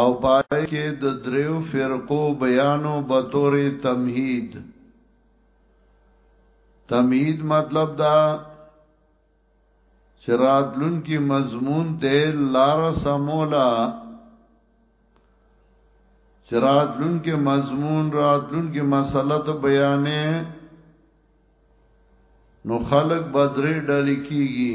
او پای کې د دریو فرقو بیانو بطور تمهید تمهید مطلب دا چراتلون کی مضمون ته لار سمولا چراتلون کې مضمون راتلون کې مسله ته بیانې نو خلق بدرې ډلې کیږي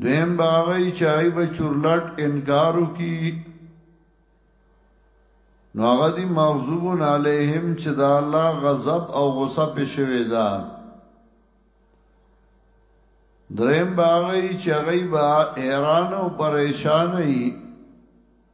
دویم باغی چای به چورلټ انکارو کی نو هغه دی مغضوب علیهم چې دا الله غضب او غصه په شوی دا دریم باغی چې غیبا حیران او پریشان ای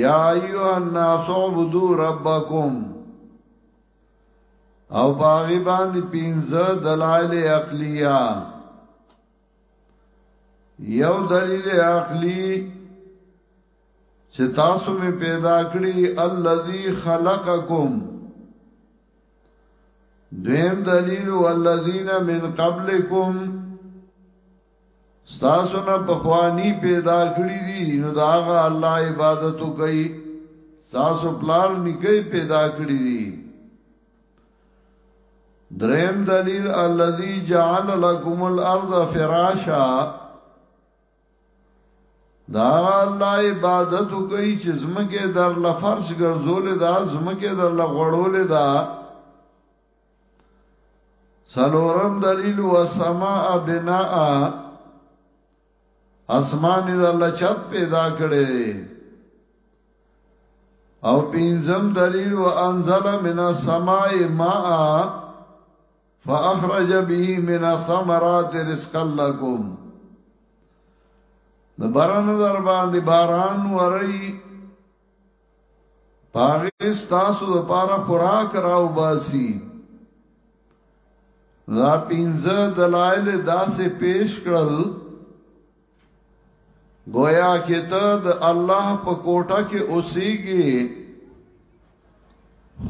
یا ایو الناس عبدو ربکم او باغی باندې پینځه دلایل عقلیه یو دلیل عقلی چې تاسو می پیدا کړی الذی خلقکم دویم دلیل والذین من قبلکم ستاسو نه پخوانی پیدا کړی دي نو دا هغه الله عبادت کوي ستاسو پلار نکي پیدا کړی دي دریم دلیل الذي جعل لكم الارض فراشا دا الله عبادت کوي چې زمکه در لفرش ګرځول دا زمکه در لغړول دا سلورم دلیل و سماء بناء اسمان دې الله چت پیدا کړي او پینځم دلیل و انزل من السماء ماء فاخرج به من الثمرات رزقا لكم د باران در باندې باران ورئی پاغی ستاسو دا پارا خوراک راو باسی دا پینزه دلائل دا سے پیش کرل گویا کې ته د الله په کوټه کې اوسېږي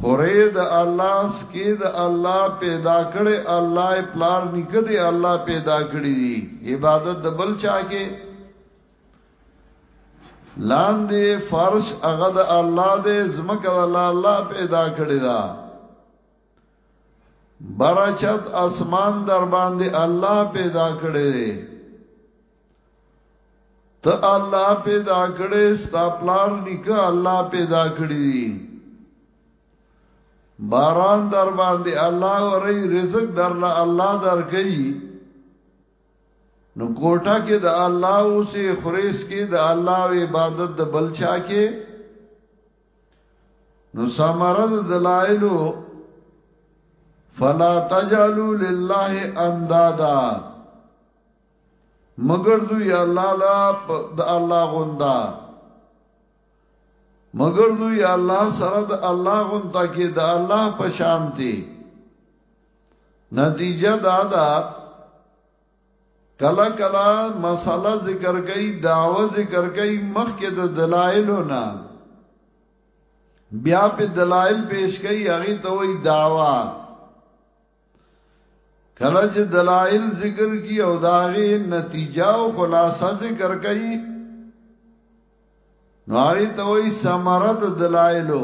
خورې د الله سکي د الله پیدا کړي الله پلار نکدي الله پیدا کړي دي عبادت د بل چا کې لاندې فرش هغه د الله دې زمکه د الله پیدا کړی دا برچت اسمان در باندې الله پیدا کړی دی ته الله پیدا کړی ستا پلار نیکه الله پیدا کړی دی باران در باندې الله ورې رزق درله الله درکې نو کوټه کې د الله او سي خریس کې د الله او عبادت د بلچا کې نو سامره د دلایلو فلا تجعلوا لله اندادا مگر دو یا الله لا د الله غوندا مگر دو یا الله سره د الله غوندا کې د الله په شانتي نتیجه دا ده کلا کلا مساله ذکر کئی دعوه ذکر کئی مخ کې د دلائلو نه بیا په دلائل پیش کئی هغه ته وای دعوه کله چې دلائل ذکر کی او داغه نتیجه او خلاصه ذکر کئ نو هغه ته وای ثمره د دلایلو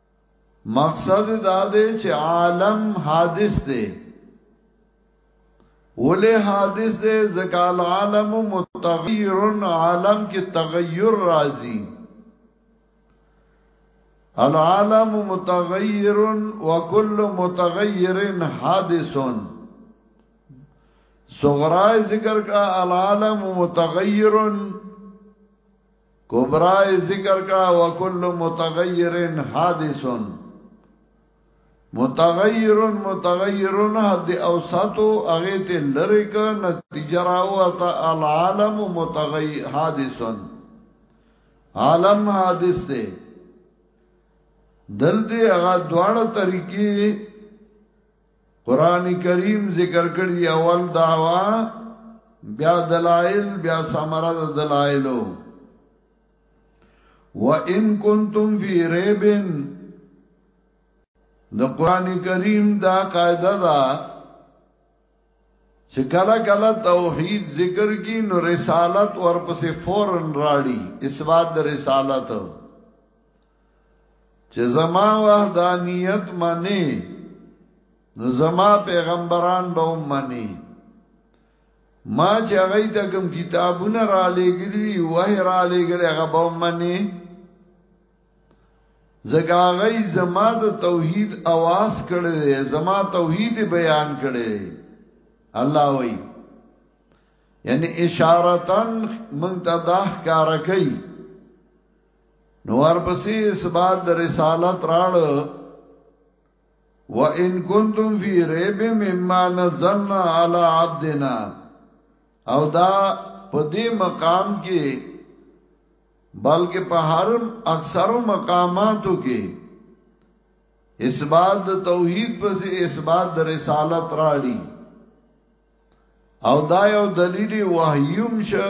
مقصد دا دی چې عالم حادث دی ولی حادث دی ځکه العالم متغیر عالم کې تغیر راځي العالم متغیر وکل متغیر حادث صغرای ذکر کا العالم متغیر کبرا ذکر کا وکل متغیر حادث متغیر متغیر حد اوسط اغه ته لری ک نتیجه راو تا العالم متغیر حادث عالم حادث ته دل دې هغه دواړه طریقې قران کریم ذکر کړی اول دعوا بیا دلائل بیا ثمره د دلائلو وان کنتم فی ریب د قران کریم دا قاعده ده چې کله کله توحید ذکر کی نو رسالت ورپسې فورن راړي اثبات د رسالت چې زما وحدانیت منی نو زما پیغمبران به منی ما چې هغه ته کوم کتابونه را لېګلی وه را لېګلی هغه به منی زګه هغه زما د توحید आवाज کړي زما توحید بیان کړي الله وایي یعنی اشارتن منتداه کارکئی نو ورپسې سبات د رسالت راړ و ان کنتم فی ریب مما نزلنا علی عبدنا او دا په دې مقام کې بلکې په هر اکثرو مقاماتو کې اثبات د توحید پس اثبات د رسالت راړي او دا یو دلیل وحیوم شه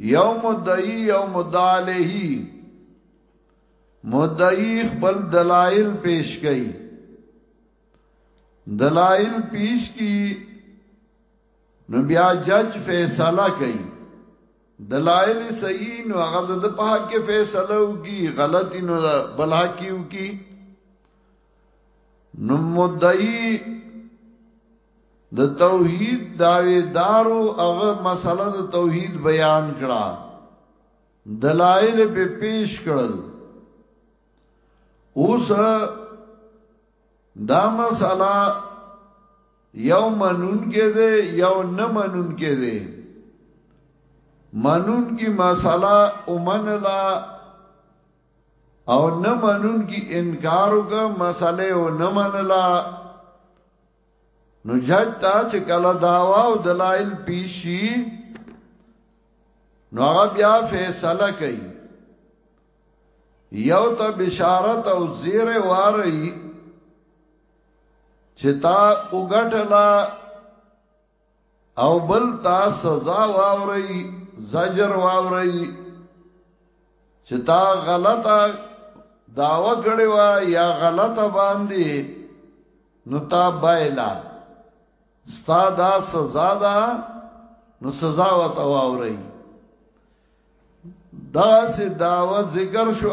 یو مدعی یو مدعلیه مدعی خپل دلائل پیش کئ دلائل پیش کی نو بیا جج فیصله کئ دلائل صحیح نو هغه د په حق کې فیصله وکي غلطی نو بل حق کې وکي نو مدعی د توحید داوی دارو هغه مسله د توحید بیان کړه دلائل په پیش کړل اوس دا مسله یو منون کې ده یو نه منون کې ده منون کی مسله اومنلا او نه منون کی انکار وکړه مسله او نه منلا نو جج ته چې کله داوا او دلایل پیشي نو هغه بیا فیصله کوي یو ته بشارت او زیر واري چې تا وګټلا او بل تا سزا واوري زجر واوري چې تا غلطه داوا کړی و یا غلطه باندې نو تا بایلا ستا دا سزا ده نو سزا وته واوري دا سي داوا ذکر شو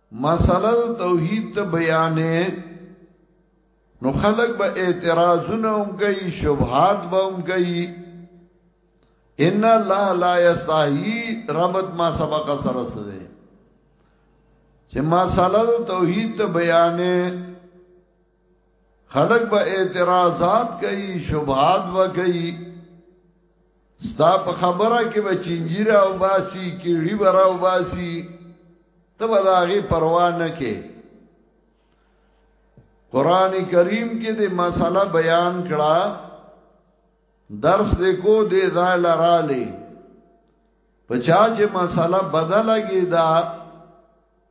مسله توحید ته بیانې نو خلق به اعتراضونه هم کوي شبهات به هم کوي ان الله لا یستحی ربط ما سبق سره سره چې مسله توحید ته بیانې خلق به اعتراضات کوي شبهات به کوي ستا په خبره کې به چنجي را او باسي کیړي به را او باسي ته به د هغې پروا نه کې قرآن کریم کې د مسله بیان کړه درس دې کو دې ځای لراله پچا چې مسله بدله کېدا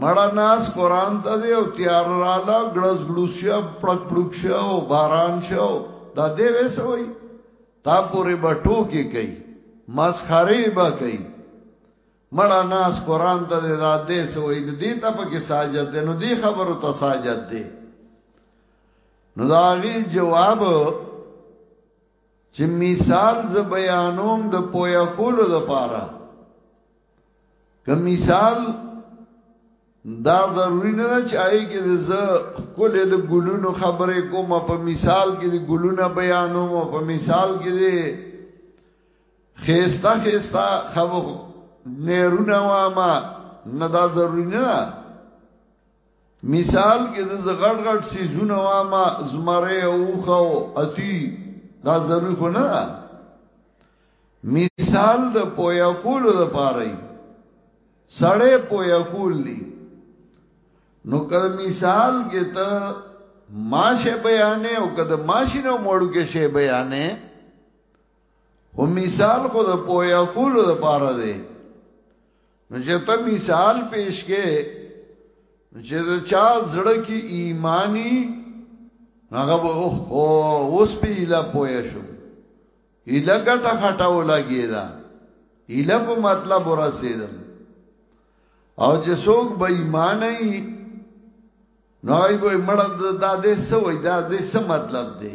مړه ناس قران ته دی او تیار رااله ګړز ګړوس شو پړک پړک شو باران شو دا دی وسوي تا پورې به ټوکی کوي مسخره به کوي مړه ناس قران ته دی دا دی سوي نو دی ته پکې ساجد دی نو دی خبرو ته ساجد دی نو داغي جواب چې مثال ز بیانوم د پویا کولو د پاره که مثال دا ضروری نه چې آی کې د ز خپل د ګلونو خبرې کوم په مثال کې د ګلونو بیانوم په مثال کې د خيستا خيستا خبر نهرونه واما نه دا ضروری نه مثال کې د زغړ غړ سيزونه واما زمره او خو اتی دا ضروری خو نه مثال د پویا کولو د پاره سړې پویا کول دي نو کله مثال کې ته ماشه بیانې او کله ماشینه موړو کې شی بیانې او مثال خو د پویا کولو د پاره دی نو چې ته مثال پیش کې چې دا چا زړه کې ایمانی هغه به اوس په اله پویا شو هیله ګټه خټه ولګیدا هیله په مطلب ورسېدل او چې څوک به ایمان نه نو ای به مړ د دې سوې د دې څه مطلب دی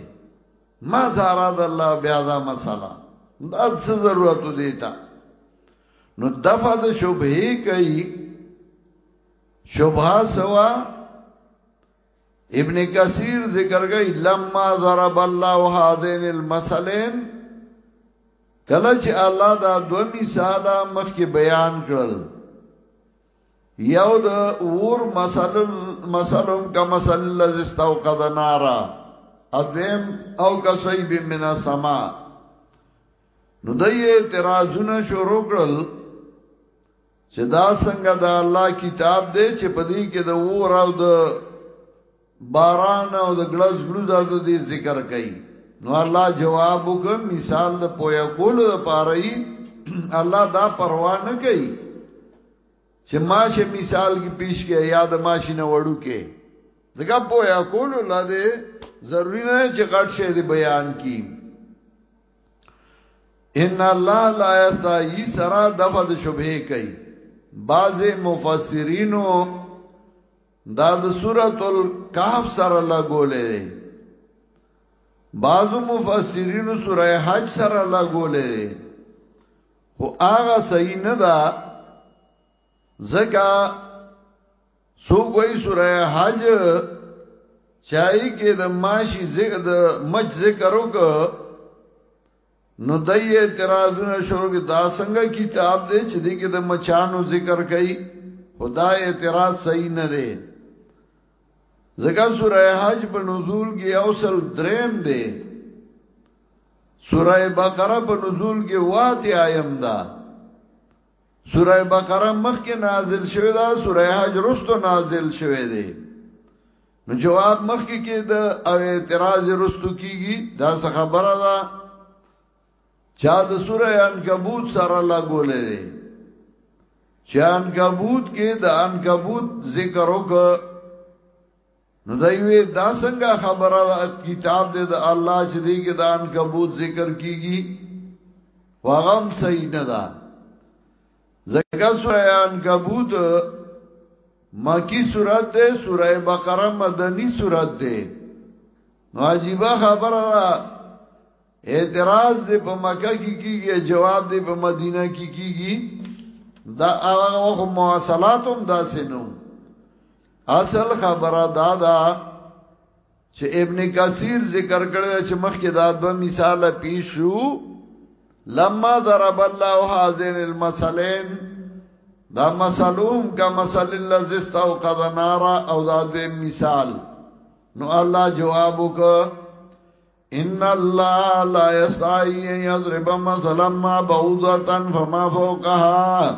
ما زاراد الله بیا دا مسله دا څه ضرورت دی تا نو دفع د شبهه کوي شبهه سوا ابن کثیر ذکر گئی لما ضرب الله هذين المثلين کله چې الله دا دو مثال مخکې بیان کړل یو د اور مثل مثلهم کمثل الذي استوقد نارا ادم او کسیب من السما نو دای اعتراضونه شروع کړل چې دا څنګه د الله کتاب دی چې په دې کې د اور او د باران او د ګلز ګلز د دې ذکر کوي نو الله جواب وکم مثال د پویا کول د پاره ای الله دا پروا نه کوي چې ماشه مثال کې پیش کې یاد ماشي نه وړو کې دغه پویا کول لاده ضروری نه چې غټ شه دې بیان کی ان الله لا یستحی سرا دغه د شبهه کوي بعض مفسرینو دا د سورۃ الکهف سره لګولې دي بعضو مفسرینو سورہ حج سره لګولې دي خو هغه صحیح نه ده زکا سو گوئی سورہ حج چاہی کې د ماشی ذکر د مچ ذکر وک نو دای اعتراضونه شروع کی دا څنګه کتاب دی چې دې کې د مچانو ذکر کړي خدای اعتراض صحیح نه دی زکا سورہ حج په نزول کې اوصل دریم دی سورہ بقره په نزول کې واته آیم ده سوره بقره مخکې نازل شوه دا سوره حج رستو نازل شوه دی نو جواب مخکې کې د او اعتراض رستو کیږي دا څه خبره ده چا د سوره عنکبوت سره لا ګولې دی چې عنکبوت کې د عنکبوت ذکر وکړه نو دوی وی دا څنګه خبره کتاب دې د الله چې دې کې دان کبوت ذکر کیږي واغم صحیح نه ده زکه سویان کبوت مکی سورت ده سوره بقره مدنی سورت ده نو عجیبه خبره ده اعتراض دې په مکه کې کیږي جواب دې په مدینه کې کیږي دا هغه مواصلات هم داسې نو اصل خبره دا ده چې ابن کثیر ذکر کړی چې مخکې دا دو مثال پیش شو لما ضرب الله هذين المثلين دا مسلوم کا مسل الذي استوقد نارا او دا دوی مثال نو الله جواب وک ان الله لا يستحي يضرب مثلا ما بعوضه فما فوقها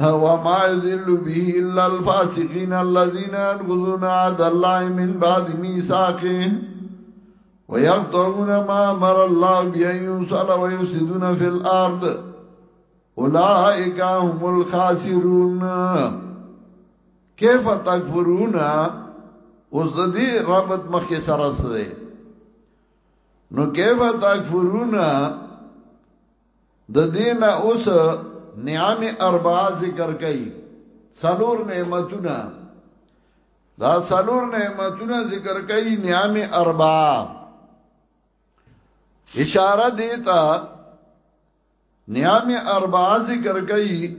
وما يذل به إلا الفاسقين الذين ينقضون عهد الله من بعد ميثاقه ويقطعون ما أمر الله به أن يوصل ويفسدون في الأرض أولئك هم الخاسرون كيف تكفرون اوس ربط مخي سرسده نو كيف تكفرون د دین اوس نعم اربعه ذکر کئ سلور نعمتونه دا سلور نعمتونه ذکر کئ نعم اربعه اشاره دیتا نعم اربعه ذکر کئ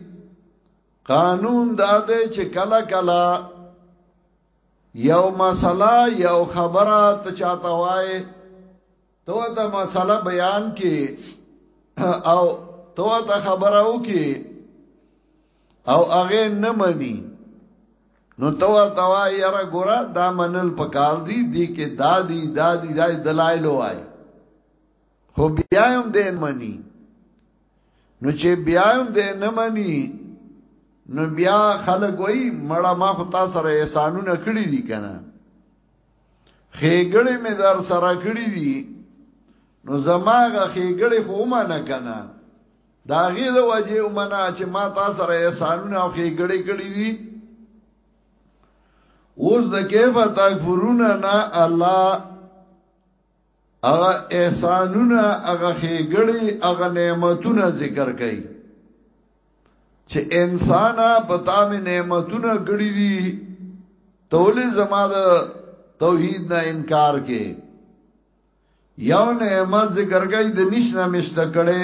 قانون دا دی چې کلا کلا یو مسله یو خبره ته چاته وای تو ته مسله بیان کې او تو ته خبره وکي او هغه نه مني نو تو ته وای یاره ګوره دا منل پکار دی دی کې دادی دادی دای دلایل وای خو بیا هم دین مني نو چې بیا هم دین نه مني نو بیا خلک وای مړه ما خو تاسو سره احسانونه کړی دي کنه خېګړې مې در سره کړې دي نو زماغه خېګړې خو منه کنه دا غي د وجه ومنه چې ما تا سره احسانونه او خېګړې کړې دي اوس د کیف تکفرون نه الله هغه احسانونه هغه خېګړي هغه نعمتونه ذکر کړي چې انسان په تام نعمتونه ګړي دي تولې زما د توحید نه انکار کې یو نعمت ذکر کړي د نشنه مشته کړي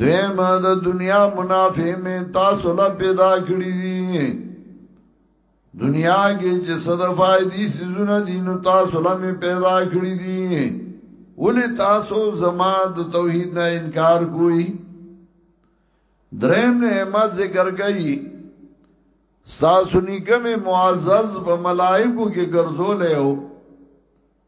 دویم د دنیا منافع می تاسو له پیدا کړی دي دنیا کې چې صد فائدې سيزونه دي نو تاسو له می پیدا کړی دي ولې تاسو زما د توحید نه انکار کوئ دریم نعمت ذکر کړي تاسو نیکمه معزز په ملائکو کې ګرځولې او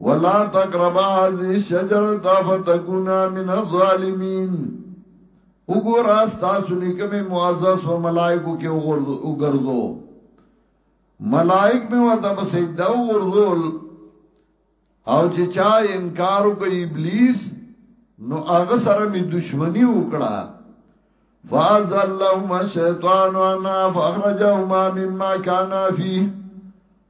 ولا تقربا هذه الشجره فتكونا من الظالمين وګورا تاسو نکمه معزز و ملائکو کې وګرځو ملائک می وته په سجده وګرځول او چې چا انکار وکړ ابلیس نو هغه سره می دښمنی وکړه فازلهما الشیطان عنا فاخرجهما مما كانا فيه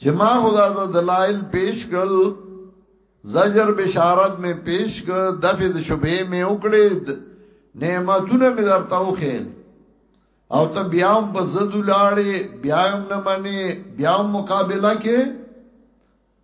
چې ما خدا ته دلائل پیش کړل زجر بشارت می پیش کړ دفع د شبهه می وکړې نعمتونه می درته وخیل او ته بیا هم په زد ولاړې بیا هم نه منې بیا هم مقابله کې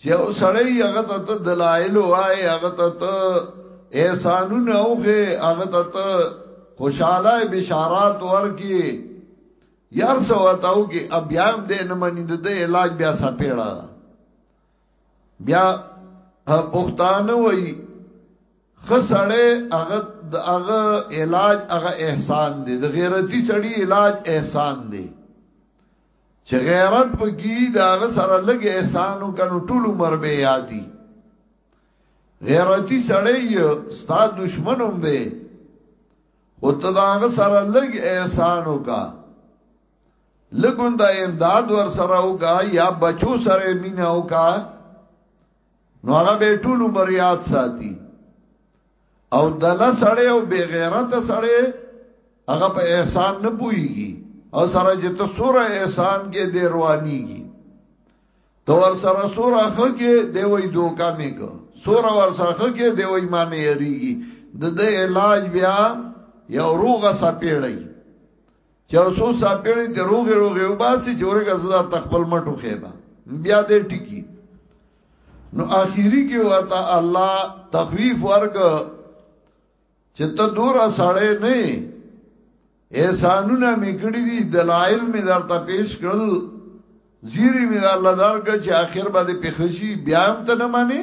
چې او سړی هغه ته دلایل وای هغه ته احسانونه اوخه هغه ته خوشاله بشارات ورکی یار سو وتاو کې بیا هم دې نه منی د علاج بیا سپېړه بیا پښتانه وای خسړې هغه هغه علاج هغه احسان دی د غیرتی سړی علاج احسان دی چې غیرت پکې دا غ سره لګ احسانو کنو ټول عمر به یادي غیرتی سړی ستا دشمن هم دی او ته دا غ سره لګ احسانو کا لګون دا امداد ور سره وکا یا بچو سره مینا وکا نو هغه به ټول عمر یاد ساتي او دله سړی او بی غیرت سړی هغه په احسان نه پويږي او سره چې ته سوره احسان کې دی روانيږي تو ور سره سوره خو کې دی وای دوکا مې کو سوره ور سره خو کې دی وای معنی یریږي د دې علاج بیا یو روغه سپېړی چې اوسو سپېړی ته روغه روغه وباسي چې ورګه زړه تخپل مټو خېبا بیا دې ټکی نو اخیری کې ورته الله تخویف ورک چې ته دورا سړې نه احسانونه میکړي دي دلایل می درته پیش کړل زیری می الله درګه چې اخر باندې پخشي بیا هم ته نه مانی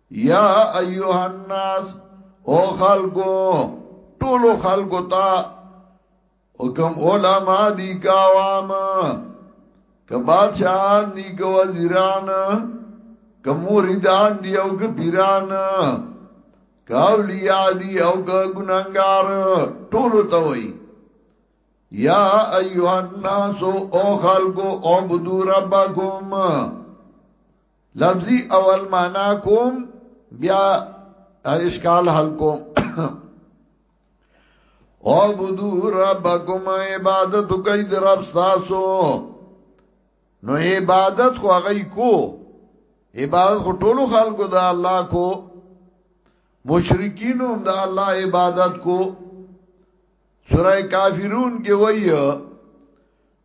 یا ایها الناس او خلقو ټول خلقو ته حکم علماء دی کا عوام که بادشاہان دی که وزیران که موریدان دی او که پیران که اولیاء دی او که گنانگار ټولو تا وئی یا ایوہ الناس او خلقو عبدو ربکم لفظي اول معنا کوم بیا اشکال حل کوم او بدو ربکم عبادت کوي د رب تاسو نو عبادت خو هغه کو عبادت خو ټولو خلکو د الله کو مشرکین هم د الله عبادت کو سوره کافرون کې وایي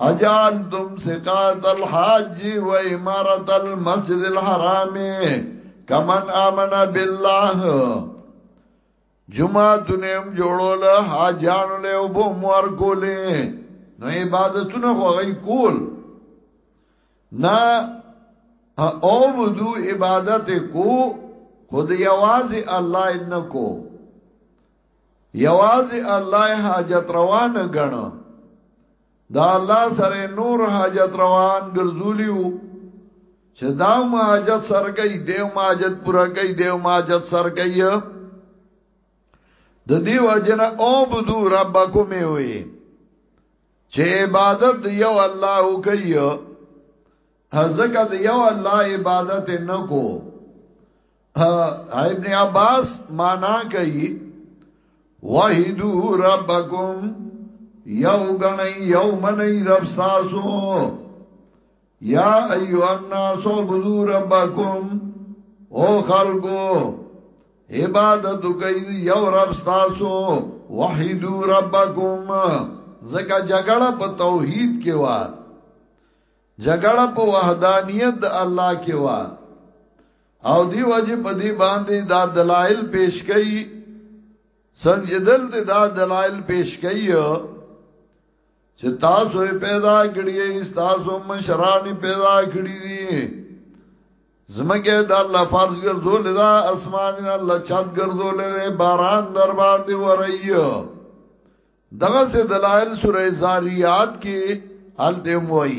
اجعلتم سقات الحاج و امارت المسجد الحرام کمن آمن بالله جمعه دنیم جوړول حاجانو له وبو مور کولې نو عبادتونه خو غي کول نا او بدو عبادت کو خود یوازې الله انکو یوازې الله حاجت روان غنو دا الله سره نور حاجت روان ګرځولیو چې دا ماجت سر کوي دیو ماجت پورا کوي دیو ماجت سر کوي د دې وجنه او بدو ربکم وي چې عبادت یو الله کوي ځکه د یو الله عبادت نه کو ابن عباس معنا کوي وحیدو ربکم یو غنی یو منی رب ساسو یا ایو الناس عبدو ربکم او خلقو عبادت کوي یو رب ساسو وحیدو ربکم زکه جګړه په توحید کې و جګړه په وحدانیت د الله کې وا او دی وجه په دی باندې دا دلایل پیش کړي څنګه دل دې دا دلایل پیش کړي چې تاسو پیدا کړی تاسو مشران پیدا کړی دي زمګه د الله فرض ګرځول دا اسمان الله چت ګرځول باران در باندې ورایو دغه سه دلائل سوره زاریات کې حل دی موي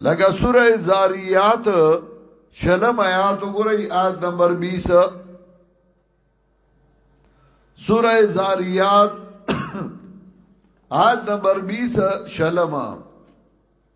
لکه سوره زاریات شلم آیات وګورئ آیت نمبر 20 سوره زاریات آیت نمبر 20 شلم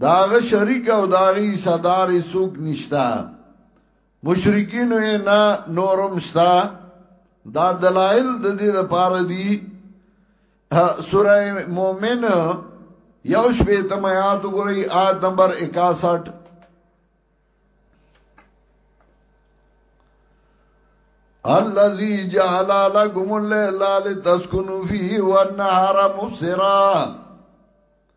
داغه شریک او داغي صداري سوق نشتا مشرکین نه نورم شتا دا دلائل د دې لپاره دي سوره مومن یو شپې تم آیات وګورئ آیت نمبر 61 الذي جعل لكم الليل لتسكنوا فيه والنهار مبصرا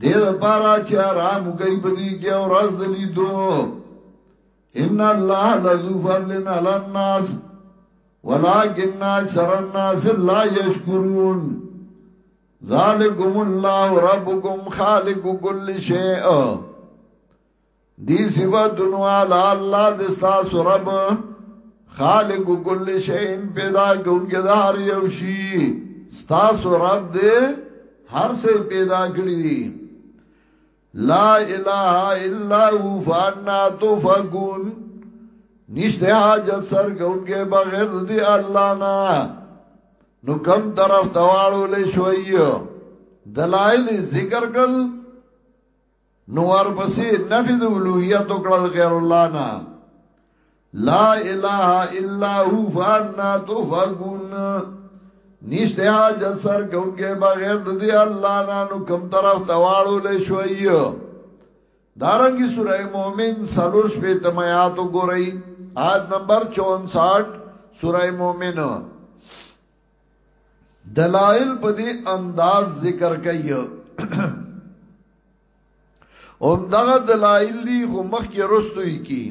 دې لپاره چې آرام وکړي په دې کې او راز دلی دو ان الله لذو فضل علی الناس ولكن اکثر الناس لا يشكرون ذالکم الله ربکم خالق كل شيء دی صفاتونو علی الله د تاسو رب خالق کل شین پیدا کونکي د هر یو شی تاسو رب دې هر څه پیدا کړی دی لا اله الا هو فانا تفكون نشته حاجت سر کونکي بغیر دی الله نه نو کم طرف تواړو لې شوي دلایل ذکر کړل نو ورپسې نفي د الوهیت وکړل غیر الله نه لا اله الا هو فانا تفقون نشته حاجت سر کونګه بغیر د دې الله نه نو کم طرف تواړو لې شوي دارنګي سوره مومن سلور شپې تمیات وګورئ آد نمبر 64 سوره مومن دلائل په دې انداز ذکر کوي اوم دغه دلائل دي خو مخ کې رستوي کی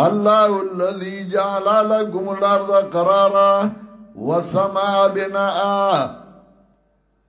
الله الذي جعل لكم الارض قرارا والسماء بناء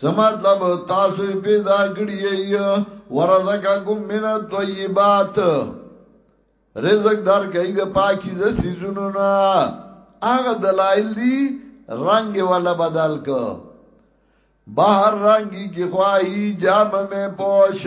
څه مطلب تاسو یې پیدا کړی یې ورزقکم من الطیبات رزق دار کوي د پاکي ز سيزونو نه هغه دلایل دي رنگ ولا بدل کو بهر رنگي کی خواهی جام میں پوش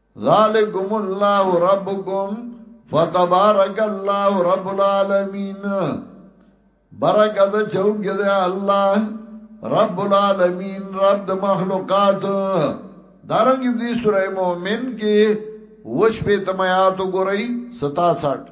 ذالکم الله ربکم فتبارک الله رب العالمین برکت چون کې ده الله رب العالمین رب د مخلوقات دارنګ دې سورې مؤمن کې وش په تمیات وګورئ 67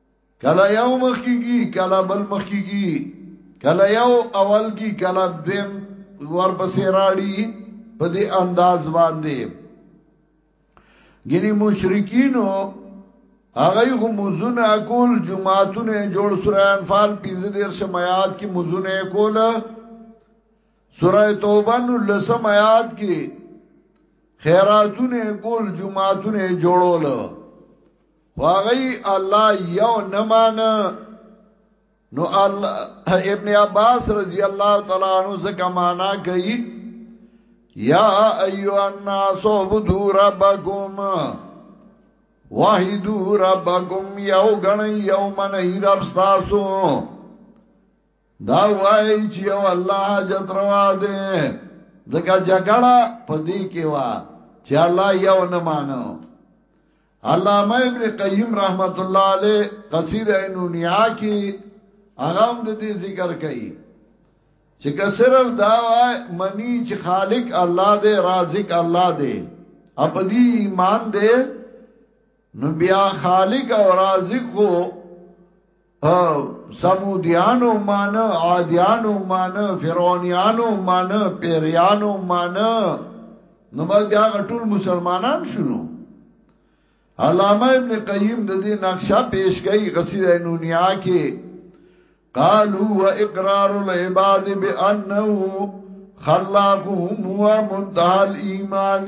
کله یو مخ کیږي کله بل مخ کیږي کله یو اول کی کله دویم ورپسې راړي په دې انداز باندې ګینه مشرکینو هغه خو مزونه کول جمعهتونه جوړ سورہ انفال 15 دیر شمات کې مزونه کول سورہ توبه نو لسم آیات کې خیراتونه کول جمعهتونه جوړول واغی الله یو نه مان نو الله ابن عباس رضی الله تعالی عنہ زکه معنا کوي یا ایو الناس عبدو ربکم واحدو ربکم یو غن یو من رب تاسو دا وای چې یو الله حاجت روا دی ځکه جګړه پدې کې وا چې الله یو نه مانو علامه ابن قیم رحمت الله علیه قصیده نونیا کې هغه هم د دې ذکر کوي چې که صرف دا وای منی چې خالق الله دی رازق الله دی اپدی ایمان دی نو بیا خالق او رازق خو سمودیانو مان عادیانو مان فرعونیانو مان پیریانو مان نو بس بیا ټول مسلمانان شونو علامه ابن قیم د دې نقشه پیش کړي قصیده نونیا کې قالوا واقرار العباد بانه خلاقهم هو منتهى الايمان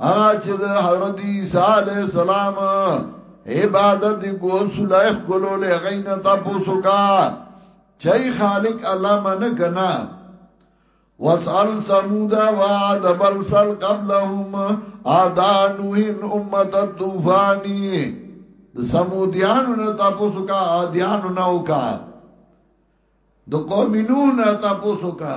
هغه چې د حضرت عیسی علی السلام عبادت دی کو سلایخ کولو له غینا تاسو کا چای خالق الله من کنا واسال ثمود وعد برسل قبلهم ادانوهن امه الطوفانی د سمودیانو نه تاسو کا عادیانو نه وکا د قومینو نه تاسو کا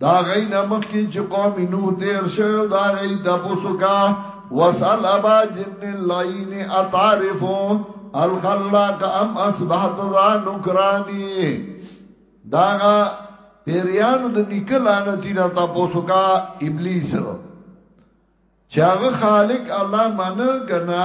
دا غي نمخ کی چې قوم نو تیر شو دا غي تاسو کا وسال ابا جن لعين اتعرف الخلاق ام اصبحت ذا نکرانی داغا پیریانو د نکل لعنتی نه تاسو کا ابلیس چاغه خالق الله منه کنا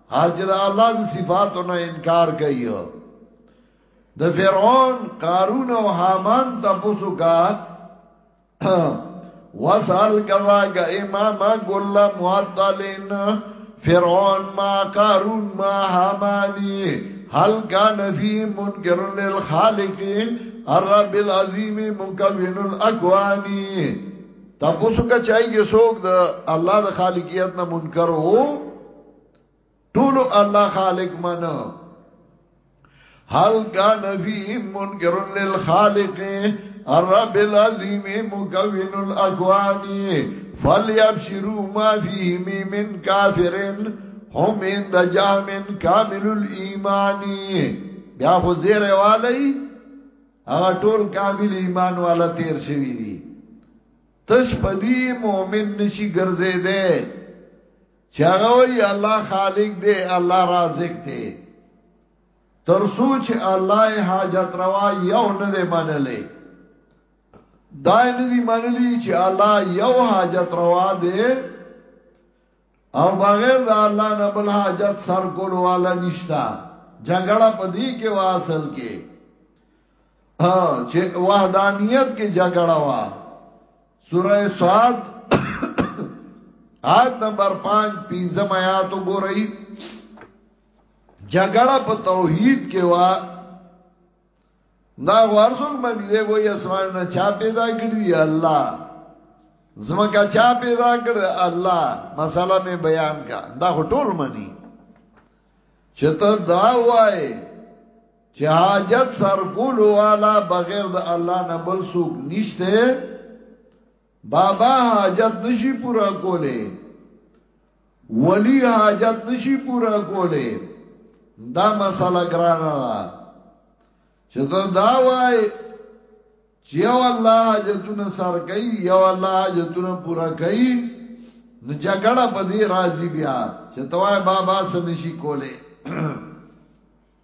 اجر الله د صفاتو نه انکار کوي د فرعون قارون او حامان تاسو کا وصل کذا کا امام ګل معطلین فرعون ما قارون ما حامانی هل کان فی منکر للخالق الرب العظیم مکون الاکوانی تاسو کا چایږي څوک د الله د خالقیت نه منکر وو ټول الله خالق منو هل کان فی منکر للخالق الرب العظیم مکون الاکوان فلیبشروا ما فیه من کافر هم اند جامن کامل الايمان بیا خو زیره والی هغه ټول کامل ایمان والا تیر شوی دی تش پدی مومن نشی ګرځې ده چې هغه وی الله خالق دی الله رازق دی تر سوچ الله حاجت روا یو نه دی منلې دا نه دی منلې چې الله یو حاجت روا دی او بغیر د الله نه بل حاجت سر کول والا نشتا جګړه پدی کې واصل کې چې وحدانیت کې جګړه وا سوره صاد آیت نمبر 5 پنځم آیات وګورئ جګړه په توحید کې وا دا ورسوک باندې دی وای اسمان نه چا پیدا کړی الله زمکا چا پیدا کړ الله مساله می بیان کا دا ټول منی چې ته دا وای چې حاجت سر کول والا بغیر د الله نه بل څوک نشته بابا حاجت نشي پورا کوله ولی حاجت نشي پورا کوله دا مسله ګرانه ده چې دا دا وای چې یو الله حاجتونه سر کوي یو الله حاجتونه پورا کوي نو جګړه په دې راځي بیا چې توای بابا سم نشي کوله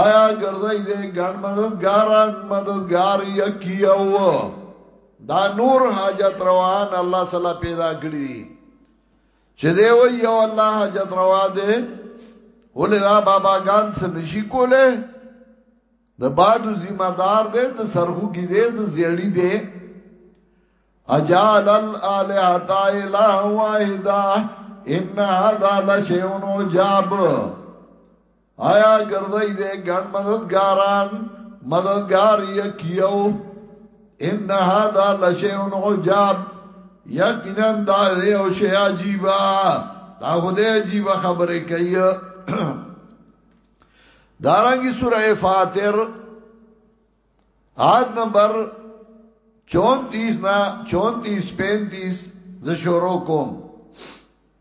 آیا ګرځای دې ګڼ مددګاران مددګار یکیو دا نور حاجت روان الله صلی پیدا کړی چې دی و یو الله حاجت روا دې ولې دا بابا ګان څه نشي کوله د بادو ذمہ دار دې د سرغو کې دې د زیړی دې اجال الالهه الا واحده ان هذا لشيء عجاب آیا ګرځي دې ګڼ مددګاران مددګار یکیو ان هذا لشیء عجاب یقینا دا یو شی عجیبا دا خدای عجیب خبره کوي دارنګي سوره فاتر آد نمبر 34 نا 34 35 ز شروع کوم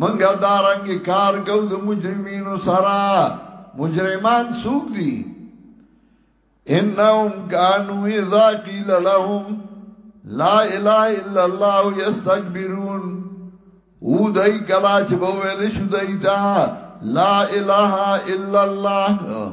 منګه دارنګ کار کو د مجرمینو سره مجرمان سوق دي انهم كانوا اذا قيل لهم لا اله الا الله يستكبرون او دای کلا چې بوویل شو دای دا لا اله الا الله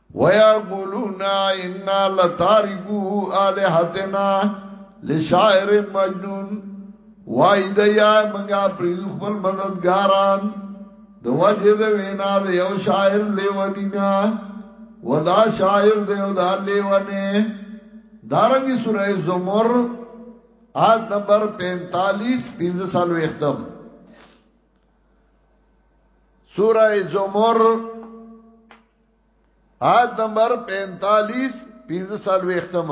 ويقولون انا لتاركو الهتنا لشاعر مجنون وای د یا منګه پرې خپل مددګاران د وجه د وینا د یو شاعر لیونینا ودا شاعر د یو د لیونه دارنګي سوره زمر آیت نمبر 45 پنځه سال وختم سوره زمر آیت نمبر پینتالیس پینز سالو اختم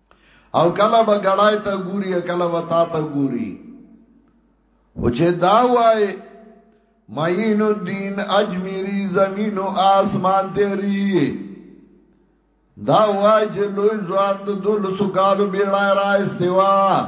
او کله به ګړای ته ګوري کله به تا ته ګوري او چې دا وای معین الدین اجمیری زمین و آسمان تیری دا وای چې لوی ځوان د دولسو کالو بیړای را استوا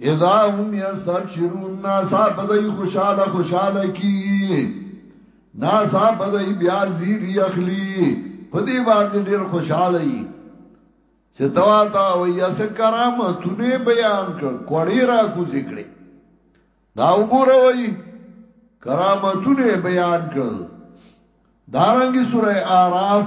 اذا هم یستبشرون ناسا بدای خوشاله خوشاله کی ناسا بدای بیا زیری اخلی په دې باندې ډیر خوشاله یي چې توا تا ویا څه کرامتونه بیان کړ کوړی را کو ذکرې دا وګوره وای کرامتونه بیان کړ دارنګي سوره اعراف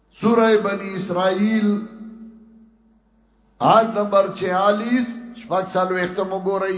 سوره بنی اسرائیل آیت نمبر 46 شپږ سالو اختمو ګورئ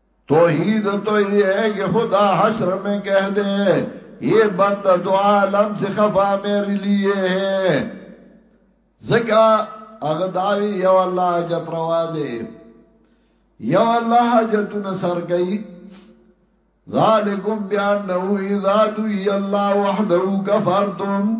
توحید تو یہ ہے کہ خدا حشر میں کہہ دے یہ بند دو عالم سے خفا میرے لیے ہے زکا اغداوی یو اللہ جت روا دے یو اللہ جتو نصر گئی ذالکم بیانہو اذا دوی اللہ وحدہو کفرتم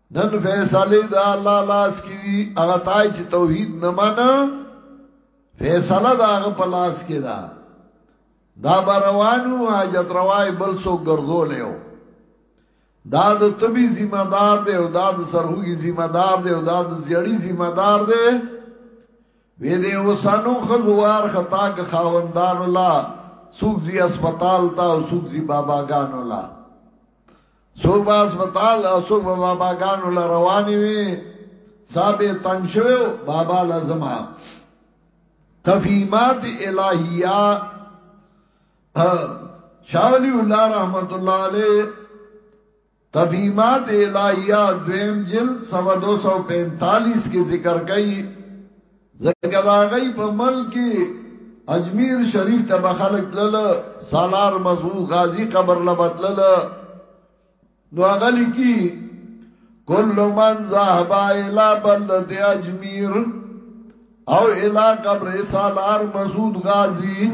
نن فیصله دا الله لاس کې دي هغه تای چې توحید نه مانا فیصله دا هغه په لاس کې ده دا بروانو حاجت روای بل سو ګرځولیو دا د طبي ذمہ دار دی او دا د سرهوږي ذمہ دار دی او دا د زیړی ذمہ دار دی وې دې وسانو خزوار خطا ک خاوندان الله سوق زی اسپیټال تا او سوق زی باباګان الله څوک به اسپتال او څوک به بابا ګانو ل رواني وي صاحب تنگ شوو بابا لازم تفیمات الہیہ شاولی اللہ رحمت اللہ علیہ تفیمات الہیہ دویم جلد سوا دو سو پینتالیس کی ذکر کئی زکه دا غي په ملک اجمیر شریف ته به خلک تلل سالار مزو غازی قبر لبتلل نو غلی کی کل من ذهب الى بلد اجمیر او الى قبر سالار مسعود غازی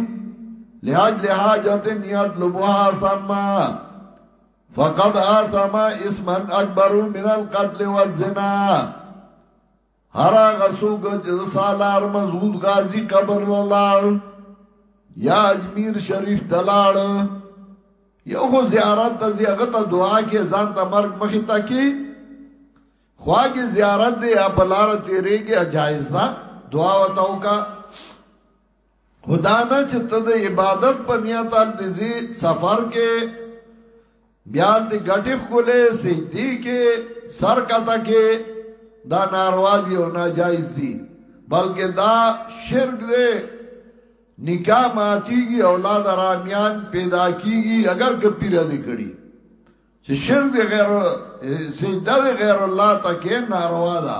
لحاج لحاجت یطلبها سما فقد آسما اسما اکبر من القتل والزنا هر هغه څوک چې د سالار مسعود غازی قبر لاړ یا اجمیر شریف ته لاړ یو خو زیارت ته زیغه ته دعا کې ځان ته مرګ مخې ته کې خواږه زیارت دی یا بلاره تیرېږي جایز ده دعا وتاو کا خدا نه چې ته د عبادت په نیت ال دې سفر کې بیال دې غټي خولې سجدي کې سر کته کې دا ناروا دي او ناجایز دي بلکې دا شرک دی نکاح ماتیږي اولاد رامیان پیدا کیږي اگر کپیره دې کړي چې شرک غیر سجده غیر الله تکې ناروا ده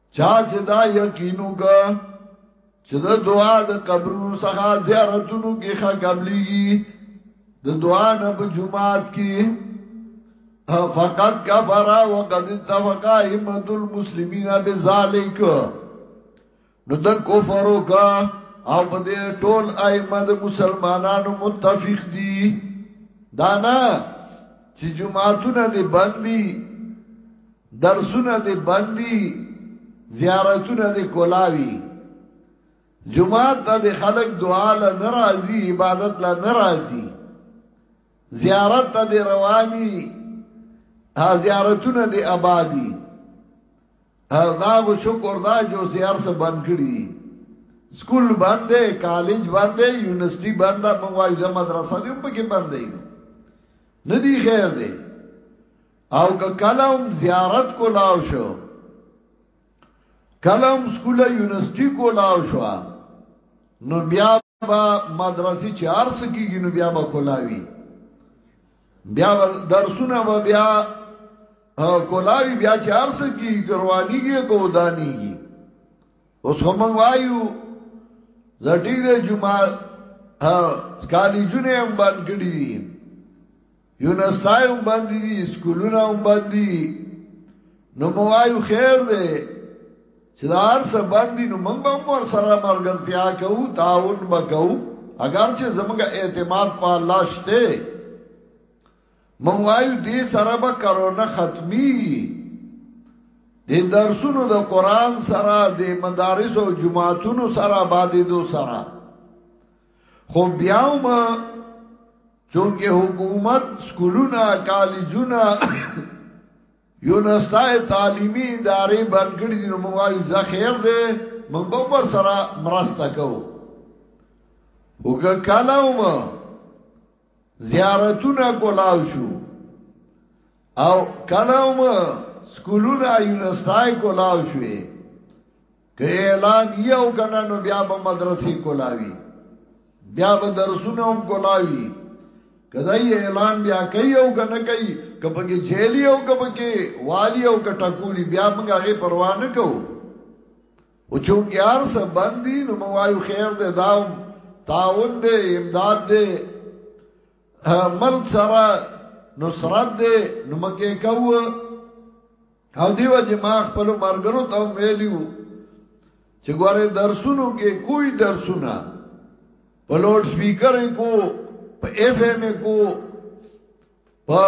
چا چې دا یقینو کا چې د دعا د قبرونو څخه زیارتونو کې ښه قبليږي د دعا نه په جمعات کې فقط کفر وقد اتفق ائمه المسلمین بذلک نو د کفر کا او په دې ټول ائمه د مسلمانانو متفق دي دانا چې جمعاتونه دې بندي درسونه دې بندي زیارتونه دې کولاوي جمعات ته د خلک دعا له ناراضي عبادت له ناراضي زیارت ته د رواني ها زیارتونه د آبادی دا غو شکر دا جو سیار سره بند کړی سکول بند دی کالج بند دی یونیورسيټي بند ده موږ وایو مدرسه دې په کې بند دی ندی خیر دی او که کلم زیارت کو لاو شو کلم سکول یونیورسيټي کو لاو شو نو بیا با مدرسې چې ارس کیږي نو بیا به کولاوي بیا درسونه به بیا کولاوي بیا چې ارس کیږي ګروانیږي ګودانیږي اوس هم وایو زټی د جمعه ها کالیجونه هم باندې کړی دي یونستای هم باندې دي سکولونه هم باندې دي نو موایو خیر دی چې دا هر څه باندې نو موږ به مور سره مرګرتیا کوو تعاون وکاو اگر چې زموږ اعتماد په الله شته موږ وایو دې سره به کرونا ختمي دې درسونو د قران سره د مدارس او جماعتونو سره باندې دو سره خو بیا هم چونکه حکومت سکولونه کالجونه یونستای تعلیمی ادارې بند کړې دي نو موږ وایو ځا خیر دی موږ به عمر سره مرسته کوو وګه کالاوم زیارتونه کولاو شو او کالاوم سکولونه یونستای کولاو شوې که اعلان یو کنه نو بیا به مدرسې کولاوی بیا به درسونه هم کولاوی کدی اعلان بیا کوي او کنه کوي کپکه جیلی او کپکه والی او کټکولی بیا موږ هغه پروا نه کوو او چون کې هر څه باندې نو موږ وایو خیر دې داوم تعاون دې امداد دې مرد سره نصرت دې نو موږ کوو او دیو جی ما خپل مرګرو ته ویلیو چې ګوره درسونو کې کوئی درسونه په لوډ سپیکر کو په اف ام کو په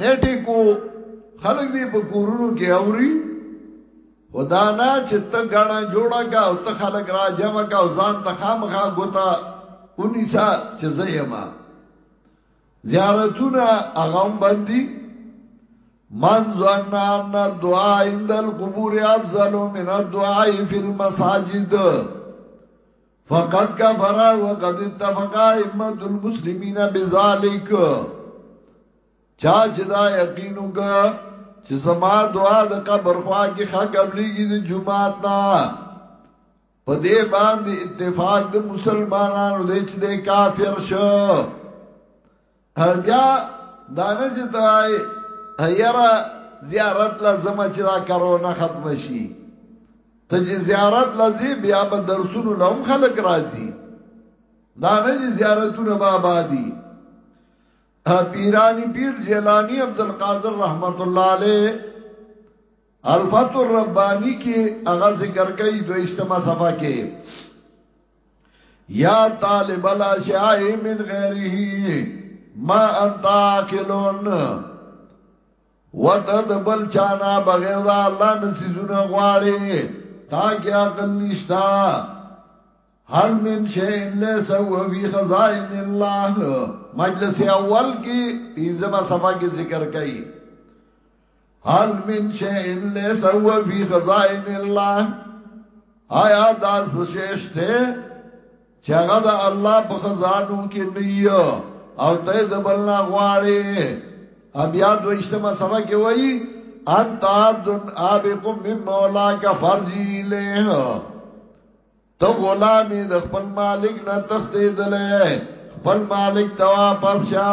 نیټ کو خلک دې په کورونو کې اوري خدا نه چې ته غاڼه جوړا کا او ته خلک را جمع کا او ځان ته خامخا غوتا اونیسا چې زېما زیارتونه هغه هم بندي من ظن ان الدعاء عند القبور افضل من الدعاء في المساجد فقد كفر وقد اتفق ائمه المسلمين بذلك چا چې دا یقین وکړه چې زما دعا د قبر خوا کې خا قبليږي د جمعات نه په دې باندې اتفاق د مسلمانانو دی چې د کافر شو بیا دا نه چې تای هيره زیارت لازم چې دا کرونا ختم شي ته چې زیارت لازم بیا به درسونو لوم خلک راځي دا نه چې زیارتونه به آبادی پیرانی پیر جیلانی عبدالقادر رحمت الله علیه الفتح الربانی کې هغه ذکر کوي دویشتمه صفحه کې یا طالب الاشیاء من غیره ما انت عاقلون وتد بل چانا بغیر دا الله نسیزونه غواړي تا کې عقل نشتا هل من شيء ليس هو في خزائن الله مجلس اول کې پنځمه صفحه کې ذکر کړي هل من شيء ليس هو في خزائن الله آیا دا سشته چې هغه د الله په خزانو کې نه او ته زبلنا غواړي بیا دویشتمه سما کې وایي انت عبد ابکم من مولا کا فرجی له تو غلامی د خپل مالک نه تختیدلې خپل مالک ته واپس شا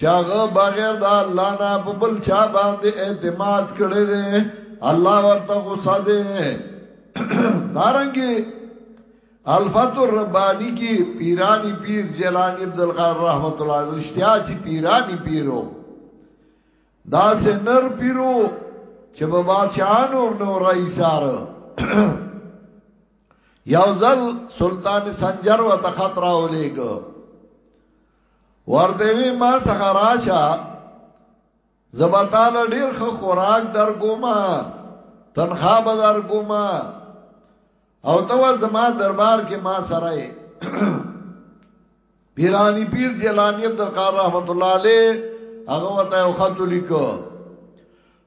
چاغه بغیر د الله نه په بل چا باندې اعتماد کړی دی الله ورته غوسه دی دارنګي الفت الربانی کی پیرانی پیر جیلانی عبدالقادر رحمت الله رشتیا چې پیرانی پیرو دا سه نر پیرو چې په بادشاہانو نو رئیسار یو ځل سلطان سنجر و تخطر اولیګو ورته وی ما څخه راشه زبتال ډیر خو خوراک در ګوما تنخوا به در ګوما او تو زما دربار کې ما سره پیرانی پیر جیلانی عبدالقار رحمت الله علیه هغه وته خط لیکو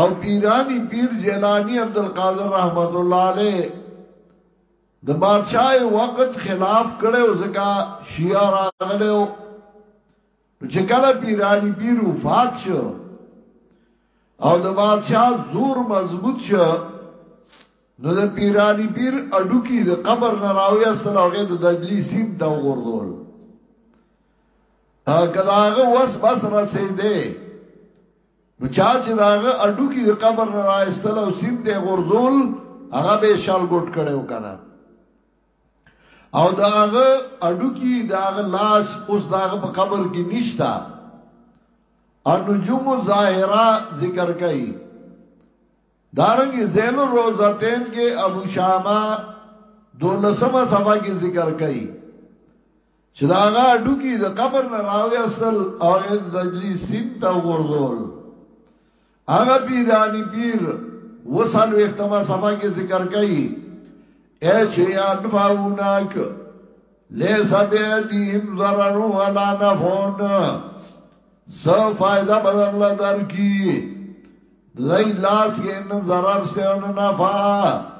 او پیرانی پیر جیلانی عبدالقادر رحمت الله علیه د بادشاہ وقت خلاف کړي او ځکه شیعه راغله او چې کله پیرانی پیر وفات شو او د بادشاہ زور مضبوط شو نو د پیرانی پیر اډو کې د قبر نه راوي اصل هغه د دجلی سین ته وګورول کله هغه وس بس رسیدې نو چا چې داغه اډو کې د قبر نه راستل او سین ته غرزول هغه به شال ګټ کړو کنه او داغه اډو کې داغه لاس اوس داغه په قبر کې نشتا انجوم ظاهرا ذکر کړي دارنګ زیل روزتین کې ابو شاما دولسمه صفحه کې ذکر کړي چې دا هغه ډوکی د قبر نه راوي اصل او د دجلی سین ته ورغول هغه پیرانی پیر وصل وختمه صفه کې ذکر کړي اے چې ان فاوناک لیس بیدیم ضرر ولا نفون سو فائدہ بدل لا در کی لئی لاس کې نه ضرر سه او نه نفع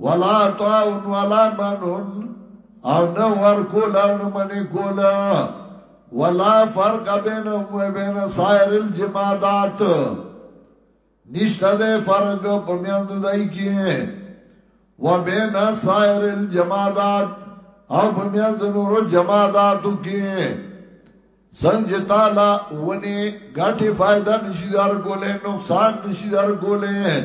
ولا عطاء ولا منع او نه ورکول او نه منې کول ولا فرق بینهم و بین سائر الجمادات نشته ده فرق په میاند دای کې و بین سائر الجمادات او په میاند نورو جماداتو کې څنګه تعالی ونی غټي فائدہ نشي دار کولې نقصان نشي دار کولې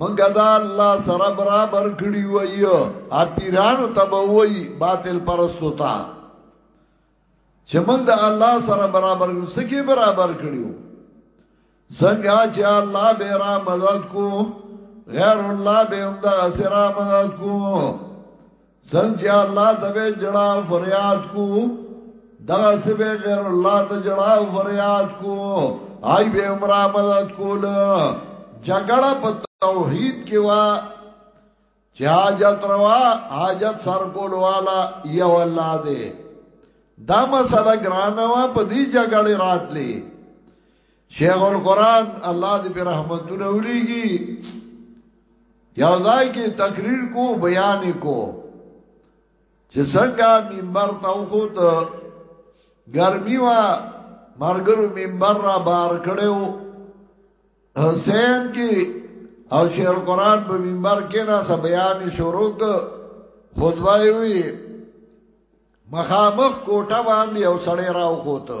منګه دا الله سره برابر کړی وای ا پیرانو تبوی باطل پرستو تا چې موږ د الله سره برابر یو سکی برابر کړیو څنګه چې الله به را مدد کو غیر الله به هم د سره مدد کو څنګه چې الله ته به جړا فریاد کو دا سبه غیر الله ته جړا فریاد کو آی به عمره مدد کول جګړه په توحید کې وا چې حاجت روا حاجت سر کول والا یو الله دی دا مسله ګرانه وا په دې جګړه راتلې شیخ القرآن الله دې په رحمتونه ولېږي یو ځای کې تقریر کو بیان کو چې څنګه منبر ته وخت ګرمي وا مرګرو منبر را بار کړو حسین کې او شیخ القرآن په منبر کې نه سب بیان شروع خطبه وی مخامخ کوټه باندې او سړی راو کوته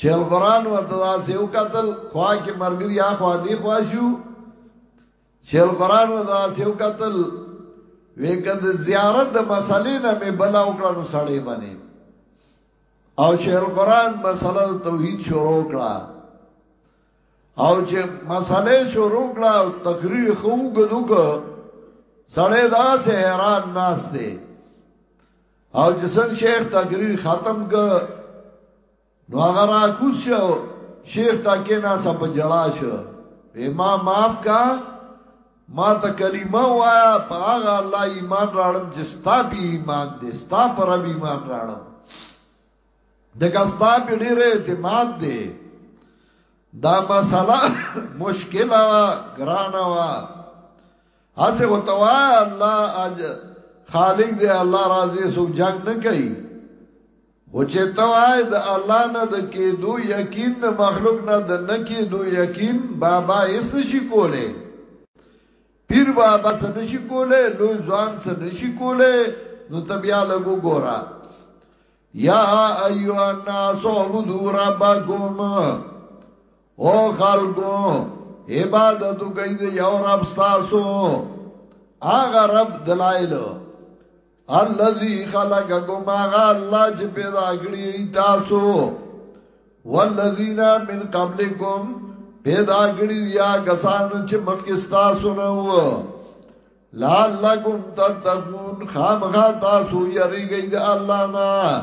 شیخ القران ورته داسې او قتل خوا کې مرګري اخوا دی خوا شو شیخ القران ورته داسې او قتل وکد زیارت د مسلې نه مې بل او کړه نو سړې باندې او شیخ القران مسله توحید شروع کړه او چې مسله شروع کړه او تقریر خو غدوک سړې داسې حیران ناشته او چې څنګه شیخ تقریر ختم ک نو هغه را کوز شو شیخ تا کې نا سب جړا شو ما معاف کا ما ته کلمه وایا په هغه الله ایمان راړم چې ستا به ایمان دې ستا پر به ایمان راړم دغه ستا به ډېر اعتماد دې دا مسله مشکله وا ګرانه وا هڅه وتوا الله اج خالق دې الله راضي سو جنگ نه کوي او چې توای د الله نه د کېدو یقین د مخلوق نه د نه کېدو یقین بابا هیڅ نشي کوله پیر بابا څه نشي کوله لوی ځوان څه نشي کوله نو تبیا لګو ګورا یا ایو الناس عبدو ربکم او خلقو عبادت کوي د یو رب تاسو هغه رب دلایل الذي خلقكم هغه الله چې پیدا کړی تاسو والذین من قبلکم پیدا کړی یا کسان چې مخکې تاسو نه وو لعلکم تتقون خامخا تاسو یریږئ د الله نه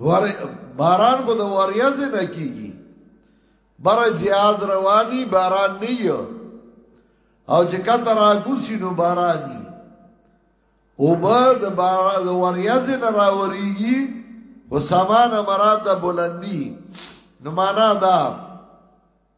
ور باران کو د وریاز نه کیږي بر جهاد رواني باران نه یو او چې کته را کوسی نو باراني او به د باران د وریاز نه راوريږي او سامان مراد د بلندي نو معنا دا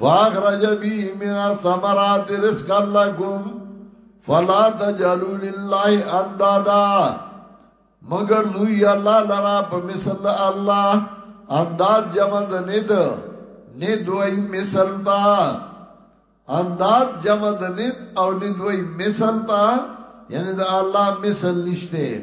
فاخرج به من الثمرات رزقا لكم فلا تجعلوا لله اندادا مگر دوی الله لرا په مثل الله انداز جمع د ند نه دوی مثل تا انداز جمع د ند او نه دوی مثل تا یعنی د الله مثل نشته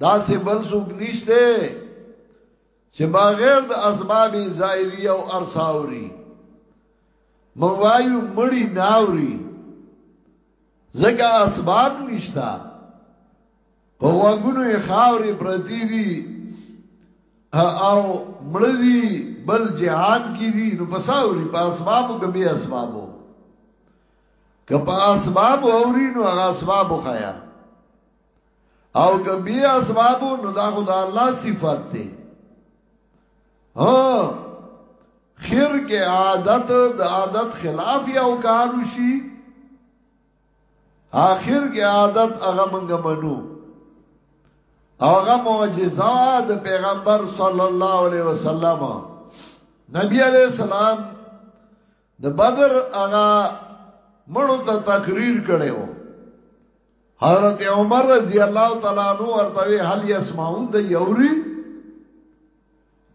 دا سه بل څوک نشته چې بغیر د اسباب ظاهری او ارساوري موایو مړی ناوري زګه اسباب نشتا په واګونو یې خاورې پرتی دي او مړدي بل جهان کې دي نو پساوري په اسبابو کې به اسبابو که په اسبابو اوري نو هغه اسبابو خیا او کبی اسباب نو دا خدا الله صفات دی ها خیر کې عادت د عادت خلاف یو کار وشي اخر کې عادت هغه مونږ منو هغه معجزه د پیغمبر صلی الله علیه وسلم نبی علیہ السلام د بدر هغه مړو ته تقریر کړو حضرت عمر رضی الله تعالی عنہ ورته هل يسمعون د یوري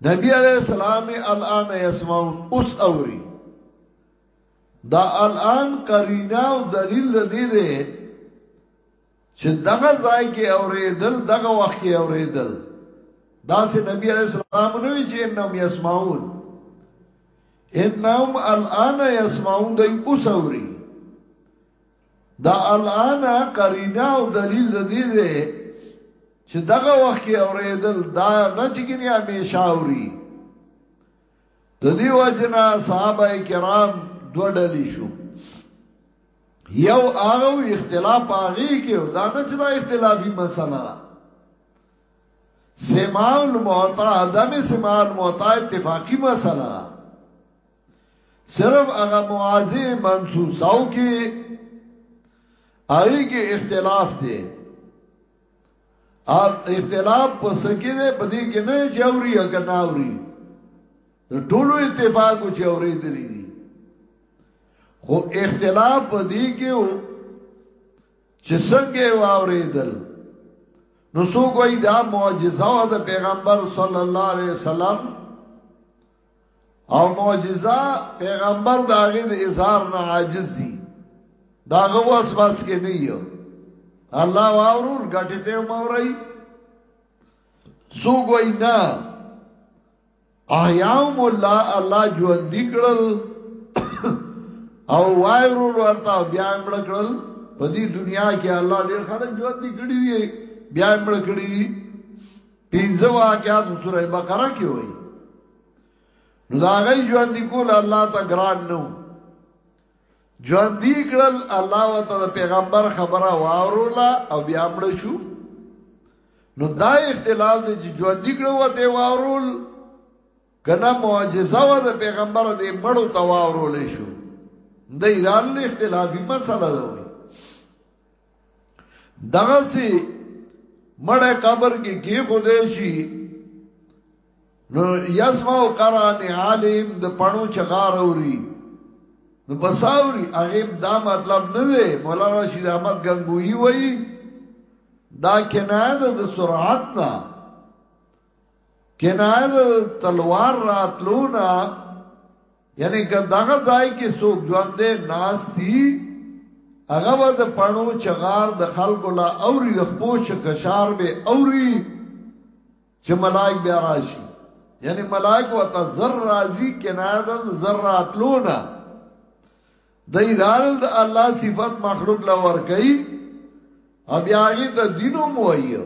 نبی علیہ السلام الان يسمعون اوس اوري دا الان قرینا او دلیل لدی دی چې دغه ځای کې اوریدل دغه وخت کې اوریدل دا سه نبی علیہ السلام نو چې انهم يسمعون انهم الان يسمعون د اوس اوري دا الان قرینه او دلیل د دې دی چې دغه وخت کې اوریدل دا نه چې کني همیشه اوري د دې وجنا صحابه کرام دوه ډلې شو یو هغه اختلاف هغه کې دا نه چې دا اختلافي مسله ده سماع الموتا عدم سماع الموتا اتفاقی مسله صرف هغه معاذه منصوصاو کې آئی کې اختلاف دی اختلاف په سکه ده په دې کې نه چوري او کنه اوري ټولو اتفاق چې اوري دلی دي خو اختلاف په دې کې او چې څنګه واوري دل نو سو کوئی دا معجزه او د پیغمبر صلی الله علیه وسلم او معجزه پیغمبر دا غي د اظهار نه عاجز دي دا غو واس واس کې نه یو الله واورور غټي ته مورای سو ګوي نه احیاهم الله الله ژوند دي کړل او وایرور ورته بیا مړ کړل په دې دنیا کې الله ډېر خلک ژوند دي کړی دی بیا مړ کړی دی پنځه واقعات سوره بقره کې وایي نو دا غي ژوند کول الله ته ګران نو ژوند دی کړل الله وتعالى پیغمبر خبره واورولا او بیا مړ شو نو دا اختلاف دی چې ژوند دی کړو وته واورول کنا معجزه و د پیغمبر دې مړو ته واورول شو د ایران اختلافي مسله ده دغه سي مړه قبر کې کی خو دې شي نو یسمع قران عالم د پڼو چغار اوري نو بساوري هغه دا مطلب نه دی مولانا رشید احمد غنگویی وایي دا کنایه د سرعت نه کنایه د تلوار راتلونا یعنی که دغه ځای کې څوک ژوندې ناشتي هغه به د پڼو چغار د خلکو لا اوري د خپوش کشار به اوري چې ملائک بیا راشي یعنی ملائک وته زر راضی کنایه د زر راتلونا د ادارل د الله صفات مخلوق لور کوي او بیا هغه ته دینو موایو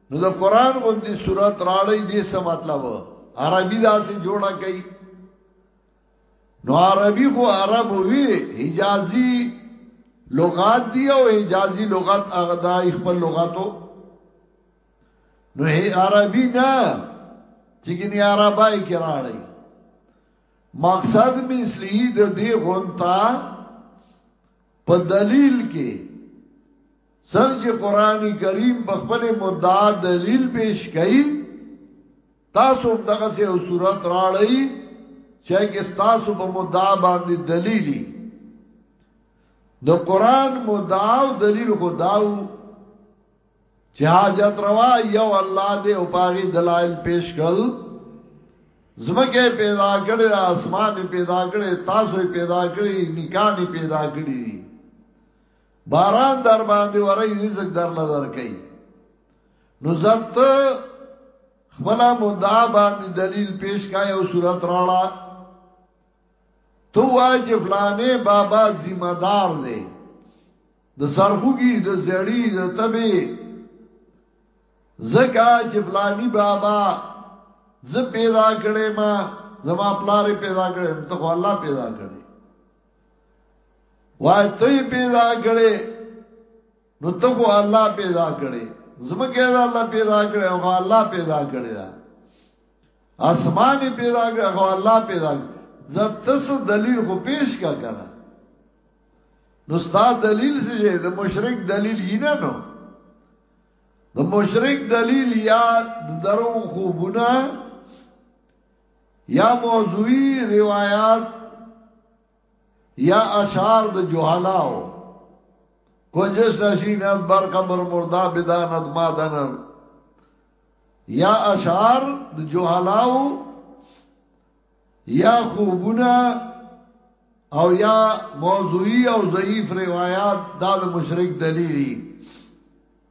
نو د قران باندې صورت راړی دې څه مطلب عربي داسې جوړه کړي نو عربي خو عرب وی حجازي لغات دی او حجازي لغات هغه د خپل لغاتو نو هي عربي نه چې ګني عربای کې راړی مقصد می اصلي د دې غونتا په دلیل کې څنګه چې قران کریم په خپل مدعا دلیل پیش کړي تاسو هم دغه سه او صورت راړی چې کې تاسو په مدعا باندې دلیلی د قران مدعا او دلیل خداو چې حاجت روا یو الله دې او پاغي دلایل پیش کړل زمکه پیدا کړی اسمان پیدا کړی تاسو پیدا کړی نکانی پیدا کړی باران در باندې ورای رزق در لدر کوي نو زت خپل مدعا باندې دلیل پیش کای او صورت راړه تو وای چې فلانه بابا ذمہ دار دی د سرخوږي د زړی د تبي زکا چې فلانی بابا ز پیدا کړې ما زما پلار پیدا کړې ته خو الله پیدا کړې وای ته پیدا کړي نو ته خو الله پیدا کړي زمکه دا الله پیدا کړي او الله پیدا کړي دا اسمان پیدا کړي او الله پیدا کړي زه تس دلیل خو پیش کا کنه نو ستا دلیل څه دی د مشرک دلیل یې نه نو د مشرک دلیل یا درو خوبونه یا موضوعی روایات یا اشعار د جهلاو کنجش نشین از بر قبر مردا بدانت ما دنر یا اشعار د جهلاو یا خوبونه او یا موضوعی او ضعیف روایات دا د مشرک دلیلی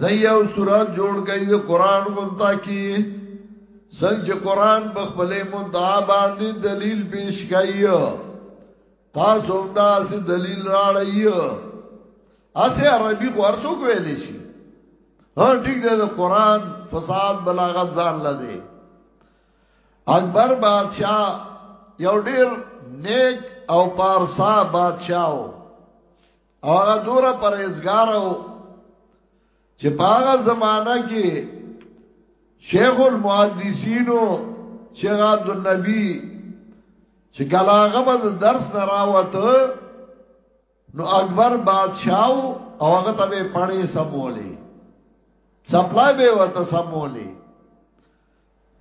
نه یو صورت جوړ کړي د قران غونتا کی څنګه چې قران په خپل مدعا باندې دلیل پیش کړي تاسو هم دا سي دلیل راړی اسه عربي خو ارسو کولی شي ها ټیک ده د قران فساد بلاغت ځان لده اکبر بادشاہ یو ډیر نیک او پارسا بادشاہ او هغه دوره پرهیزګار او چې په هغه زمانہ کې شیخ المحدثین شیخ عبد النبی چې کلاغه به درس نه راوته نو اکبر بادشاہ او هغه ته به پړې سمولې سپلای به وته سمولې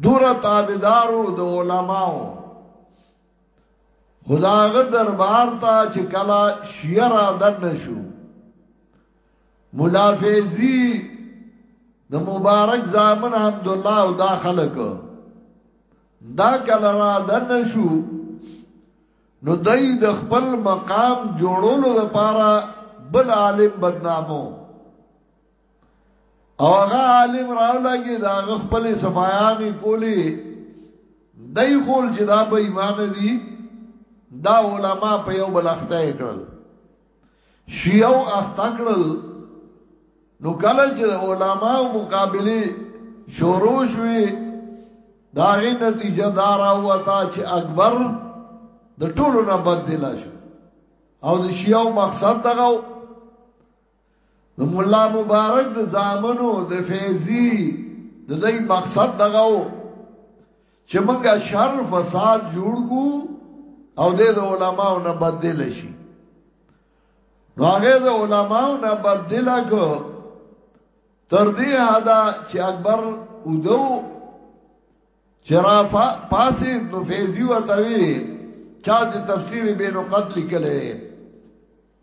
دور تابعدارو د علماو خداغه دربار ته چې کلا شیر دن شو ملافیزی د مبارک زامن حمد الله او دا خلک دا کلا را دن شو نو دای د خپل مقام جوړولو لپاره بل عالم بدنامو او هغه عالم راو لګي دا خپل صفایانی کولی دای خول چې دا به ایمان دي دا علما په یو بل اخته کړل شیعو اخته کړل نو کله چې علما مقابله شروع شوه داغه نتیجه دارا هوا تا چې اکبر د ټولو نه بدل شو او د شیعو مقصد دغه د مولا مبارک د زامنو د فیضی د دې مقصد دغه و چې موږ شر فساد جوړ کو او د علماو نه بدل شي نو هغه د علماو نه بدل کو تر دې حدا چې اکبر ودو چرا پاسې نو فیضی وتوی چا د تفسیر بینو قتل کله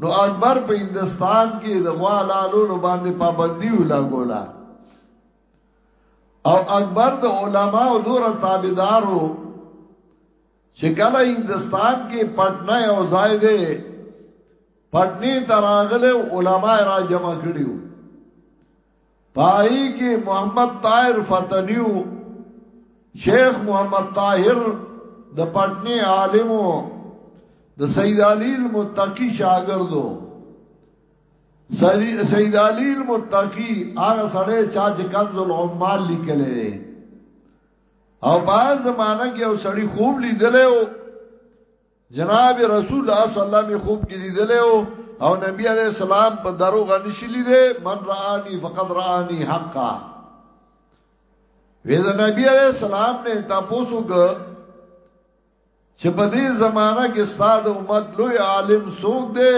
نو اکبر په هندستان کې د غوا لالونو باندې پابندي ولا ګولا او اکبر د علما او دور تابعدارو چې کله هندستان کې پټنه او ځای دی پټنی تراغله علما را جمع کړیو پای کې محمد طاهر فتنیو شیخ محمد طاهر د پټنی عالمو د سید علی المتقی شاګردو سید علی المتقی هغه سړی چا چې کنز العمال لیکلې او باز زمانہ کې او سړی خوب لیدلې او جناب رسول الله صلی الله علیه وسلم خوب کې لیدل او نبی علیہ السلام په درو غنی شلی دی من رآنی فقط رآنی حقا وی دا نبی علیہ السلام نے تپوسو ک چې په دې زمانہ کې استاد امت لوی عالم سوق دی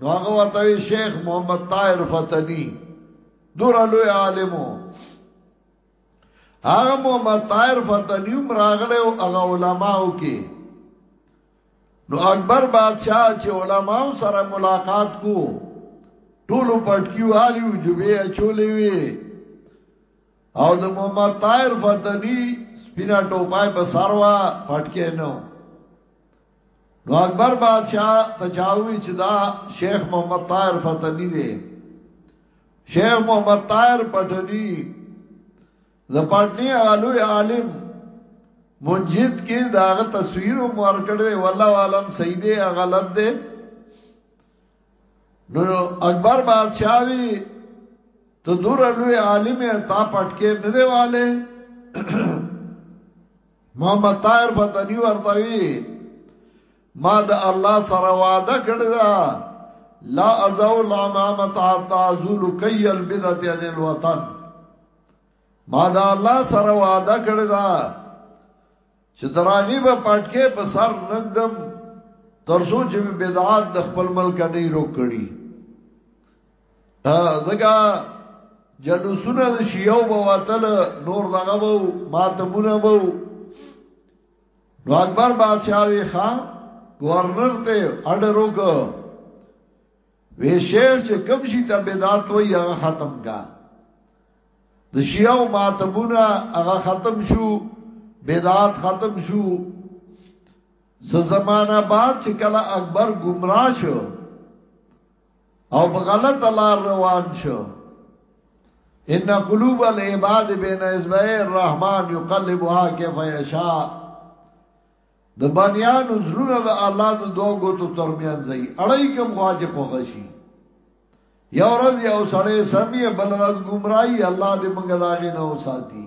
نو هغه ورته شیخ محمد طاهر فتنی دور لوی عالمو هغه محمد طاهر فتنیوم راغله او هغه علماو کې نو اکبر بادشاہ چې علماو سره ملاقات کو ټولو پټکیو آلی او جبه اچولې وي او د محمد طاهر فتنی سپینا ټوپای په سروا پټکې نو نو اکبر بادشاہ ته چاوي چې دا شیخ محمد طاهر فتنی دی شیخ محمد طاهر پټنی د پټنی غلوی عالم منجد کې داغه تصویر مور کړی والله عالم صحیح دی غلط دی نو اکبر بادشاہ وی ته دور لوی عالم تا پټکې نه دیواله محمد طاهر فتنی ورته وی ما د الله سره وعده کړی دا لا ازول امامت حتا ازول کای البدعت عن الوطن ما د الله سره وعده کړی دا چې دراغي به پټکه په سر نګدم ترسو چې بدعات د خپل ملک نه روک کړي زګه جلوسونه د شیو بواتل نور دغه بو ماتمونه بو نو اکبر بادشاہ وی خا گورنر ته اډر وک وی شهر چې کم شي ته بدعت وی هغه ختم کا د شیو ماتمونه هغه ختم شو بدعت ختم شو ز زمانہ بعد چې کله اکبر گمراه شو او په غلط لار روان شو ان قلوب العباد بین اصبع الرحمن یقلبها کیف یشاء د بنیانو زړونه د الله د دوه ګوتو ترمنځ ځای اړای کوم خواجه خوښي یو ورځ یو سړی سمې بل ورځ گمراهي الله دې موږ داغه نه وساتي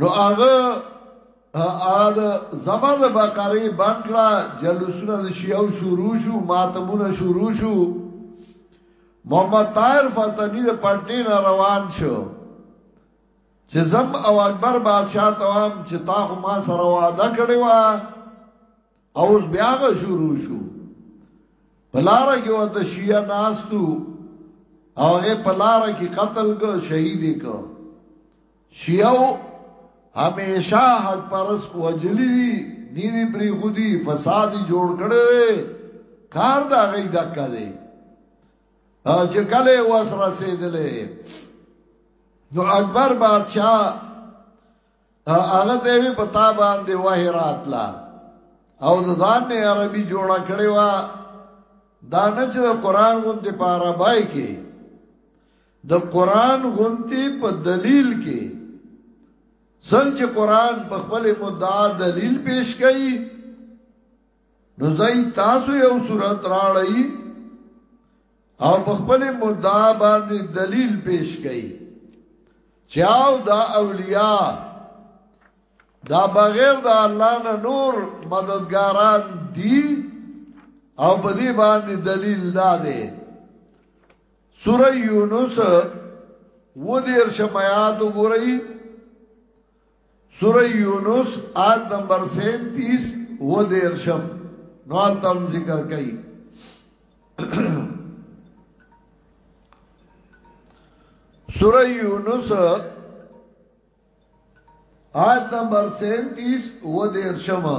نو هغه ا د زما د بقره بنکړه جلوسونه د شیعو شروع شو ماتمونه شروع شو محمد طاهر فتنی د پټنی نه روان شو چې زم او اکبر بادشاہ توام چې تا خو ما سره وعده کړی و او اوس بیا غ شروع شو پلار کې وته شیعه ناستو او هغه پلار کې قتل کو شهید کو شیعو همیشه حق پرس وجلی دی نیدی پری خودی فسادی جوړ کړی دی کار دا غی دکا دی چې کله وس رسیدلې نو اکبر بادشاہ هغه ته وی پتا باندې وه راتلا او د ځان نه عربي جوړه کړې و دا نه چې د قران غوندې په عربای کې د قران غونتی په دلیل کې څنګه چې قران په خپل مدعا دلیل پیش کړي نو ځای تاسو یو صورت راړی او په خپل مدعا باندې دلیل پیش کړي چاو دا اولیاء دا بغیر د الله نه نور مددګاران دي او په دې باندې دلیل دا دی سوره یونس و دیر شمایات وګورئ سوره یونس آیت نمبر 37 و دیر شم نو تم ذکر کړي سوره یونس آیت نمبر 37 و دیر شمه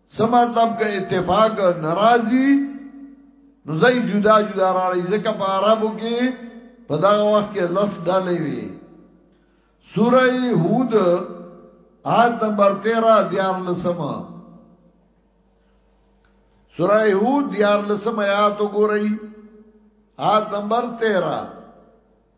څه مطلب که اتفاق ناراضي نو ځای جدا جدا راړي ځکه په عربو کې په دا وخت کې لس ډلې وي سوره هود آیت نمبر 13 دیار لسمه سوره هود دیار لسمه آیات وګورئ آیت نمبر 13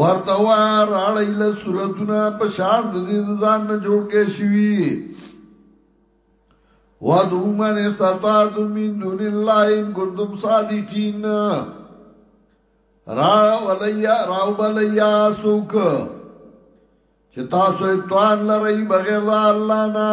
ورته وا راړی له صورتونه په شان د دې ځان نه جوړ کې شوی وادو من استطاعت من دون الله ان کنتم صادقین را ولیا راو بلیا سوک چې تاسو توان لري بغیر د الله نه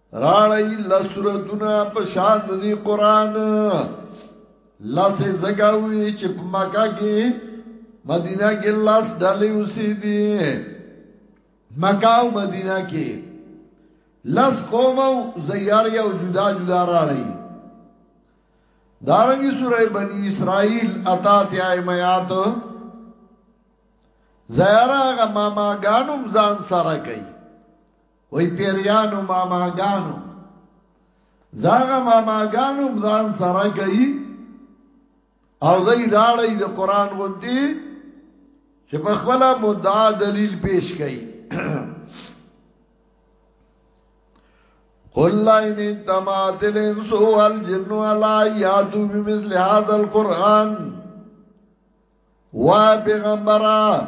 راړی لسورتونه په شان د دې قران لاسه زګاوي چې په مکه کې مدینه کې لاس ډلې اوسې دي مکه او مدینه کې لس قوم او زیار یو جدا جدا راړی دارنګي سورې بني اسرائیل اتا تیا میات زیارا غماما غانم ځان سره کوي وای پیریانو ماماګانو زاغه ماماګانو ځان سره گئی او زئی راړی د قران غوندي چې په خپل مدعا دلیل پیش کړي قل لئن اجتمعت الانس والجن على ياتوا بمثل هذا القرآن وا پیغمبره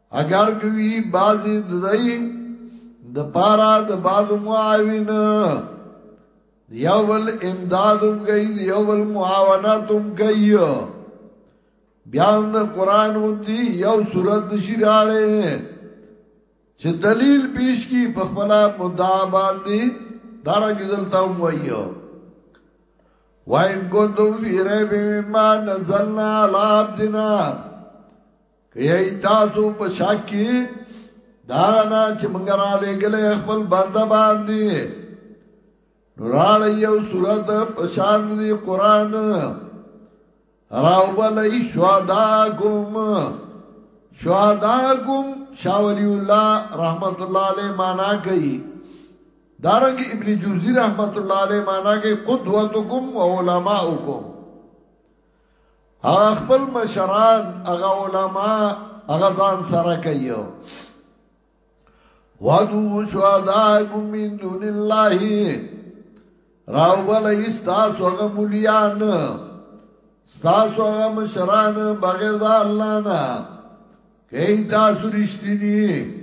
اگر کوي بازي دای د پارا د باز معاون یو ول امدادم گئی یو ول معاونتم گئی بیا د قران غوندي یو صورت نشی راړې چې دلیل پیش کی په خپل مدعا باندې دارنګ دلته وایو وَإِن كُنتُمْ فِي رَيْبٍ مِّمَّا نَزَّلْنَا عَلَى عَبْدِنَا کئی تاسو په شک کی دانا چه منگرا لے گلے اخبر بندہ باندی نرالی او صورت پشاند دی قرآن راو بلئی شوادا گم شوادا گم شاولی اللہ رحمت اللہ علی مانا کئی دارنگ ابن جوزی رحمت اللہ علی مانا کئی قدوتکم و علماؤکم خپل مشران هغه علما هغه ځان سره کوي وادو شهداکم من دون الله راو بل استاسو هغه مليان استاسو هغه مشران بغیر د الله نه کئی تاسو رشتینی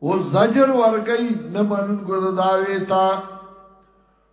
او زجر ورکی نمانون کو دعوی تا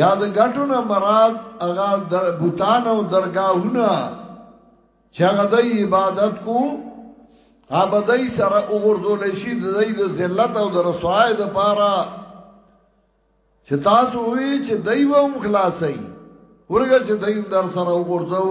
یا د غټونه مراد هغه در بوتان او درگاهونه چې هغه د عبادت کو ابدای سره وګرځول شي د دې د ذلت او د رسوای د پاره چې تاسو وی چې دایو هم خلاصي ورګه چې دایو در سره وګرځاو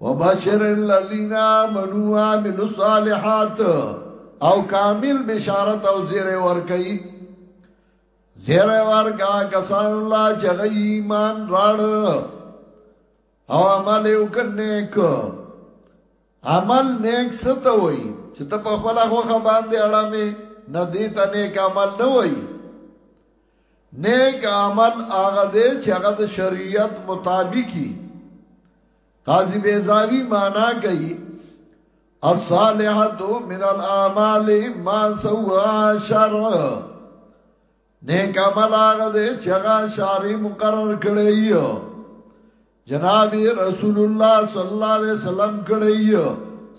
وبشر الذين آمنوا وعملوا الصالحات او کامل بشارت او زیر ورکئی زیر ورکا کسان الله چې غي ایمان راړ او عمل یو کنيک عمل نیک ست وای چې ته په خپل خوخه باندې اړه مې نه دې ته نیک عمل نه وای نیک عمل هغه دی چې هغه د شریعت مطابقي قاضي بیزاوی معنا کوي الصالحات من الاعمال ما سوا شرع نیک عمل هغه دی چې هغه شاری مقرر کړی یو جناب رسول الله صلی الله علیه وسلم کړی یو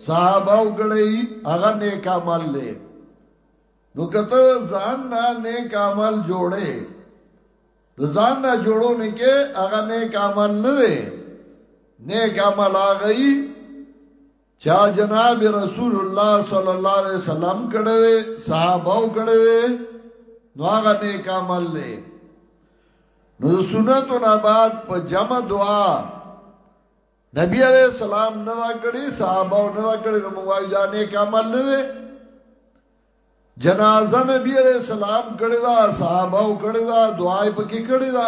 صحابه کړی هغه نیک عمل دی نو کته ځان نه نیک عمل جوړې د ځان نه جوړو نه کې هغه نیک عمل نه دی نیک عمل هغه ای چا جناب رسول الله صلی الله علیه وسلم کړه صحابه کړه نو هغه نیک عمل دی نو سنتو نه بعد په جمع دعا نبی علیہ السلام نه دا کړی صحابه او نه دا کړی نو موږ دا نیک عمل نه دی جنازه نبی علیہ السلام کړی دا صحابه او کړی دا دعای پکې کړی دا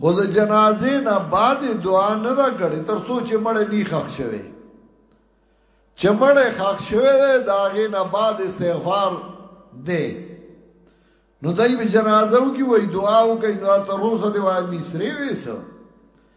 خود جنازې نه بعد دعا نه دا کړی تر سوچ مړ نه خښ شوی چې مړ خښ شوی دی دا غي نه بعد استغفار دی نو دای په جنازو کې وای دعا وکړي نو تر روزه دی وای مصری وېسو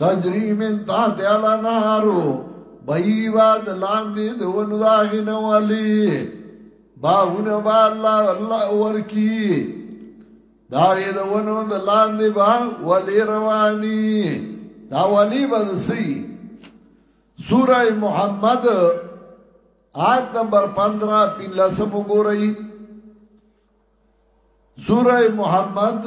تجری من تحت علا نهارو بئی با دلان دی دونو داغی نوالی باغونه با الله والله ورکی داغی دونو دلان دی با ولی روانی دا ولی با دسی سورہ محمد آیت نمبر پندرہ پین لسم گو رئی سورہ محمد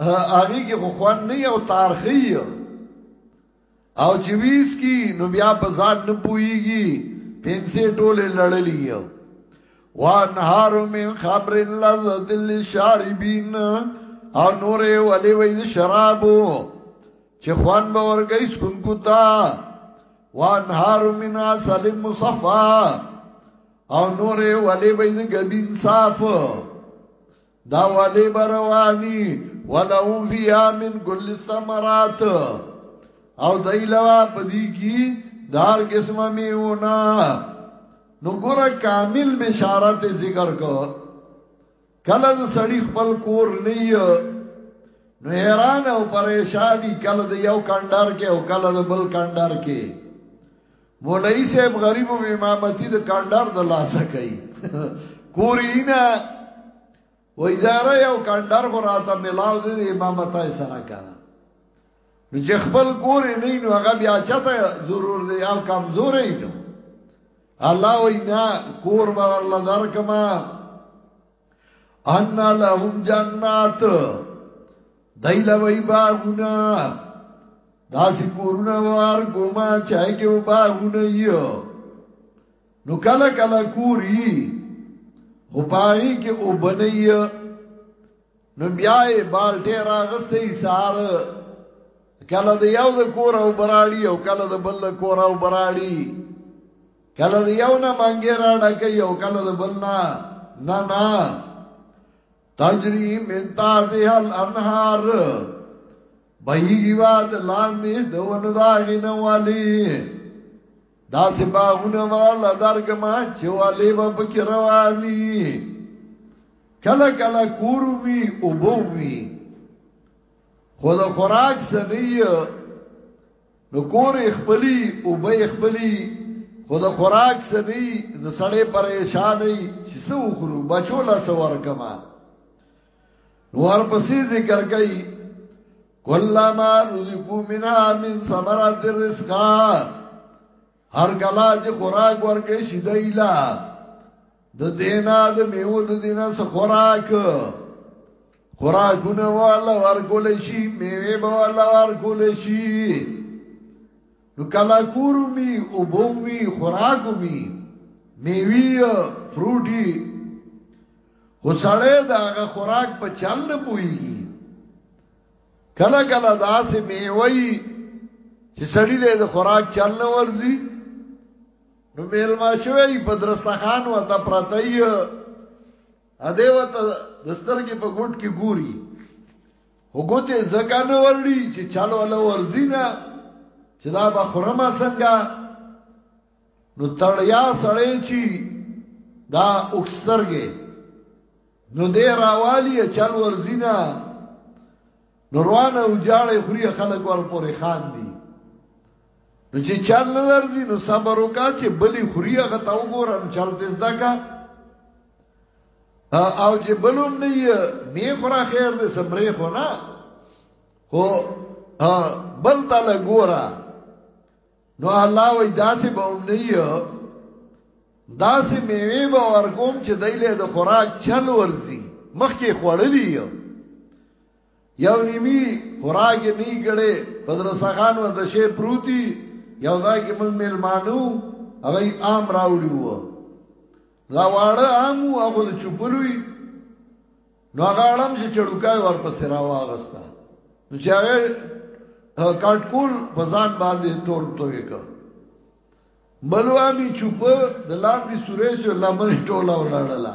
هغه کې خو خوان نه او تارخی او چې ویس کی نو بیا په ځان نه پويږي پنسه ټوله لړلې وانهار من خمر لذت للشاربین او نور ولی وی شرابو چې خوان به ورګی سکون کوتا وانهار من عسل مصفا او نور ولی وی غبین صاف دا والی بروانی ولو فیا من کل ثمرات او دایلوا پدی کی دار قسمه میونا نو ګور کامل بشارت ذکر کو کله د سړی خپل کور نه نو حیران او پریشانی کله د یو کندر کې او کله د بل کندر کې مولای صاحب غریب و امامتی د کاندار د لاسه کوي کورینا و اجاره یو کاندار خو راته ملاو د امامتای سره کنه نو چې خپل کور نه نو هغه بیا چاته ضرور دی او کمزورې نو الله وینا کور بر الله درکما ان لهم جنات دای لوی باغونه داسې کورونه وار کوما چای کې و باغونه یو نو کله کله کوری خو پای کې او بنئ نو بیا یې بالټه راغسته یې سار کله د یو د کور او براړي او کله د بل کور او براړي کله د یو نه منګه را ډکه یو کله د بل نه نه نه تجری من تاتها الانهار بهیږي واد لاندې دونه داغې نه والی دا سه باغونه والا درګما چې والی به پکې رواني کله کله کورومي او بومي خود خوراک سنیه نو کور خپلی او به خپلی خو د خوراک سنی د سړې پریشان نه چې سو خورو بچو لا سوار کما نور پسې ذکر کوي کلما رزقو منا من ثمرات الرزق هر کلا چې خوراک ورکړي شي دایلا د دینا د میو د دینا سره خوراک خوراکونه والا ورکول شي میوه به والا ورکول شي نو کلا کورمی وبومي خوراکومي میوي فروټي خو سړی دا هغه خوراک په چل نه پويږي کله کله داسې میوي چې سړی له خوراک چل نه ورځي نو میلما شوی په درستخان و ته پرتای ا دې وته د سترګې په ګوټ کې ګوري وګوتې زګا نه ورړي چې چالو ولا ورزینا چې دا به خرمه څنګه نو تړیا سړی چی دا اوکسترګې نو دې راوالی چل ورزینا نو روانه او جاړې خوري خلک ور پورې خان دي نو چې چل نه درځي نو صبر وکا چې بلی خوري هغه تا وګورم چل دې زده کا او چې بلوم نه یې می خورا خیر دې سمرې خو نه هو بل تل ګورا نو الله وې داسې به هم نه یې داسې میوه به ورکوم چې دایله د خوراک چل ورزي مخکې خوړلې یې یو نیمی خوراک یې نه کړي په درسخان و د شی پروتي یو ځای کې موږ میلمانو هغه عام راوړي وو دا واړه عام او هغه د چوپلوي نو هغه اړم چې چړوکای ورپسې راواغستا نو چې هغه کټکول په ځان باندې تور توې کا بلوا می چوپ د لاندې سورې شو لمن ټوله ولاړه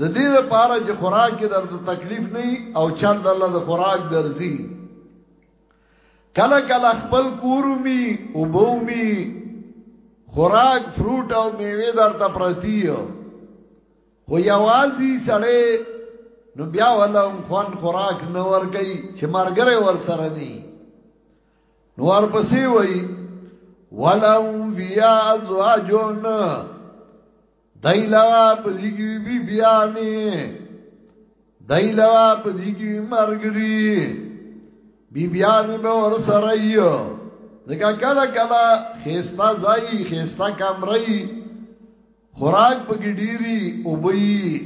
د دې لپاره چې خوراک کې درته تکلیف نه او چل الله د خوراک درځي کله کله خپل کورومي او بومي خوراک فروټ او میوه درته پرتی خو یوازي سړې نو بیا ولهم خوان خوراک نه ور کوي چې مرګره ور سره ني نو ور پسې وای ولهم بیا ازواجون دایلوا په دې کې بی بیا می دایلوا په دې کې مرګري بی بیا می به ور سره یو ځکه کله کله خيستا ځای خيستا کمرې خوراک په کې ډيري او بي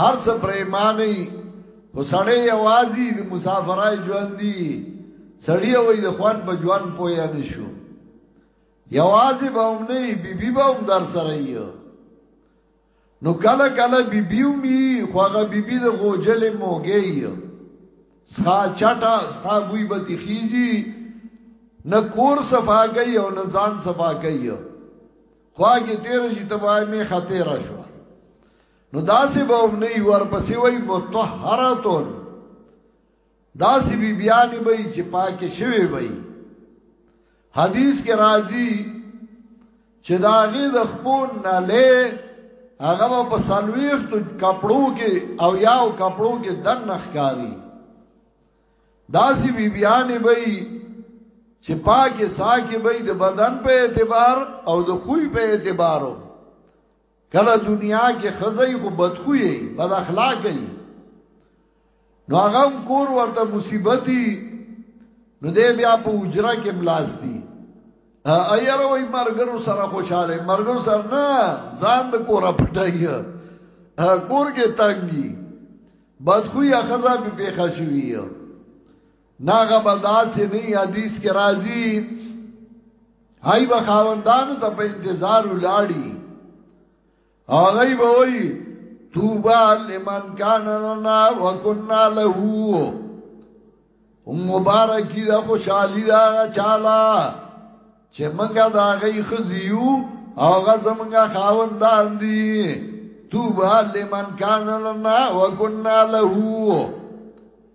هر څه پرېمانه خو سړی یوازې د مسافرای ژوند دی سړی وای د خوان په ژوند پوهه نشو یوازې به هم نه بی بی به هم در سره یو نو کله کله بی بی هم یي خو هغه بی بی د غوجلې موګې یو سخا چټه سخا بوی به تخیزي نه کور صفا کوي او نه ځان صفا کوي خواږه تیر شي تبای می خطر شو نو داسې به هم نه ور پسې وای متطهراتون دا سی بی بیانی بی چی پاکی شوی بی حدیث کې راځي چې دا غي د خپل نه له هغه په سلويخت کپړو کې او یاو کپړو کې دن نخکاری داسي بی بیانې به چې پاکه ساکه به د بدن په اعتبار او د خوې په اعتبارو کله دنیا کې خزای خو بدخوې بد اخلاق ای نو هغه کور ورته مصیبتي نو دې بیا په اجرا کې ملاس دي ایر وای مرګرو سره خوشاله مرګرو سره نه ځان د کوره پټای کور کې تنګي بدخوې خزا به پیښه شوی ناغه بداسې نه حدیث کې راځي هاي به خاوندانو ته په انتظار ولاړی هغه به وایي توبا لمن کان لنا وکنا له مبارکی دا خوشحالی دا چالا چې منګه دا غي خزیو هغه زمونږه خاوندان دي توبا لمن کان لنا وکنا له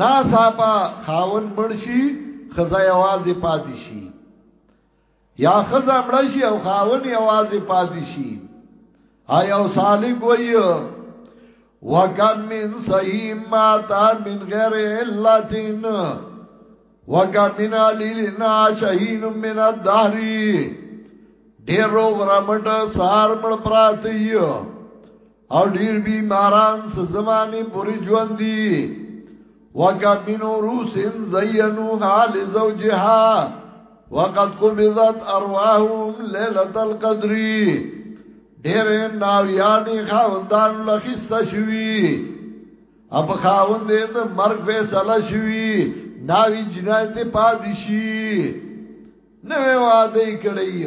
ناڅاپه خاوند مړ شي خزه یوازې پاتې شي یا خزه مړ شي او خاوند یوازې پاتې شي آیا او سالک وی وکم من صحیح ماتا من غیر علتین وکم من علیلنا شهین من الدهری ډیر روغ رمټ سار مړ پراتی او ډیر بیماران څه زمانه پوری ژوند دي وکا منو روسن زینوها لزوجها وقد قبضت ارواحهم ليله القدر ډېر ناویانی خاوندان لخصه شوی اب خاوند دې د مرګ فیصله شوی ناوی جنایت پادشي نوې واده کړی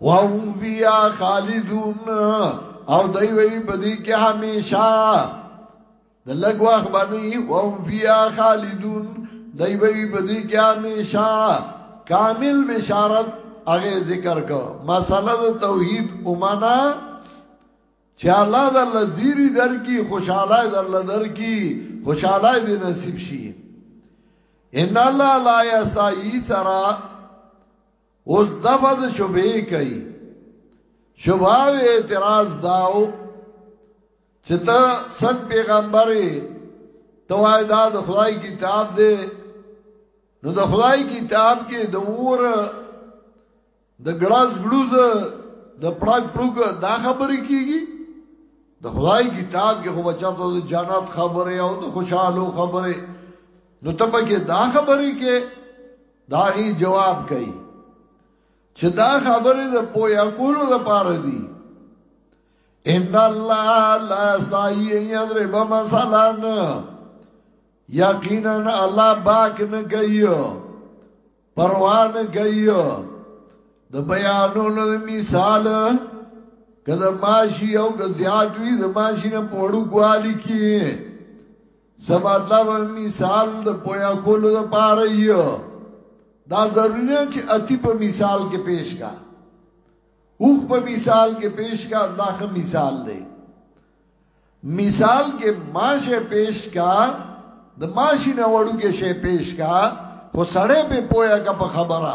وهم فیا خالدون او دای وی بدی کې همیشه د لګ واخ باندې وهم فیا خالدون دای وی بدی کې همیشه کامل بشارت هغه ذکر کو مساله د توحید اومانا چې الله د لزیری درکی خوشاله د الله درکی خوشاله دې نصیب شي ان الله لا یستای سرا اوس دغه د شوبې کوي شوباو اعتراض داو چې ته سم پیغمبري توای دا د خدای کتاب دی نو د خدای کتاب کې د اور د ګلاس ګلوز د پړک پړک دا خبرې کیږي د خدای کتاب کې خو بچا ته جنت خبره او د خوشاله خبره نو ته پکې دا خبرې کې داغي جواب کوي چې دا خبره د پویا کولو لپاره دي ان الله لا استحي ان يضرب مثلا یقینا الله باک نه کوي پروا نه کوي د بیانونو د مثال کله ماشي او که زیات وي د ماشي نه پوړو کوالی کی زماتلا به مثال د پویا کولو د پاره یو دا ضروری نه چې اتی په مثال کې پیش کا اوخ په مثال کې پیش کا دا خه مثال دی مثال کې ماشه پیش کا د ماشي نه وړو کې شی پیش کا خو سړې په پویا کا په خبره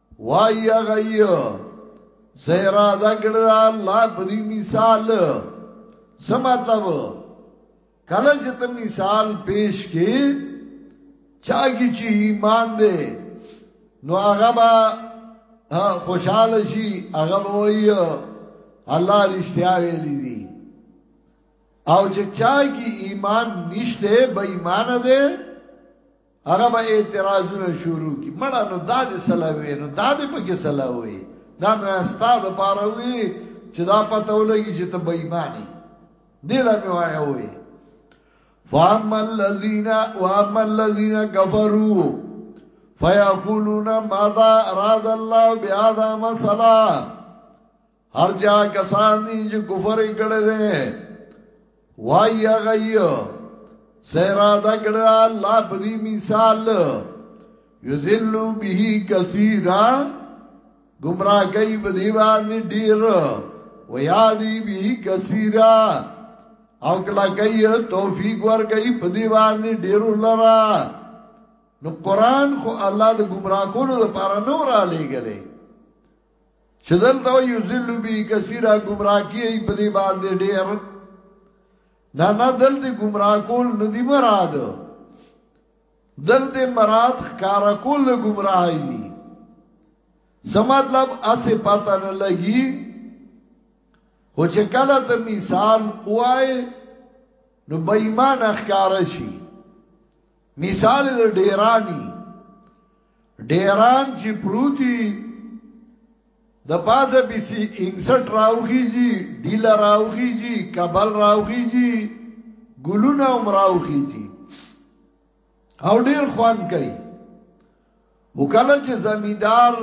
وای غي زیرا دګړ الله په دې مثال څه مطلب کله چې ته مثال پیش کې چاګی چې ایمان دې نو هغه با خوشاله شي هغه وای الله رښتیا ویلي دي او چې چاګی ایمان نشته بې ایمان ده هغه به اعتراضونه شروع کی مړه نو دا دې سلاوي نو دا دې پکې سلاوي دا مې استاد پاره وی چې دا پته ولګي چې ته بېمانه دې لا مې وایې وی فاما الذين واما الذين كفروا فيقولون ماذا اراد الله بهذا مثلا هر جا کسان دي چې کفر کړي دي وای هغه یو سیرا دا کړه الله په دې مثال یذل به کثیرا گمراه کوي په دې باندې ډیر و یادی به کثیرا او کلا کوي توفیق ور کوي په دې باندې ډیر لرا نو قران خو الله د گمراه کولو لپاره نور علی ګلې چې دلته یو ذل به کثیره گمراه کیږي په دې باندې ډېر نه نه دلته گمراه کول ندی مراد دلته مراد کار کول گمراهی دي سمطلب اسه پتا نه لګي خو چې کله ته مثال وای نو بېمان اخکار شي مثال د ډیرانی ډیران چې پروتي د پازه بي سي 61 راوخيږي ډیل راوخيږي کابل راوخيږي ګلونه هم راوخيږي او ډیر خوان کوي وکاله چې زمیدار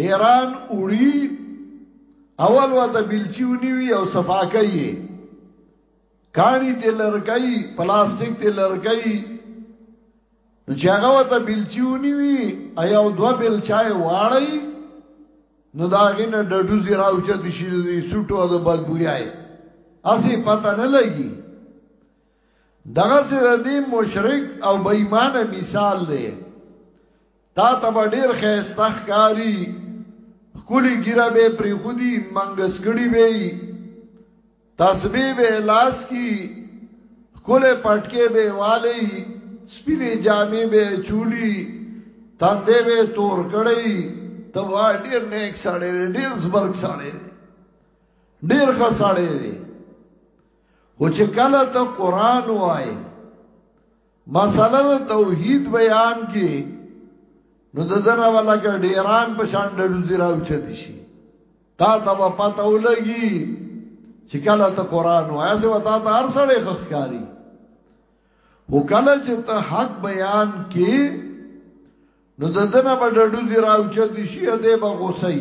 ډیران اوړي اول وته بلچیونی وی او صفا کوي کانی تی لرګی پلاستیک تی لرګی نو چې هغه وته بلچیونی وی ایاو دوا بلچای واړی نو دا غینه د دوزی راوچت شي د سټو د بدبویای اسی پته نه لګي دغه سره دی مشرک او بېمانه مثال دی تا ته ډیر خیسته ښکاری خولي ګیره به پری خودي منګس کړي به تسبیح به لاس کی کله پټکې به والی سپینې جامې به چولی تندې به تور کړی ته وا ډیر نیک سړی دی ډیر زبرګ سړی دی ډیر ښه سړی دی خو چې کله ته قران وای مسله د توحید بیان کې نو د زنه ولا کې ډیران په شان د لوزي راوچت شي تا ته په پته ولګي چې کله ته قران وایې سو تا ته هر سړی خخکاری هو کله چې ته حق بیان کې نو د دنه په ډډو دی راوچت شي ته به غوسي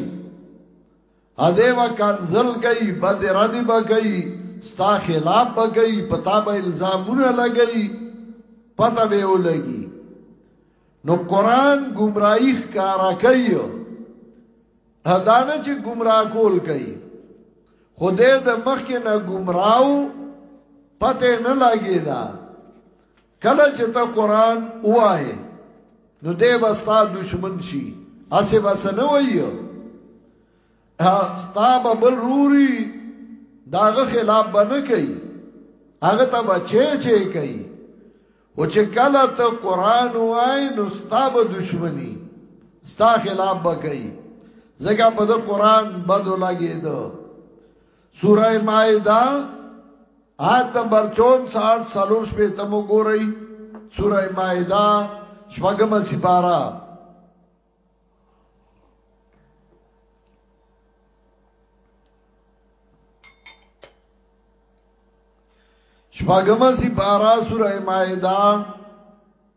اده و کنزل گئی بد ردی با گئی ستا خلاف با گئی پتا با الزامون لگئی پتا بے او لگی نو قرآن گمرائی خکارا کئی دانه چې گمراه کول کئی خدای د مخ کې نه گمراو پته نه لګی دا کله چې ته قران وای نو دې بستا دشمن شي اسه بس نه وایو ستا به بل روري داغه خلاف بنه کوي هغه ته بچي چي کوي او چې کله ته قران وای نو ستا به دشمني ستا خلاف به کوي زګه په قران بدو لګي دو سوره مائده آیت نمبر 64 سالور شپې تم وګورئ سوره مائده شپږم سپاره شپږم سپاره سوره مائده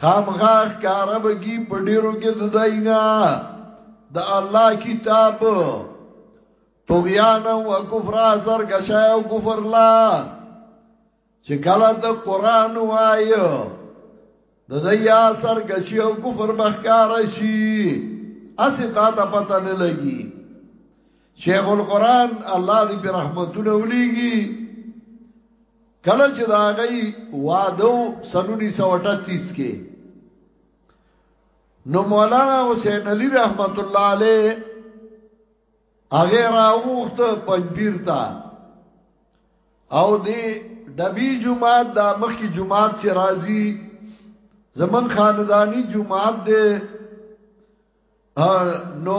خامخا ښکارا بگی په ډیرو کې دداینا د الله کتاب طغیان او کفر اثر غشای او کفر لا چې کله د قران وایو د دې اثر غشی او کفر بخکار شي اسه تا ته پته نه لګي شیخ القران الله دې په رحمتونو وليږي کله چې دا غي وادو سن 1938 کې نو مولانا حسین علی رحمت الله علیه هغه راوخت پنځبیر تا او دی دبی جمعات دا مخی جمعات چې راځي زمن خاندانی جمعات دی نو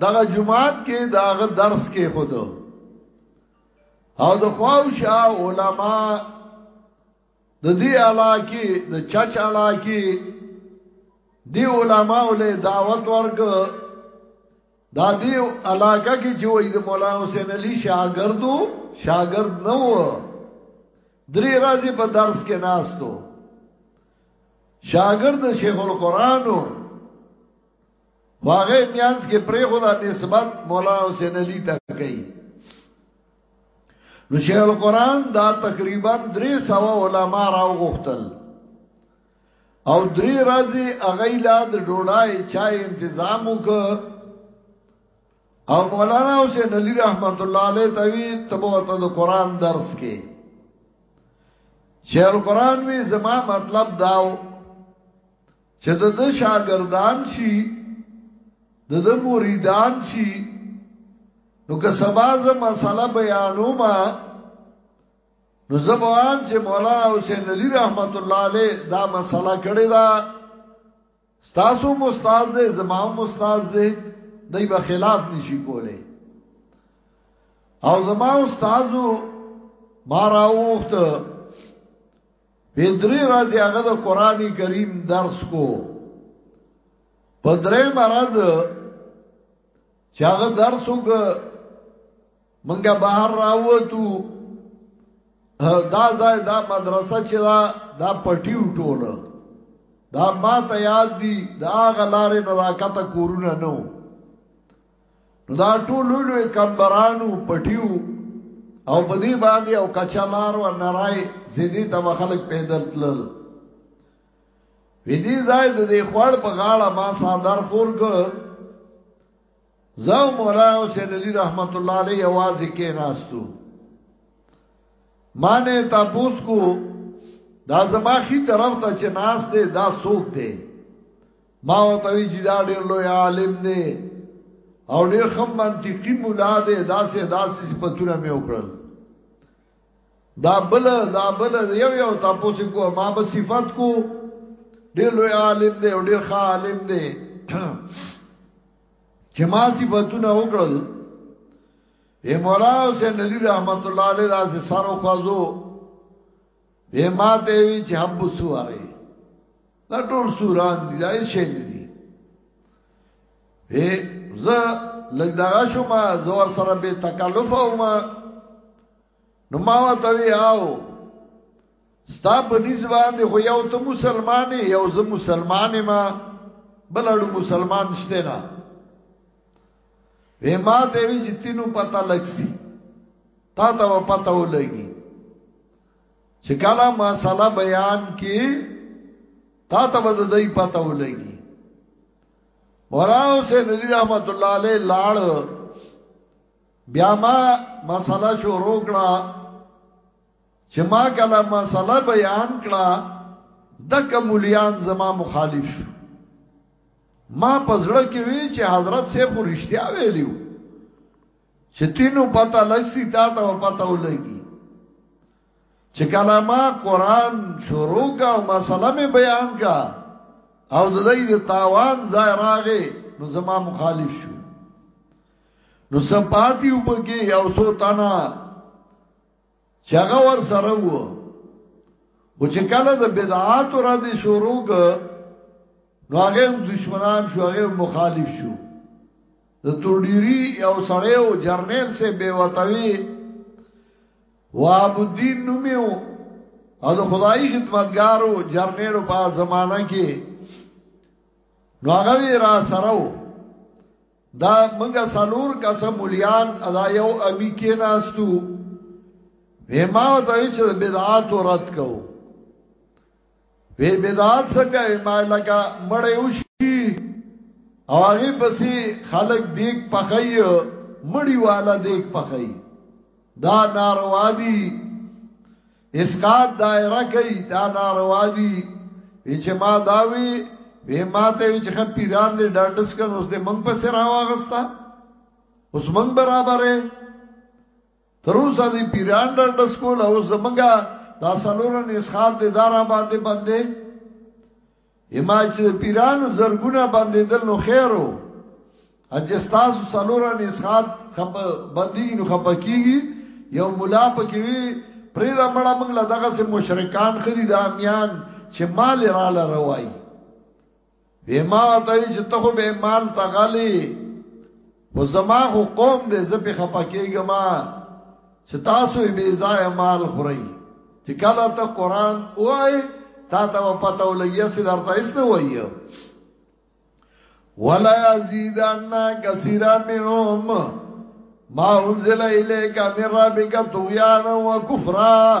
دغه جمعات کې داغه درس کې خود او د خواوشا علما د دې علاقې د چچ علاقې دی علماء له دعوت ورک دا دی علاقه کې چې وای د مولانا حسین علي شاګردو شاګرد نو درې راځي په درس کې ناستو شاګرد شیخ القرآن واغه میانس کې پرې خدا نسبت مولا حسین علی ته کوي نو شیخ القرآن دا تقریبا درې سو علما راو غختل او درې راځي اغیلا د ډوډۍ چای تنظیم وک او مولانا حسین علی رحمت الله علیه توی تبو ته د قرآن درس کې شیخ القران وی زما مطلب داو چې د د شاګردان شي د د مریدان شي نو که سبا ز مسله بیانوم نو زبوان چې مولانا حسین علی رحمت الله علیه دا مسله کړی دا ستاسو هم استاد دی زما هم استاد دی دای به خلاف نشي کوله او زما استادو ما راوخت په درې ورځې هغه د قرآني کریم درس کو په درې مرز چې هغه درس وک منګه بهر راووتو دا ځای دا مدرسه چې دا دا پټي وټوله دا ما ته یاد دي دا غلارې نه دا کته کورونه نو نو دا ټول لوی کمبرانو پټیو او په دې باندې او کچلار او نارای زیدي ته خلک پیدل تلل وی دی ځای د دې خوړ په غاړه ما سادر خور ک زو مولا حسین علی رحمت الله علیه आवाज کې ناستو مانه تاسو کو دا زما خي طرف ته چې ناس دې دا سوق دې ما وته وی چې دا ډېر لوی عالم دې او ډېر خم منطقي مولا دې داسې داسې صفاتونه مې وکړل دا بل دا بل یو یو تاسو کو ما به صفات کو ډیر لوی عالم دی او ډیر ښه عالم دی چې ما صفاتونه وکړل اے مولا حسین علی رحمت الله علیه داسې سارو خوازو به ما ته وی چې ابو سواره دا ټول سوران دي دا شي نه دي به زه لګ دا شو ما زور سره به تکلف او ما نو ما ته وی آو ستا په نسبان دی خو یو ته مسلمان یو زه مسلمان ما بلړو مسلمان شته نه به ما ته وی چې تینو پتا لګسی تا ته پتا ولګي چې کله مساله بیان کی تا ته به دای پته ولګي وراو سے نذیر رحمت الله علیه لاړ بیا ما مساله شروع کړه چې ما کله مساله بیان کړه د کوملیان زما مخالف شو ما پزړه کې وی چې حضرت سیف رښتیا ویلیو چې تینو پتا لګسي تا ته پتا ولګي چې کلمه قران شروع کا او مسله می بیان کا او د دې د تاوان ځای راغې نو زما مخالف شو نو سپاتی وبګي او سو تنا چې هغه ور سره وو او چې کله د بدعات را دي شروع ک نو هغه دشمنان شو هغه مخالف شو د توډيري او سړی او جرنیل سه به وتوي واب الدین نومیو او د خدای خدمتګارو جرنیلو په زمانہ کې نو هغه را سره وو دا منګه سالور کس مليان ادا یو امی کې ناستو ما ته چې بدعات رد کو به بدعات څنګه ما لگا مړ یو شي او هغه پسې خلک دیګ پخای مړی والا دیګ پخای دا ناروا دي اسقاط دایره کوي دا ناروا دي چې ما داوي به ما ته چې خپ پیران دې ډاډس کن اوس دې منګ په سر واغستا اوس منګ برابرې تر اوسه دې پیران ډاډس کول او زمنګا دا سلورن اسقاط دې دارا باندې باندې اما چې د پیرانو زرګونه بندیدل نو خیر وو اجه تاسو سلوره نسخات خپ بندي نو خپ کیږي یو مولا پکې وی پرې دا مړه موږ له دغه سه مشرکان خدي دا میان چې مال را لروي وې ما ته چې ته به مال تغلي خو زما خو قوم دې زه په خپه کېږم چې تاسو یې بې ځایه مال خورئ چې کله ته قران وای تا ته پته ولګیا چې درته هیڅ نه وایو ولا یزیدن کثیرا منهم ما انزل الیک من ربک طغیانا و کفرا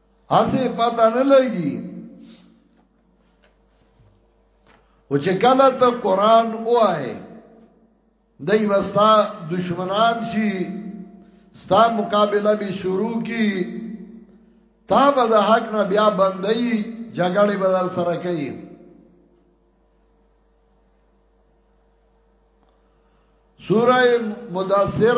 اسی پتا نه لګي او چې کله ته قران وای دای وستا دشمنان شي ستا مقابله به شروع کی تا به د حق نه بیا بندي جګړه به در سره کوي سوره مدثر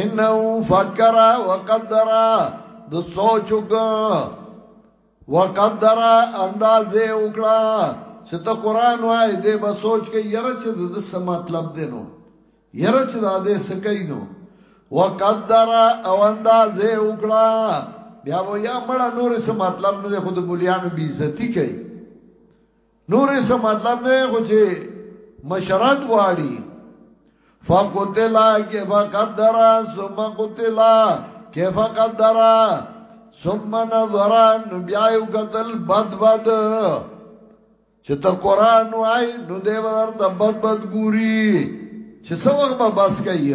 انه فکر وقدر د سوچوګ وقدر اندازې وکړه چې ته قران وای دې به سوچ کې یره چې د څه مطلب دی نو یره چې دا دې سکای نو وقدر او اندازې وکړه بیا و یا مړه نور څه مطلب نه خود مولیانو بی عزتی کوي نور څه مطلب نه خو چې مشران غواړي فقتلا كيف قدر ثم قتلا كيف قدر ثم نظر بیا یو قتل بد بد چې ته قران وای نو دیو درته بد بد ګوري چې څو وخت به بس کوي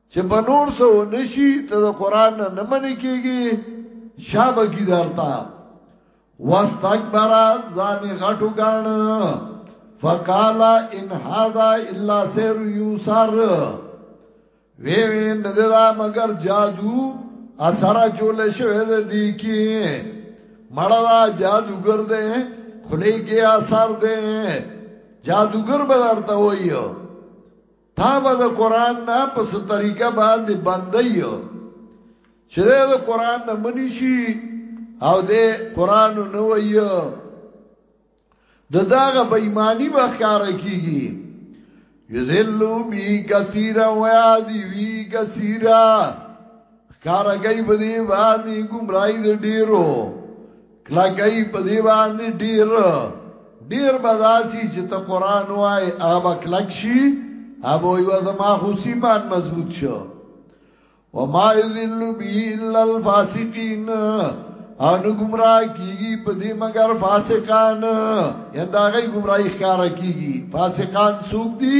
چې په نور څه ونشي ته د قران نه نه منې کیږي شابه کی درتا واستكبر ځان غټو غان فقال ان هذا الا سر يسر وی وی ندرا مگر جادو اثر چول شوه د دی کی مړلا جادوګر دې خلی کې اثر دې جادوګر بدرته وایو تا به د قران نه په ست طریقه باندې باندې چې د قران نه منی شي او د قران نه وایو د داغه بېمانی به ښکار کیږي یذلو بی کثیرا و یادی وی کثیرا ښکار کوي په دې باندې گمراهی د ډیرو کلاګي په دی باندې ډیر ډیر بداسي چې ته قران وای اب کلک شي اب وي زما خو سیمان مضبوط شو وما يذل بي الا الفاسقين ان گمراه کیږي په دې مگر فاسقان یندا غي گمراهي ښکارا کیږي فاسقان څوک دي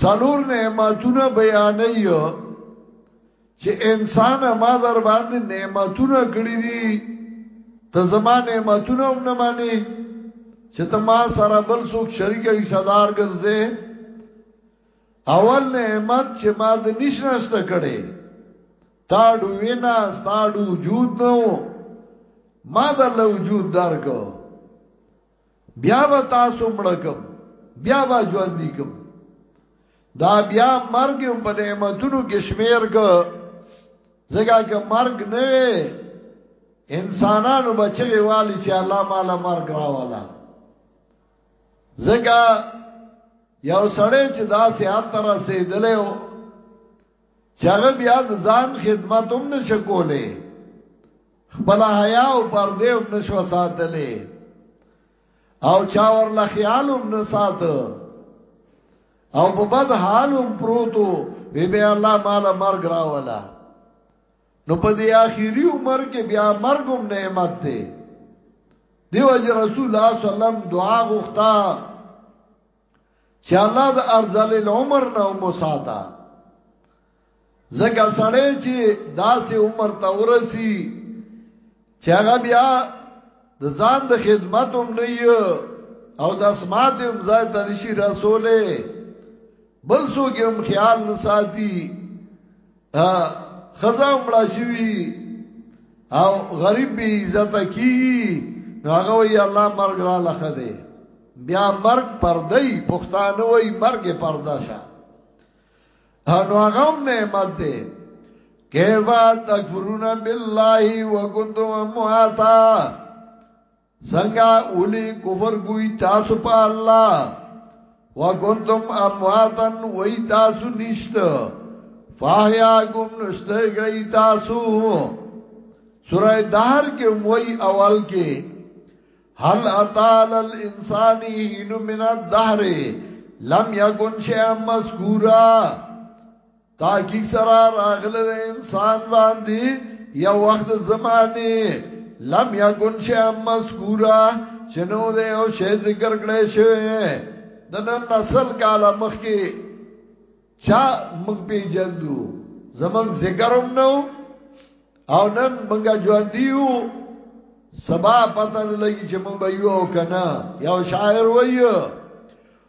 سلور نعمتونه بیانې چې انسان ما در باندې نعمتونه کړې دي ته زما نعمتونه هم نه مانی چې ته ما سره بل څوک شریک او صدر ګرځې اول نعمت چې ما د نشنشته کړې تا ډوینا ستا ډو وجود نو ما د له وجود درکو بیا به تاسو مړ کوم بیا به ژوند کوم دا بیا مرګ هم په نعمتونو کې شمیر ک زګه که مرګ نه وي انسانانو بچي والی چې الله مال مرګ راواله زګه یو سړی چې دا سیات تر رسیدلې چې هغه بیا د ځان خدمت هم نشه کولې خپل حیا او پردې هم نشو ساتلې او چا ورله خیال هم نه سات او په بد حال هم پروتو وی به الله مال مرګ راولا نو په دې اخیری عمر کې بیا مرګ هم نعمت دی دیو اج رسول الله صلی الله علیه وسلم دعا غوښتا چې الله د ارزل العمر نه مو ساته زګه سړی چې داسې عمر ته ورسی چې هغه بیا د ځان د خدمت هم نه او د اسمات هم ځای ته نشي رسوله بل څوک هم خیال نه ساتي خزا مړه شوی او غریب به عزت کی هغه وی الله مرګ را لخه دی بیا مرګ پردی پښتانه وی مرګ پردا شه انو هغه نعمت دی کیوا تکفرون بالله وکنتم امواتا څنګه اولی کفر کوي تاسو په الله وکنتم امواتن وای تاسو نشت فاحیاکم نشته گئی تاسو سورہ دهر کې وای اول کې هل اتال الانسان هینو من الدهر لم یکن شیئا مذکورا تاکیق سرا راغل انسان باندی یا وقت زمانی لم یکن شیئا مذکورا چنو دے او شیئ ذکر کڑے شوئے دنن نسل کالا مخی چا مخ پی جندو زمان ذکرم نو او نن منگا جواندیو سبا پتن لگی چه من بیو او کنا یو شاعر ویو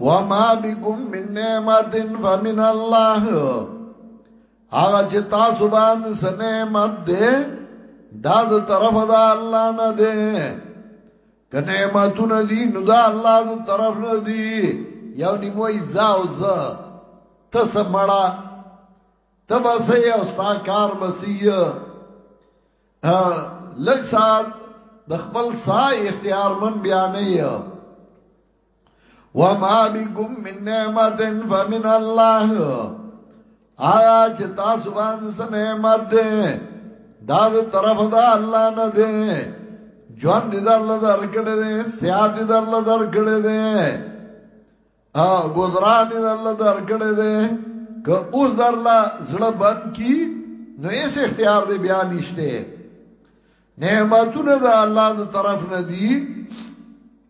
وما بكم من نعمت فمن الله هغه چې تاسو باندې سنعمت ده دا د طرف د الله نه ده که نعمتونه دي نو دا الله دې طرف نه دي یو نیموي زاو ز ته سمړه ته بسې او ستا کار بسې لږ سات د خپل سا اختیار من بیانې وما بكم من نعمت فمن الله آیا چې تاسو باندې څه نعمت ده دا د طرف دا الله نه ده ژوند دې درله درکړې ده سیاد دې درله درکړې ده ا گزاران دې درله درکړې ده که اوس درله زړه بند کی نو ایس اختیار دی بیا نشته نعمتونه د الله د طرف نه دي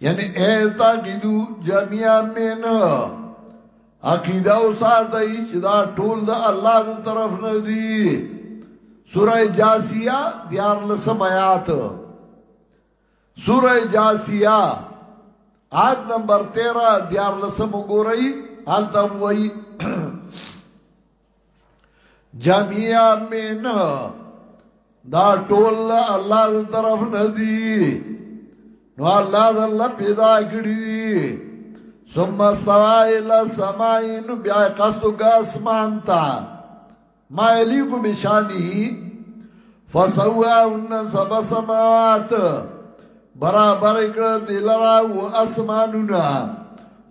یعنی ایتا قیدو جمعیا من عقیده او ساته ای چې دا ټول د الله د طرف نه دی سوره جاسیه دیار لسم آیات سوره جاسیه آیت نمبر 13 دیار لسم وګورئ حالت هم وایي جميعا من دا ټول الله دې طرف نه دي نو الله دې الله پیدا کړی ثم استوى الى السماء نو بیا قصد کا اسمان تا ما یلیق بشانی فسواهن سبع سماوات برابر کړه دلرا و اسمانونا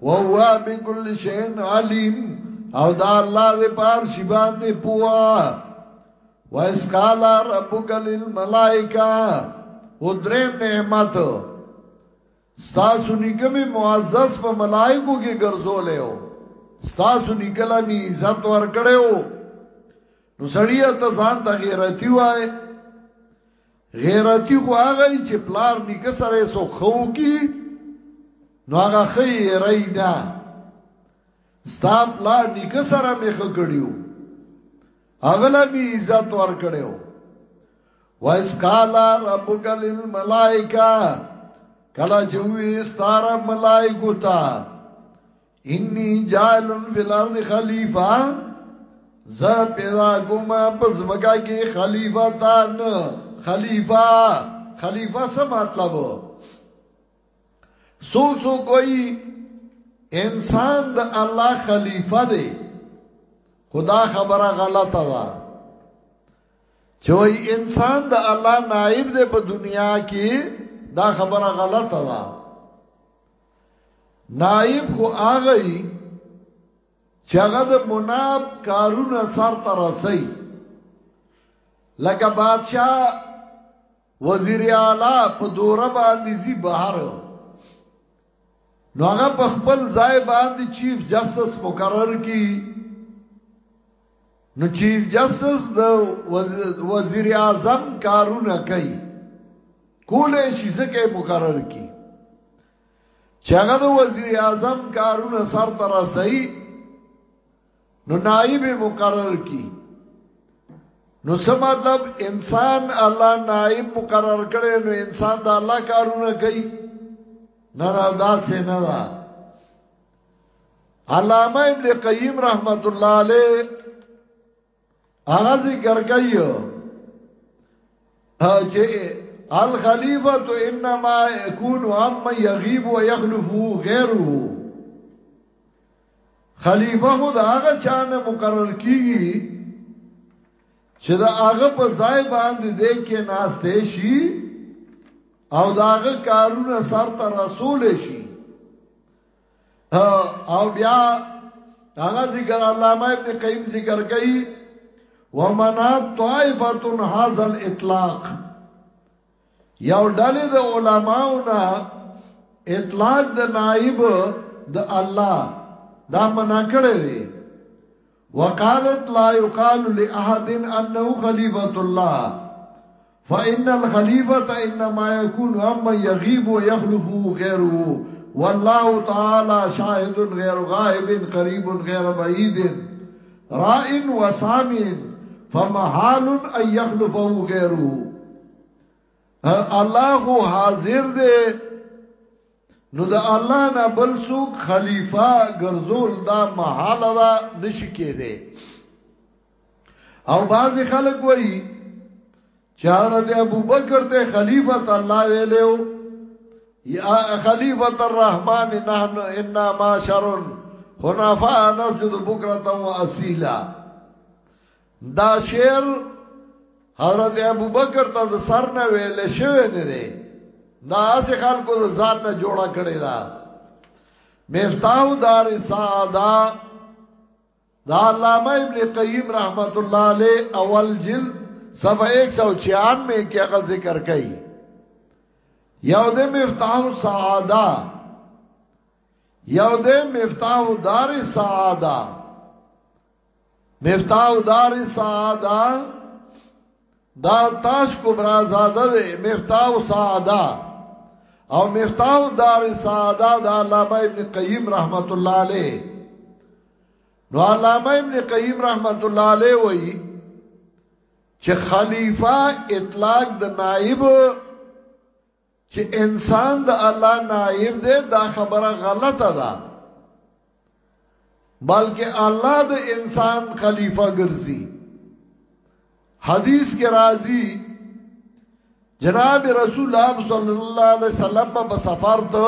و هو بكل شيء عليم او دا الله دې پار شی باندې پوا و اس قال ربك للملائکه و دریم نعمت ستاسو نکمه معزز په ملائکو کې ګرځولې او ستاسو نکله می عزت ور کړو نو سړی ته ځان ته غیرتی وای غیرتی خو هغه ای چې پلار نیکه سره سو خو کی نو هغه خی رای نه ستا پلار نیکه سره مخ کړیو اغلا می عزت ور کړیو وایس قالا ربک للملائکه کلا چې وی ستاره ملائکه تا انی جائل فی الارض خلیفہ ز پیدا کوم پس مکا کې خلیفہ تان خلیفہ خلیفہ څه مطلب سو سو کوئی انسان د الله خلیفہ دی خدا خبره غلطه ده چوي انسان د الله نائب دی په دنیا کې دا خبره غلطه ده نائب خو هغه ای چې هغه د مناب کارونه سر ته رسي لکه بادشاہ وزیر اعلی په دوره باندې زی بهر نو هغه په خپل ځای باندې چیف جسټس مقرر کی نو چیف جسټس د وزیر اعظم کارونه کوي کولای شي ځکه مقرر کی چې هغه د وزیر اعظم کارونه سر ته رسي نو نائب مقرر کی نو څه مطلب انسان الله نائب مقرر کړي نو انسان د الله کارونه کوي نه نه دا څه نه ده علامه ابن قیم رحمت الله علیه هغه ذکر کوي چې الخلیفۃ انما یکون هم یغیب و یخلفو غیره خلیفہ خود هغه چانه مقرر کیږي چې دا هغه په ځای باندې دی کې ناشته شي او داغه کارونه سر ته رسول شي او بیا هغه ذکر علامه ابن قیم ذکر کوي ومنا طائفه هذا الاطلاق یو ډلې د علماونه اطلاق د نائب د الله دا منا کړی دی وقالت لا يقال لأحد أنه خليفة الله فإن الخليفة إنما يكون أما يغيب ويخلفه غيره والله تعالى شاهد غير غائب قريب غير بعيد رائن وسامع فمحال أن يخلفه غيره أه، الله حاضر ده نو د الله نه بل څوک خلیفہ ګرځول دا محال ده نشی کېده او باز خلک وایي چې حضرت ابوبکر ته خلیفۃ الله ویلو یا خلیفۃ الرحمن نحن انا معاشر حنفاء نسجد بکرة و اصیلا دا شعر حضرت ابو بکر ته د سر نه ویل شوی نه دی دا اسی خلکو د ځان نه جوړه کړی دا مفتاح دار ساده دا علامه ابن قیم رحمت الله علیه اول جلد صفحه 196 کې هغه ذکر کړي یو د مفتاح سعاده یو د مفتاح دار سعاده مفتاح دار سعاده دا تاج کبرا زاده ده مفتاح سعاده او مفتاح دار سعاده د علامه ابن قیم رحمت الله علیه نو علامه ابن قیم رحمت الله علیه وایي چې خلیفہ اطلاق د نائب چې انسان د الله نائب دی دا خبره غلطه ده بلکې الله د انسان خلیفہ ګرځي حدیث کې راځي جناب رسول الله صلی الله علیه وسلم په سفر ته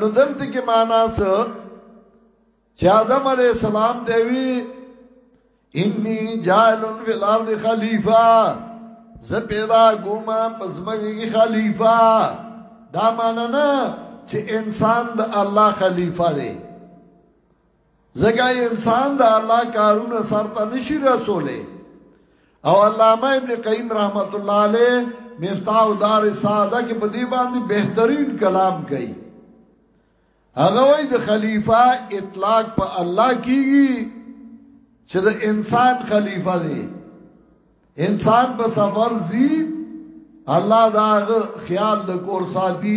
نو دلته کې معنا څه چې آدم علی السلام دی وی انی جالن فی الارض خلیفہ ز پیدا ګوما پزمګي کی خلیفہ دا معنا نه چې انسان د الله خلیفہ دی ځکه انسان د الله کارونه سرته نشي رسولې او علامه ابن قیم رحمت الله علیه مفتاح دار ساده کې په دې باندې بهترین کلام کوي هغه وای د خلیفہ اطلاق په الله کیږي چې د انسان خلیفہ دی انسان په سفر زی الله دا خیال د کور ساتي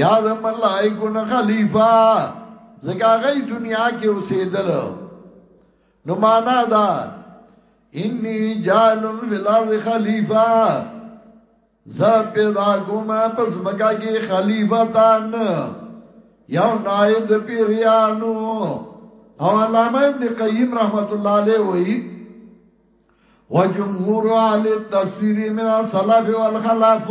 یا د ملائکو نه خلیفہ زګه غي دنیا کې اوسېدل نو معنا دا انی جالن فی الارض خلیفہ ز پیدا کوم پس مکا کې خلیفہ تان یو نائب د پیریانو او علامه ابن قیم رحمت الله علیه وی وجمهور اهل التفسیر من السلف والخلف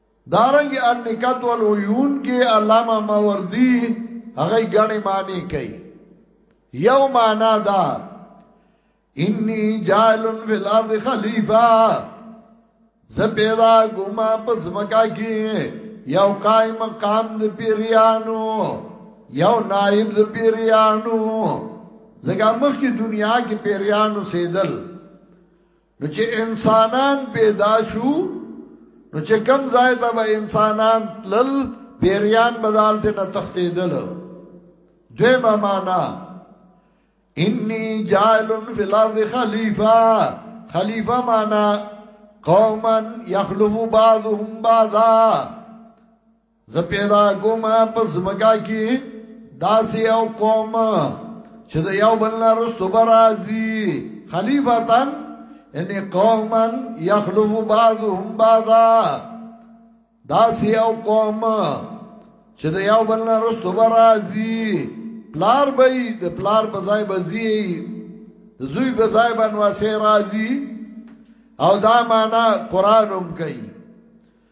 دارنګ النکات والعیون کې علامه ماوردی هغه غنی معنی کوي یو معنا دا انی جائل فی الارض خلیفہ ز پیدا ګما پس مکا کې یو قائم مقام د پیریانو یو نائب د پیریانو زګه مخ کی دنیا کې پیریانو سیدل نو چې انسانان پیدا شو نو چې کم ځای ته به انسانان تلل پیریان بدل ته نه تختیدل دوی ما معنا انی جائل فی الارض خلیفہ خلیفہ معنا قوما یخلف بعضهم بعضا زه پیدا کوم په زمګه کې داسې او قوم چې د یو بل نه رستو برازي خلیفتن ان قوما يخلف بعضهم بعضا داسې او قوم چې د یو بل نه رستو برازي پلار به د پلار په ځای بزي زوی په ځای باندې واسه راځي او دا معنا قران هم کوي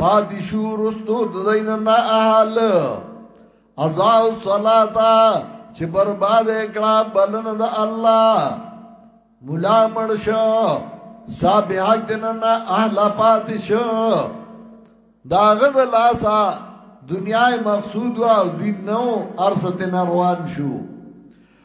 پاتې شو رستو د دین نه اهل ازاء الصلاه چې برباد کړه بلنه د الله مولا مرشا صاحب حق دین نه اهل پاتې شو دا غد لاسا دنیا مقصود او دین نو ارسته روان شو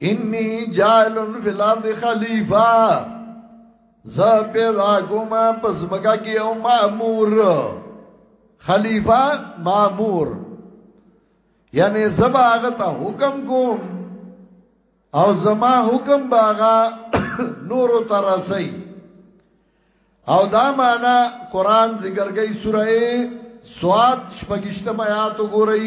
انی جائل فی الارض خلیفہ ز پیدا کوم پس مکا کی او مامور خلیفہ مامور یعنی زبا هغه ته حکم کوم او زما حکم باغا نور ترسي او دا معنا قران ذکر کوي سوره سواد شپږشتم آیات وګورئ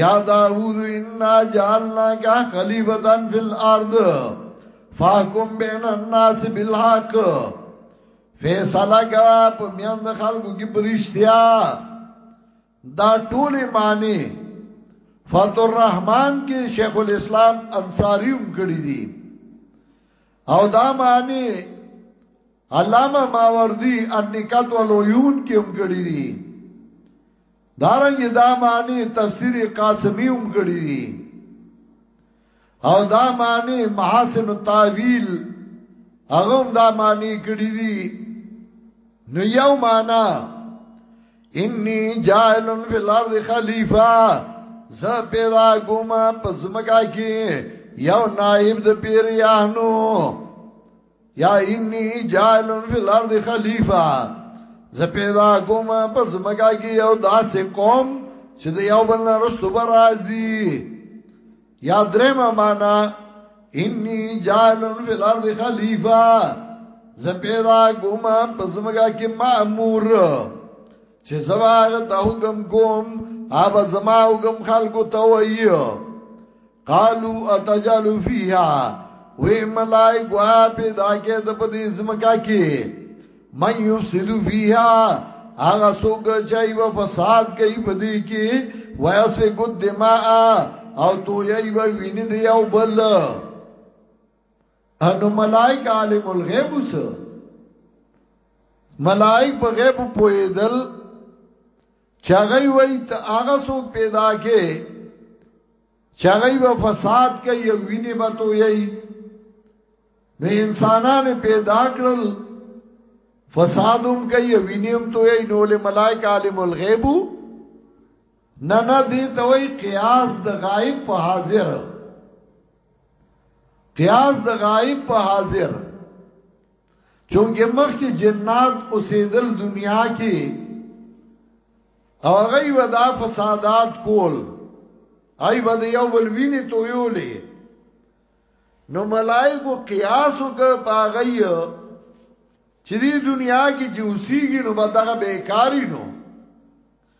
یا داوود انا جعلناک خلیفتا فی الارض فاحکم بین الناس بالحق فیصله کوا په میند خلکو کې پرشتیا دا ټول معنی فتو الرحمن کې شیخ الاسلام انصاری هم کړی دي او دا معنی علامه ماوردی النکات والعیون کې هم کړی دي دارنګه دا معنی تفسیر قاسمی هم کړی دی او دا معنی محاسن التاویل هغه هم دا معنی کړی دی نو یو معنا انی جائل فی الارض خلیفہ ز پیدا ګوما پزمکا کې یو نائب د پیریانو یا انی جائل فی الارض خلیفہ ز پیدا کوم پس مګه کې یو داسې قوم چې د یو بل نه رسو برازي یا درم معنا انی جائل فی الارض خلیفہ ز پیدا کوم پس مګه کې مامور چې زواغ ته حکم کوم هغه زما حکم خلکو ته وایو قالو اتجلو فیها وی ملائکو په داګه د پدې زمکا کې مې یفسدو فیها هغه څوک چې و فساد کوي پدې کې ویاسه ګد دماء او تو یې و ویني دی او بل انو ملائک عالم الغیب سو ملائک په غیب پویدل چاگئی وی تا آغا سوک پیدا کے چاگئی با فساد کئی یو وینی بتو یئی نو انسانان پیدا کرل فساد هم کئی یو وینی هم تو یئی نو لی ملائک عالم الغیبو نه نه دی ته وای قیاس د غایب په حاضر قیاس د غائب په حاضر چونګه مخ کې جنات اوسېدل دنیا کې او غي ودا فسادات کول ای بد یو بل ویني تو یو لې نو ملائکو قیاس وک پاغي چې دې دنیا کې چې اوسېږي نو به دغه بیکاری نو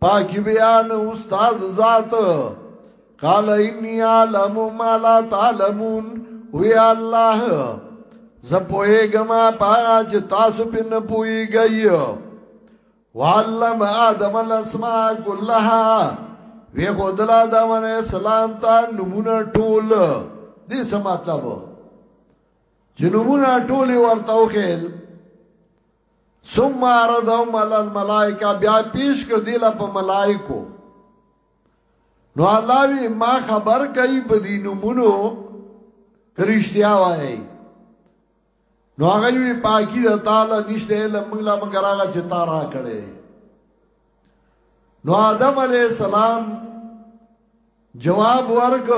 پاکی بیان استاد ذات قال انی عالم ما لا تعلمون وی الله زپوهی گما پاچ تاسو پی نپوئی گئی وعلم آدم الاسماء کلها وی خودل آدم علیہ السلام تا نمونه ټول دی سمطلب چې نمونه ټول ورته وخیل ثم عرضهم على الملائکه بیا پیش کړ دی لا په ملائکو نو الله وی ما خبر کوي په دینو مونو کرشتیا وایي نو هغه وی پاکی د تعالی نشته الا موږ لا مګر هغه چې تا را کړې نو آدم علی السلام جواب ورک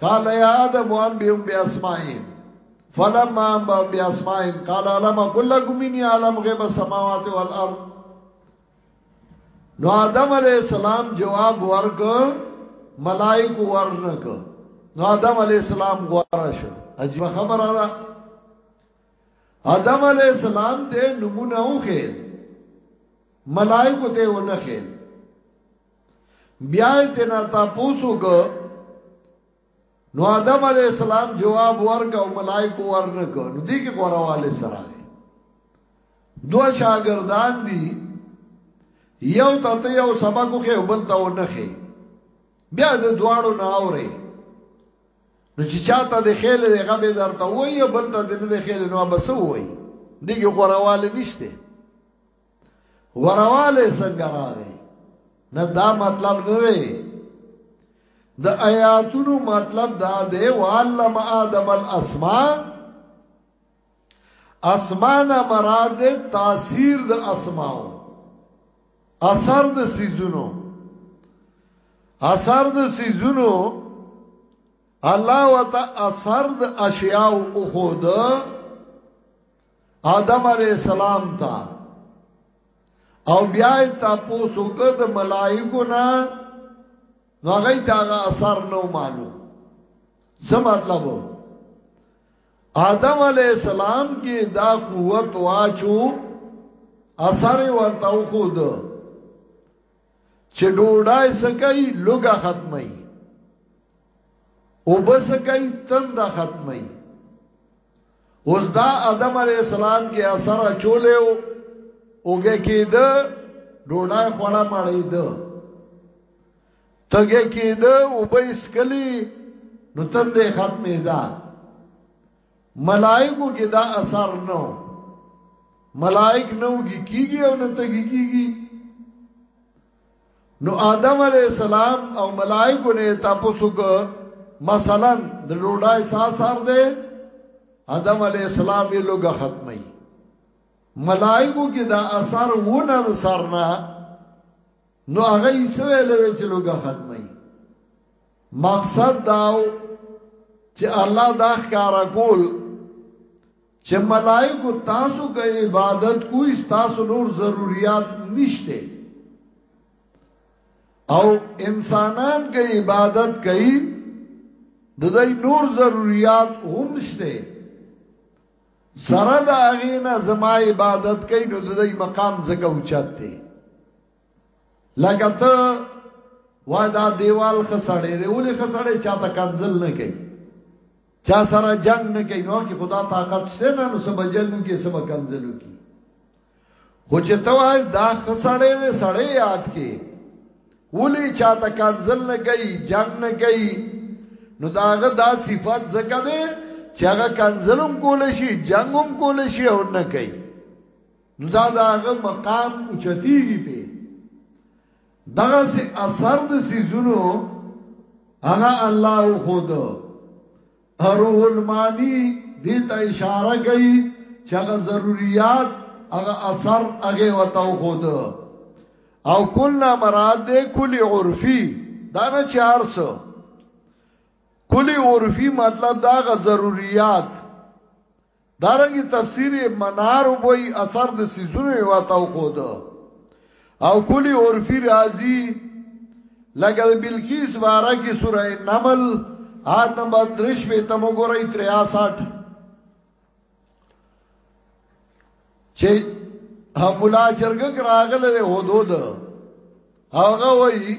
قال یا آدم وان بیوم بی اسمائیم فلما ام بی اسمائیم قال علم کل گمینی عالم غیب السماوات والارض نو آدم علی السلام جواب ورک ملائک ورنک نو آدم علی السلام غواره شو عجیب خبره ده آدم علی السلام ته نمونه وخه ملائکو ته و نه خېل بیا ته نه تا پوسو کو نو آدم علی السلام جواب ورک او ملائکو ورنک نو دې کې غورواله سره دو شاګردان دي یو ته یو سبق خو بل ته و نه خېل بیا د دواړو نه اوري نو چې چاته د خېل د غبې درته وایي بل ته د نه د خېل نو بس وایي دغه غورواله نشته ورواله څنګه راغی نه دا مطلب نه دی د آیاتونو مطلب دا دی وعلم آدم الاسماء اسمان مراد تاثیر د اسماء اثر د سيزونو اثر د سيزونو الله وتا اثر د اشیاء او خود آدم علیہ السلام تا او بیا تا پوسو که د ملائکو نا نو هغه ته هغه اثر نو معلوم څه مطلب آدم علی السلام کې دا قوت واچو اثر ورته وخود چې ډوډۍ سکای لوګه ختمي او بس کای تند ختمي اوس دا ادم علی السلام کې اثر اچولیو اوګه کېد ډوډۍ خوړه مړې ده تګه کېد او به اسکلی نو تندې ختمې ده ملائکو کې دا اثر نو ملائک نو کی کیږي او نه تګي کیږي نو آدم علی السلام او ملائکه نه تاسو کو مثلا د ډوډای ساسار دی آدم علی السلام یې لوګه ختمي ملائکه کې دا اثر ونه د سرنا نو هغه یې سویل وی چې لوګه ختمي مقصد داو چې الله دا ښکارا کول چې ملائکو تاسو کا عبادت کوی تاسو نور ضرورت نشته او انسانان کا عبادت کوي د دې نور ضرورت هم نشته سره دا غینا زما عبادت کوي نو د دې مقام زکه اوچت دی لکه ته وای دا دیوال خسړې دی ولې خسړې چاته کنزل نه کوي چا سره جنگ نه کوي نو کې خدا طاقت شته نه نو سبا جنگو کې سبا کنزلو کې خو چې ته وای دا خسړې دی سړې یاد کې ولې چاته کنزل نه کوي جنگ نه کوي نو داغه دا صفات زکه ده چې هغه کنزلم کول شي جنگم کول شي او نه کوي نو دا داغه مقام اوچتیږي په دغه سي اثر د سيزونو هغه الله خود روح المانی دې ته اشاره کوي چې هغه ضرورت هغه اثر هغه وتاو خود او کله مراد دې کلی عرفي دا نه 400 کلی عرفي مطلب دا غ ضرورت دارنګي تفسیر منار وبوي اثر د سيزونو یو تاو خو ده او کلی عرفی راضی لکه د بلقیس بارا کی سوره نمل آیت نمبر 3 به تم وګورئ 63 چې مولا چرګ راغله له حدود هغه وای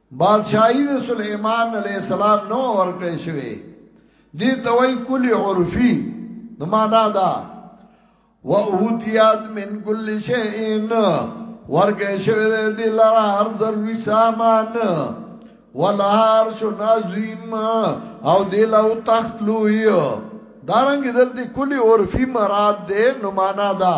بادشاہی د سليمان عليه السلام نو ورکړې شوی دي توي کلی عرفي نو معنا دا و اوتیات من کل شئین ورکه شوه دی لرا هر ضروری سامان ولا هر شو نازیم او دی لو تخت لوی دارنګ دلته کلی عرفی مراد ده نو معنا ده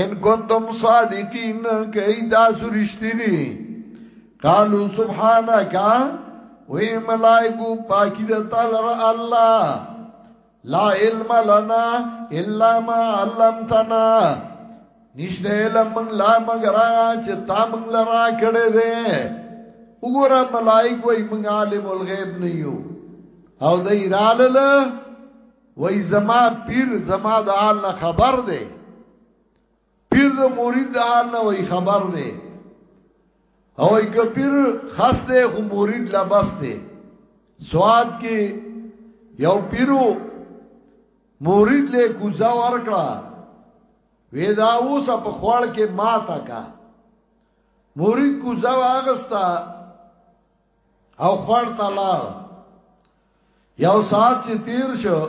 ان کنتم صادقین کئی تاسو رشتینی قالو سبحانکا وی ملائکو پاکی دا تالر اللہ لا علم لنا الا ما علمتنا نشته علم من لا مگر چې تا من لرا کړه دې وګوره ملائک وای من عالم الغیب نه یو او دای رالل وای زما پیر زما د حال نه خبر دی پیر د مرید د حال نه وای خبر دی او ای کپیر خاص دی خو مرید لا بس دی سواد کې یو پیرو مرید له کوزا ورکړه وې دا اوس په خوړ کې ماته کا مرید کوزا واغستا او خور ته لاړ یو ساعت چې تیر شو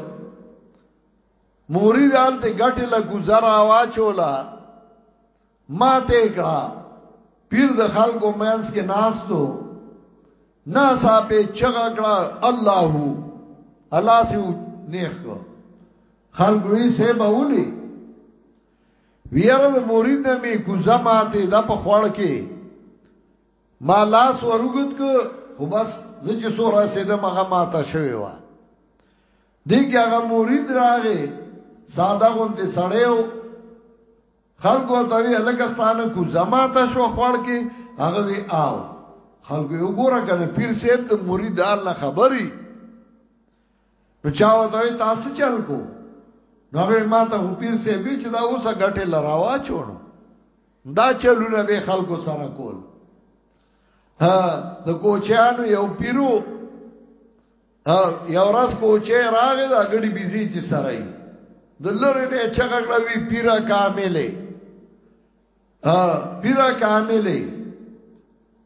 مورید آلته ګټه لا گزارا واچولا ما ته کړه پیر د خلکو مینس کې ناستو نا صاحب چغه کړه الله الله سي نیخ خلکو یې سه باولي ویره د مورید نه می کوزه ماته د په خوړ کې ما لاس وروګد ک خو بس زه چې سو رسیدم هغه ماته شوی و دیګه هغه مرید راغې ساده غونته سړیو خلق ورته وی الګستانه کو زماته شو خړ کې هغه وی آو خلق یو ګوره کنه پیر صاحب د مرید الله خبري نو چا وته تاسو چل کو نو هغه ما ته پیر سي به چې دا اوسه غټه لراوا چونو دا چلونه به خلکو سره کول ها د کوچانو یو پیرو یو ورځ کوچه راغی دا غړي بيزي چې سره یې د لری نه چغړه وی پیرا کاملې ا پیرا کاملې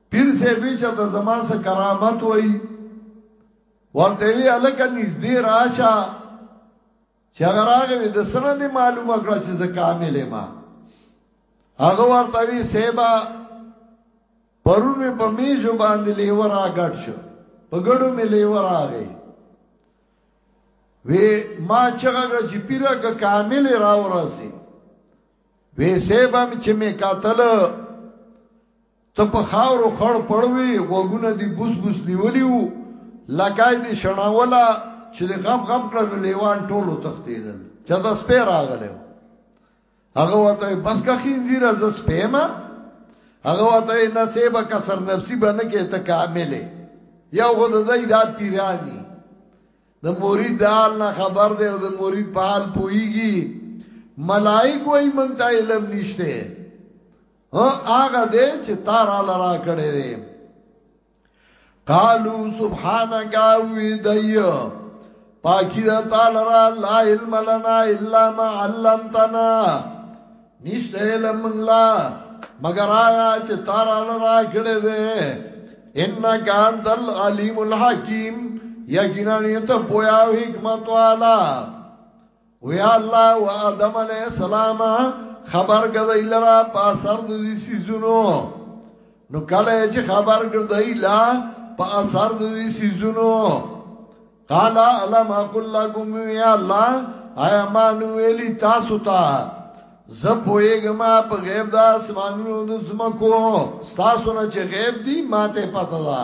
پیر سي به چې د زما سره کرامت وای ورته وی الکه نږدې راشه چې هغه راغی د سره دی معلومه کړه چې زه کامل ما هغه ورته وی سیبا پرون می په میزو باندې لیور راګټ شو په ګړو می لیور راغی وی ما چغه چې پیره ک کامل راورسي وی سیبا می چې می قاتل ته په خاورو خړ پړوي غوګونه دی بوس بوس نیولی وو لکای دی شناولا چې د غم غم کړنو لیوان ټولو تختیدل چې دا سپې راغله هغه وته بس کا خینځیره ز سپې ما هغه وته نصیب کسر نفسی باندې کې ته کاملې یو خو د دای دا پیرانی د مرید دال نه خبر دی او د مرید په حال پویږي ملائک وای مونږ ته علم نشته هو هغه دې چې تار لرا کړې دې قالو سبحانك وی دایو پاکی دا تعالی را لا علم لنا الا ما علمتنا نشته علم لا مگر آیا چې تار لرا کړې دې انک انت العلیم الحکیم یقینا ته پویا حکمت والا وی الله و آدم علیہ السلام خبر کدی لرا پاسر دی سیزونو نو کله چې خبر کدی لا پاسر دی سیزونو قال علم اقول لكم يا الله ایا مان ویلی تاسو ته زه پوېګم په غیب دا اسمانونو د زمکو تاسو نه چې غیب دی ماته پته ده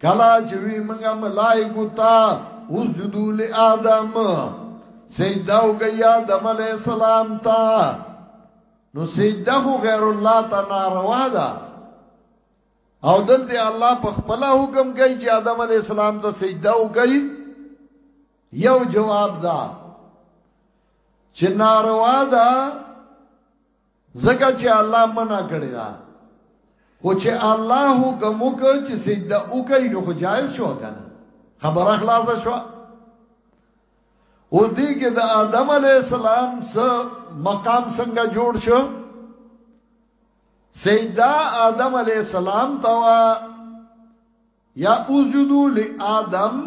کلا چې وی منګه ملائکو تا اوس جدو له ادم سجده وکي آدم علی السلام تا نو سجده خو غیر الله ته ناروا ده او دلته الله په خپل حکم کوي چې آدم علی السلام ته سجده وکي یو جواب ده چې ناروا ده زکه چې الله منع کړی دا خو چې الله حکم وکړ چې سجده وکړي نو خو جایز شو کنه خبره خلاصه شو او دې کې د آدم علی السلام سره مقام څنګه جوړ شو سیدا آدم علی السلام توا یا اوجدو ل آدم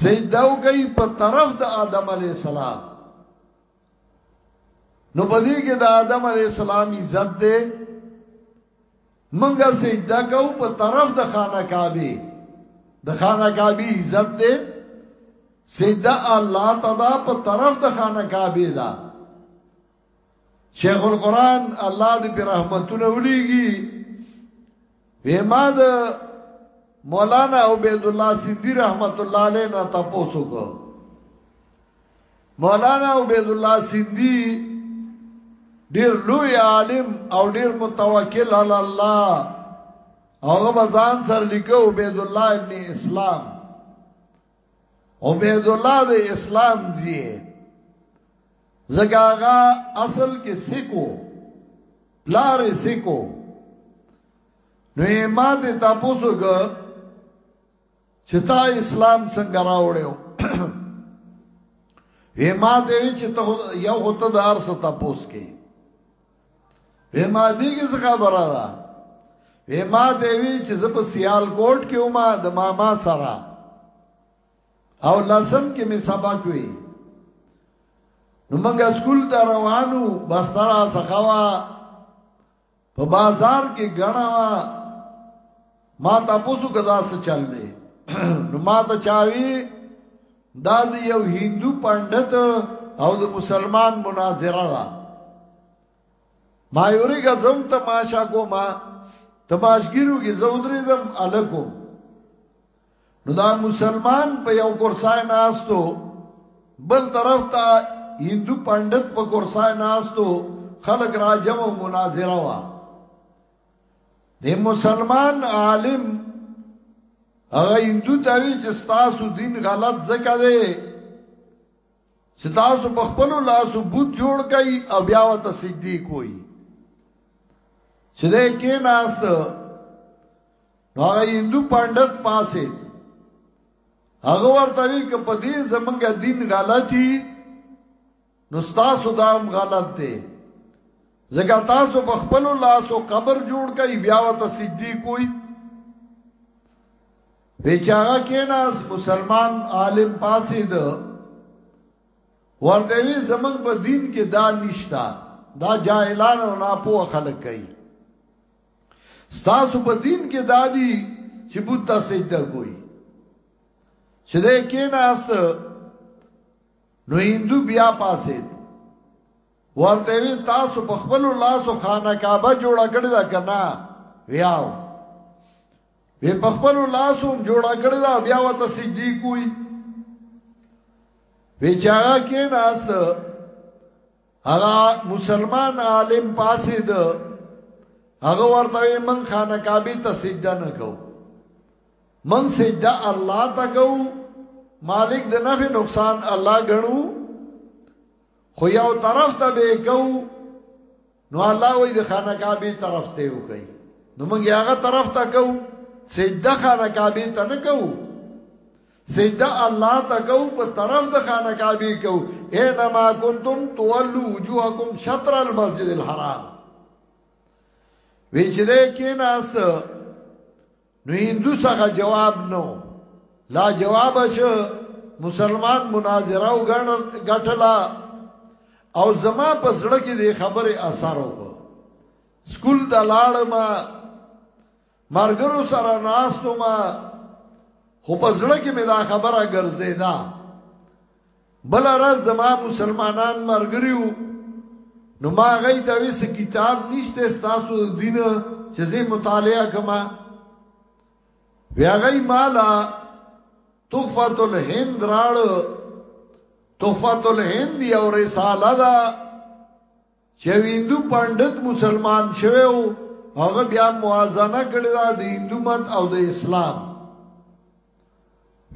سیداو گئی په طرف د آدم علی السلام نو پدې کې د آدم علی السلام عزت ده منګه سجده کو په طرف د خانه کعبه د خانه کعبه عزت ده سجده الله تعالی په طرف د خانه کعبه ده شیخ القران الله دې په رحمتونو ولېږي وی ما د مولانا عبید الله سیندی رحمت الله علیه نه تاسو کو مولانا عبید الله سیندی ډیر لوی عالم او ډیر متوکل علی الله هغه بزان سر لیکو عبید الله ابن اسلام عبید الله د اسلام دی زګاغا اصل کې سکو پلار یې سکو نو یې ما دې تاسو ګه چې تا اسلام څنګه راوړیو یې ما دې چې ته یو هوته دار څه تاسو کې یې ما دې کې څه خبره ده یې ما دې چې زه په سیال کوټ کې ومه د ماما سره او لسم کې می سبق وی نو منګه سکول ته روانو بسترا سخوا په بازار کې غنا وا ما تاسو کدا څه چل دی نو ما ته چاوي دا د یو هندو پندت او د مسلمان مناظره ده ما یوري غزم تماشا کوما تماشګیرو کې زودري زم الکو نو دا مسلمان په یو کورسای ناستو بل طرف ته هندو پندت په کورسای ناستو خلق راجم او مناظره وا د مسلمان عالم هغه هندو ته وی چې تاسو دین غلط زکه دی چې تاسو په خپل لاسو بوت جوړ کړئ او بیا وته سجدي کوئ چې دې کې ناست نو هغه هندو پاندت پاسه هغه ورته وی ک په دې زمونږ دین غلطي نو تاسو دا هم غلط دی زګا تاسو په خپل لاسو قبر جوړ کای بیا وته سجدي کوی بیچاره کیناس مسلمان عالم پاسې ده ورته وی زمنګ په دین کې دا نشتا دا جاهلان او ناپوه خلک کوي ستاسو په دین کې دادی چې بوت ته سجده کوي چې دې کې ناست نو هندو بیا پاسې ورته وی تاسو په خپل لاسو خانه کعبه جوړ کړی دا کنه ویاو وی په خپل لاسو جوړ کړی دا بیا وته سجدي کوي وی چاغه کې ناست هغه مسلمان عالم پاسې ده هغه ورته من خانه کعبه ته سجده نه کو من سجده الله ته کو مالک د نفع نقصان الله غنو خو یو طرف ته به کو نو الله وې د خانه کعبه طرف ته وکي نو موږ هغه طرف ته کو سجده خانه کعبه ته نه کو سجده الله ته کو په طرف د خانه کعبه کو انما کنتم تولوا وجوهکم شطر المسجد الحرام وی چې دې کې ناست نو هندو څخه جواب نو لا جواب شو مسلمان مناظره او غټلا او زما په سړک دې خبره اثر وکړ سکول د لاړ ما مرګرو سره ناستو ما خو په زړه کې مې دا خبره ګرځېدا بل راز زما مسلمانان مرګریو نو ما غي دا ویس کتاب نشته تاسو دین چې زه مطالعه کما بیا غي مالا تحفۃ الهند راړ تحفۃ الهند یو رساله ده چې هندو پندت مسلمان شوی او هغه بیا موازنه کړی دا د هندو مت او د اسلام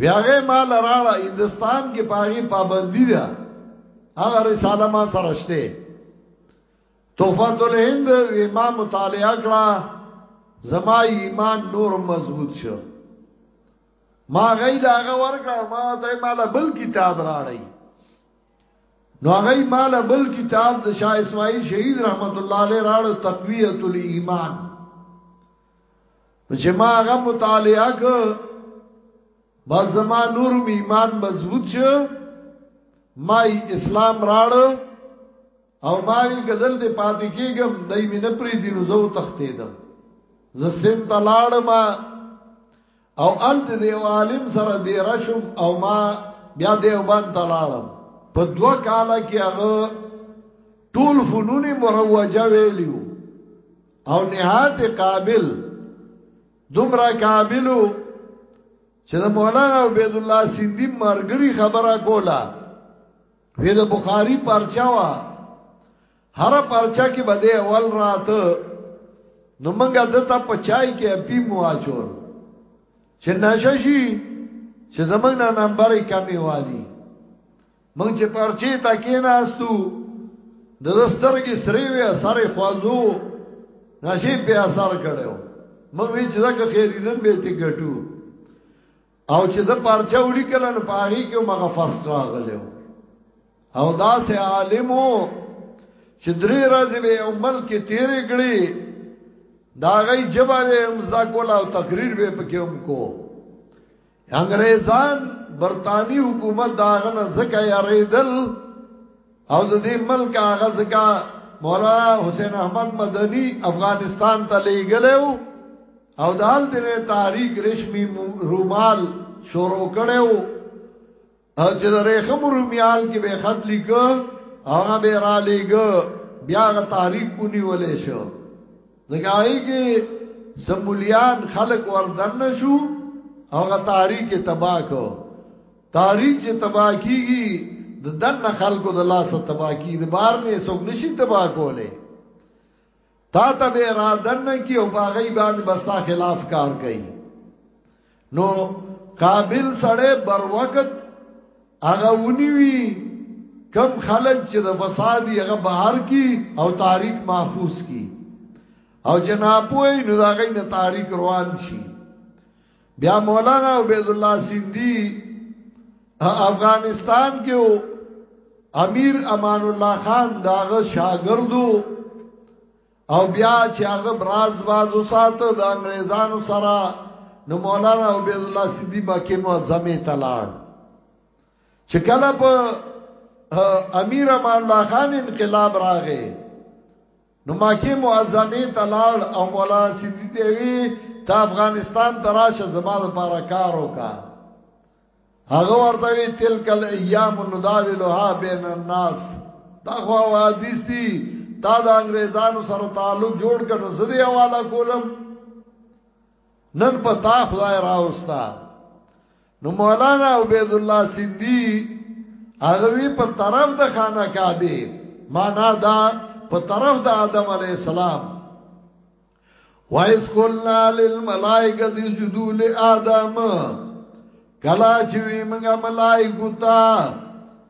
بیا هغه مال راړه هندستان کې پاغي پابندی ده هغه رساله ما سره شته تحفت الهند ما مطالعه کړه زما ایمان نور مضبوط شو ما غي دا هغه ورکړه ما ته مال بل کتاب راړی نو هغه مال بل کتاب د شاه اسماعیل شهید رحمت الله علیه راړو تقویه الایمان چې ما هغه مطالعه ک بس زما نور ایمان مضبوط شو ما اسلام راړ او ما وی کدل دې پاتې کېګم دای مې نه پری دینو زو تختیدم زسین تلاړ ما او هلته د یو عالم سره دیره شوم او ما بیا دیوبند ته لاړم په دوه کاله کې هغه ټول فنون مروجه ویلیو او نهایت قابل دومره قابلو چې د مولانا عبد الله سیندی مرګری خبره کوله وی د بخاری پرچاوا هر پرچا کې بده اول رات نو منګه دته پچای کې اپی مو اچول چې ناششي چې زمنګ نه نمبر کمی والی منګ چې پرچې تا کې ناستو د سترګې سری وې اثر خوازو نشي په اثر کړو منګ وی چې دا خیرینن به تی ګټو او چې د پارچا ولیکل نو پاغي کې مغه فرست راغلو او دا سه عالمو چې درې ورځې به عمل کې تیرې کړې دا غي جواب هم زدا کول او تقریر به پکې هم کو انګريزان برتانی حکومت داغه نه زکه یریدل او د دې ملک هغه ځکه مولانا حسین احمد مدنی افغانستان ته لېګلو او د حال دنه تحریک رشمی رومال شروع کړو او چې د ریخم رومیال کې به خط لیک هغه به را لېګ بیا غ تحریک کونی ولې شو دګای کې سمولیان خلق وردن شو هغه تحریک تباہ کو تاریخ چې تبا کیږي د دنه خلکو د لاس تبا کیږي د بار نه څوک نشي تبا کوله تا ته به را دنه کی او باغی باندې بستا خلاف کار کوي نو قابل سړی بر وخت هغه ونیوي کم خلک چې د فسادي هغه بهر کی او تاریخ محفوظ کی او جنابوی نو دا غي نه تاریخ روان شي بیا مولانا عبید الله سیندی افغانستان کې امیر امان الله خان داغه شاګردو او بیا چې هغه براز باز وساته د انګريزانو سره نو مولانا عبید الله سیندی مکه معظمه تلاړ چې کله په امیر امان الله خان انقلاب راغې نو مکه معظمه ته لاړ او مولا سیدی دی وی ته افغانستان ته راشه زما د پاره کار وکا هغه ورته وی تلکل ایام نداولها بین الناس دا خو حدیث دی تا د انګريزانو سره تعلق جوړ کړو زه دی حواله کولم نن په تا خدای راوستا نو مولانا عبید الله سیندی هغه وی په طرف د خانه کعبه معنا دا په طرف د آدم علی السلام وایس قلنا للملائکه اسجدوا لآدم کلا چې موږ ملائکه ته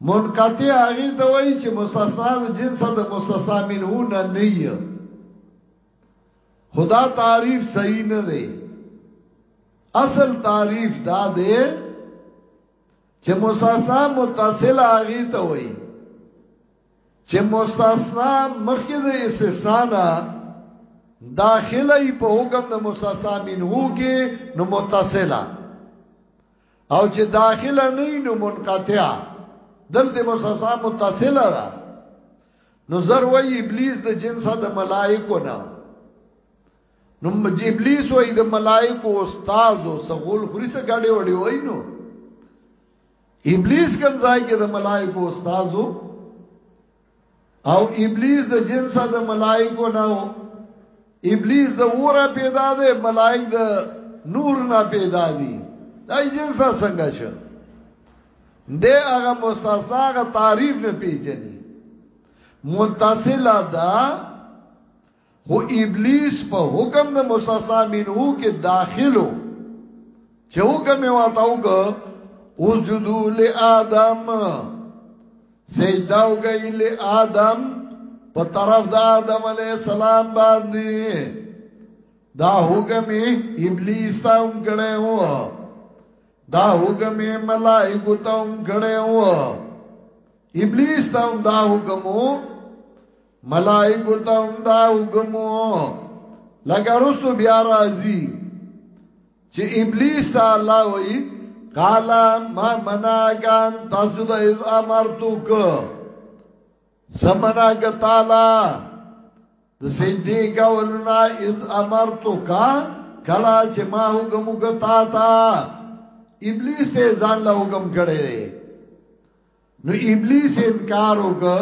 منقطع هغې ته وایي چې مستثنا د جنسه د مستثنا منه نه نه یې خدا تعریف صحیح نه دی اصل تعریف دا دی چې مستثنا متصل هغې ته وایي چې مستثنا مخکې د استثنا نه داخله په حکم د مستثنا منه کې نو متصله او چې داخله نه نو منقطع دلته مساسا متصله ده نو زر وای ابلیس د جنسه د ملائکو نه نو ابلیس وای د ملائکو استاد او سغول خوري سره گاډي وړي وای نو ابلیس کم ځای کې د ملائکو استادو او ابلیس د جنس د ملائکو نه ابلیس د وره پیدا ده ملائک د نور نه پیدا دي دای جنس څنګه شه د هغه مستثاغه تعریف نه پیژني متصله ده خو ابلیس په حکم د مصاصا منو کې داخلو چې حکم یې واته وکړ اسجدو لآدم سجده وکړي لآدم په طرف د آدم علی السلام باندې دا حکم ابلیس ته هم کړه و دا حکم ملائکه ته هم کړه و ابلیس ته هم دا حکم و ملائکو ته هم دا حکمو لکه رسو بیا راځي چې ابلیس ته الله وایي قال ما منعك ان تسجد اذ امرتك سمناك تعالی د سجدي کولنا اذ امرتك کلا چې ما حکم وکتا تا ابلیس ته ځان له حکم کړي نو ابلیس انکار وکړ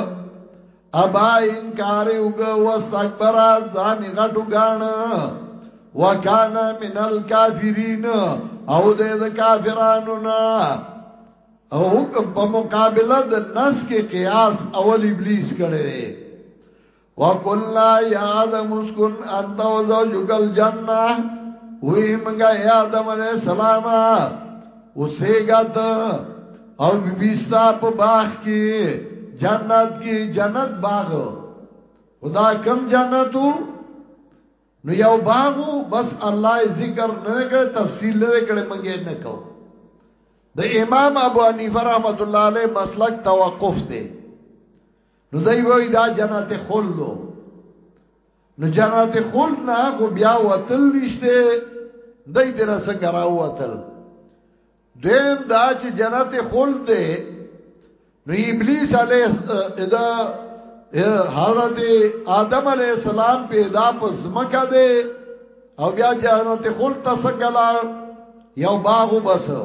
ابا انکار وکړ واستكبر ځان غټو غاڼ وکانا من الکافرین او د کافرانو نه او په مقابله د نس کې قیاس اول ابلیس کړي وقلنا یا آدم اسکن انت و زوجک الجنہ وی منگا یا آدم علیہ السلام اسے گا تا او بیستا پا باغ کی جنت کی جنت باغ خدا کم جنتو نو یو باغو بس الله ذکر نه کړ تفصیل نه کړ منګې نه کو د امام ابو حنیفه رحمت الله علیه مسلک توقف دی نو دای وای دا جنت خلد نو جنت خلد نه خو بیا وتل نشته دای دې را څنګه راوتل دیم دا چې جنت خلد ده نو ابلیس علیه ادا حضرت آدم علیه السلام پیدا پس مکه ده او بیا جنت خلد ته څنګه لاړ یو باغ وبسو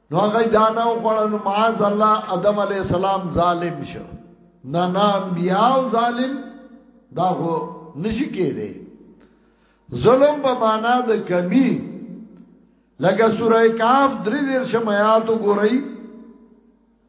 نو هغه دا نه وکړه نو معاذ الله ادم علی السلام ظالم شو نه نه بیا ظالم دا هو نشی کېده ظلم په معنا د کمی لکه سوره کاف درې دیر شمایات وګورئ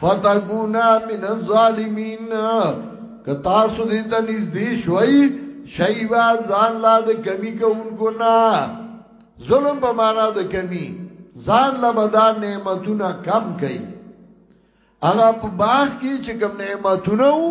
فتکونا من الظالمین که تاسو دې ته نږدې شوي شي وا ځان لا د کمی کوونکو نه ظلم به معنا د کمی ځان لا بدا نعمتونه کم کړي هغه په باغ کې چې کوم نعمتونه وو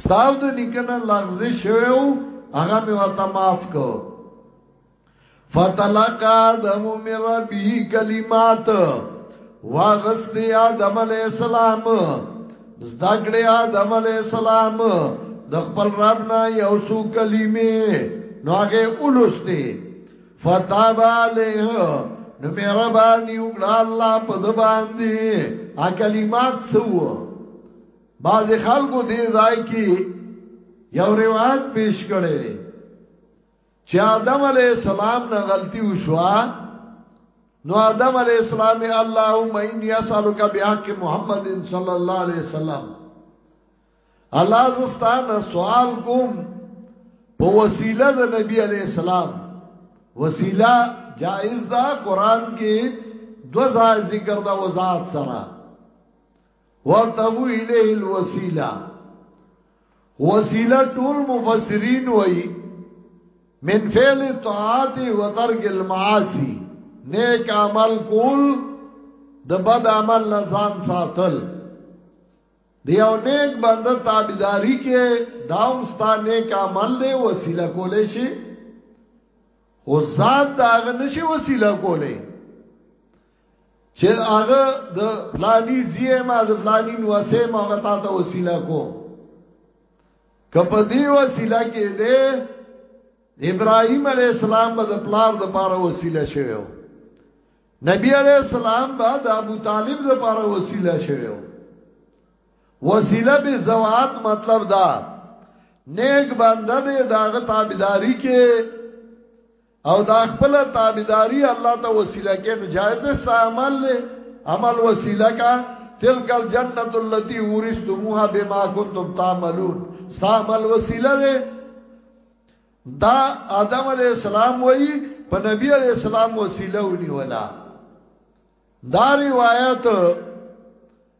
ستاو د نکنه لغزه شویو هغه می ورته معاف کو فتلقا آدم من ربی کلمات واغستی آدم علیہ السلام زدکڑی آدم علیہ السلام د خپل رب نه یو سو کلمې نو هغه اولسته فتاب علیه نو مې رب نیو ګړه الله په د باندې ا کلمات سوو بعض خلکو دې ځای کې یو روایت پیش کړي دي چې آدم علی السلام نه غلطي وشوه نو آدم علی السلام اللهم انی اسالک بحق محمد صلی الله علیه وسلم الله زستان سوال کوم په وسیله د نبی علی السلام وسیله جائز ده قران کې دو ځای ذکر دا وزاد سره وابتغو الیه الوسیله وسیله ټول مفسرین وای من فعل طاعات و ترک المعاصی نیک عمل کول د بد عمل نه ځان ساتل دیو نیک بنده تابعداری کې داوم ستا نیک عمل دی وسیله کولې شي او ذات داغه نشي وسیله کولې چې هغه د فلانی زیه ما د فلانی نو اسه ما غتا ته وسیله کو کپ دی وسیله کې ده ابراهيم عليه السلام به د پلار د پاره وسیله شویو نبی عليه السلام به د ابو طالب د پاره وسیله شویو وسیله به زوات مطلب دا نیک بنده دې داغه تابعداري کې او دا خپل تابعداري الله ته وسیله کې نو جایز ده ستا عمل له عمل وسیله کا تلک الجنت التي ورثتموها بما كنتم تعملون ستا عمل وسیله ده دا آدم علی السلام وای په نبی علی السلام وسیله ونی ولا دا روایت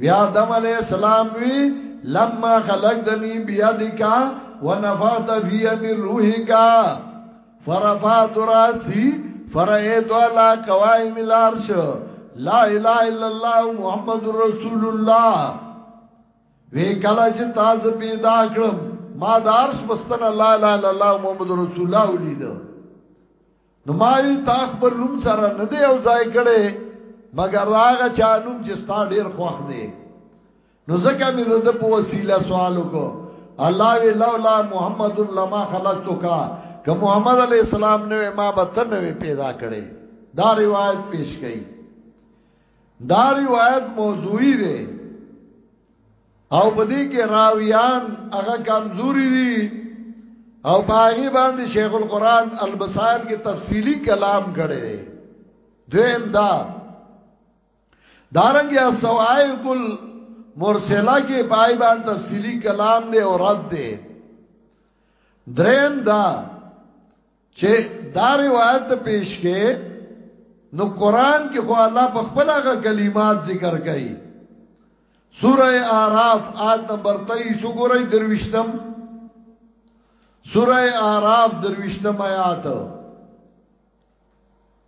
بیا آدم علیه السلام وی لما خلقتنی بیدک ونفخت فی من روحک فرفعت راسی فرأیت علی قوائم العرش لا اله الا الله محمد رسول الله وی کله چې تاسو پیدا کړم ما دارش بستنه لا اله الا الله محمد رسول الله ولید نو ماوی تا خپل نوم سره نه دی او ځای کړي مګر هغه چا نوم چې ستا ډیر خوښ دی نو ځکه مې د په وسیله سوال وکړ الله وی لولا محمد لما خلقتک که محمد علی السلام نو ما به ته نو پیدا کړي دا روایت پیش کړي دا روایت موضوعی دی او په دې کې راویان هغه کمزوري دي او باغی باندې شیخ القران البصائر کې تفصیلی کلام کړي دویم دا دارنګ یا سوائق المرسله کې پای باندې تفصیلی کلام دی او رد دی دریم دا چې دا روایت پیش کې نو قران کې خو الله په خپل هغه کلمات ذکر کوي سوره اعراف آیت نمبر 23 وګورئ درويشتم سوره اعراف درويشتم آیات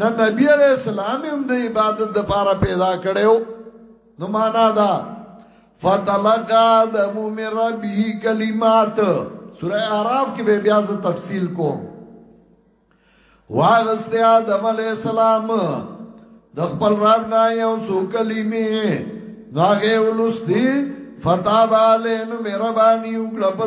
نه نبی علیہ السلام هم د عبادت د پاره پیدا کړو نو معنا دا فتلقى آدم من ربه کلمات سوره اعراف کې به بیا ز تفصیل کوم واغست آدم علیہ السلام د خپل رب نه یو څو کلمې ناغه ولستی فتاب علی نو مهرباني وکړه په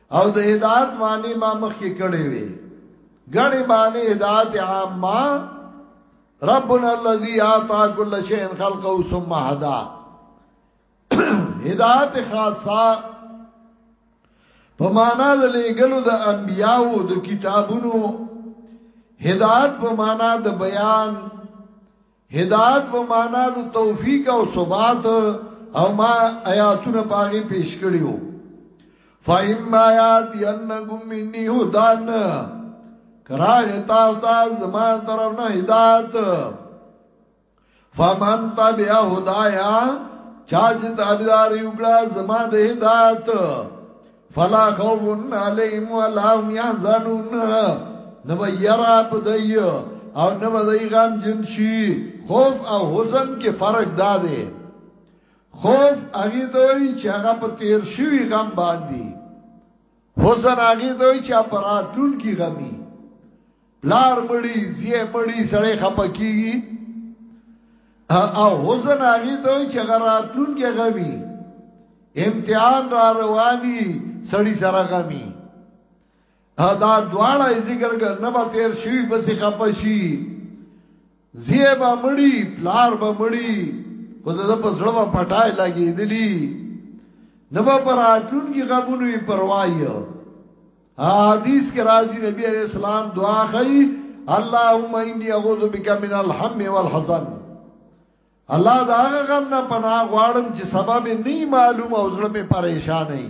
او د هدایت معنی ما مخ کې کړې وي غني معنی هدایت عامه ربنا الذي اعطى كل شيء خلقه ثم هدى هدایت خاصه په معنا د لګلو د انبیاو د کتابونو هدایت په معنا د بیان هدایت په معنا د توفیق او ثبات او ما آیاتونه پاغي پیش کړیو فایم آیات ینکم منی هدان کراغ تاسو ته زما طرف نه هدایت فمن تبع هدایا چا چې تابعداري وکړه زما د هدایت فلا خوفن علیهم ولا هم یحزنون نو یرا بدای او نو بدای غم جن شي خوف او حزن کې فرق دا دی خوف هغه دوی چې هغه په تیر شوی غم باندې حزن هغه دوی چې په راتلون کې غمي پلار مړی زی مړی سړی خپکیږي او حزن هغه ته چې غراتلون کې غمي امتحان را رواني سړی سره غمي دا دواړه ذکر نه به تیر شي پسې خپشي زوی به مړی پلار به مړی خو زده په زړه به پټای لګېدلی نه به پر اتلونکي غمونو یې پروايي حدیث کې راځي نبی عليه السلام دعا کوي اللهم اني اعوذ بك من الهم والحزن الله دا هغه غم نه پناه غواړم چې سبب نه معلوم او زړه مې پریشان نه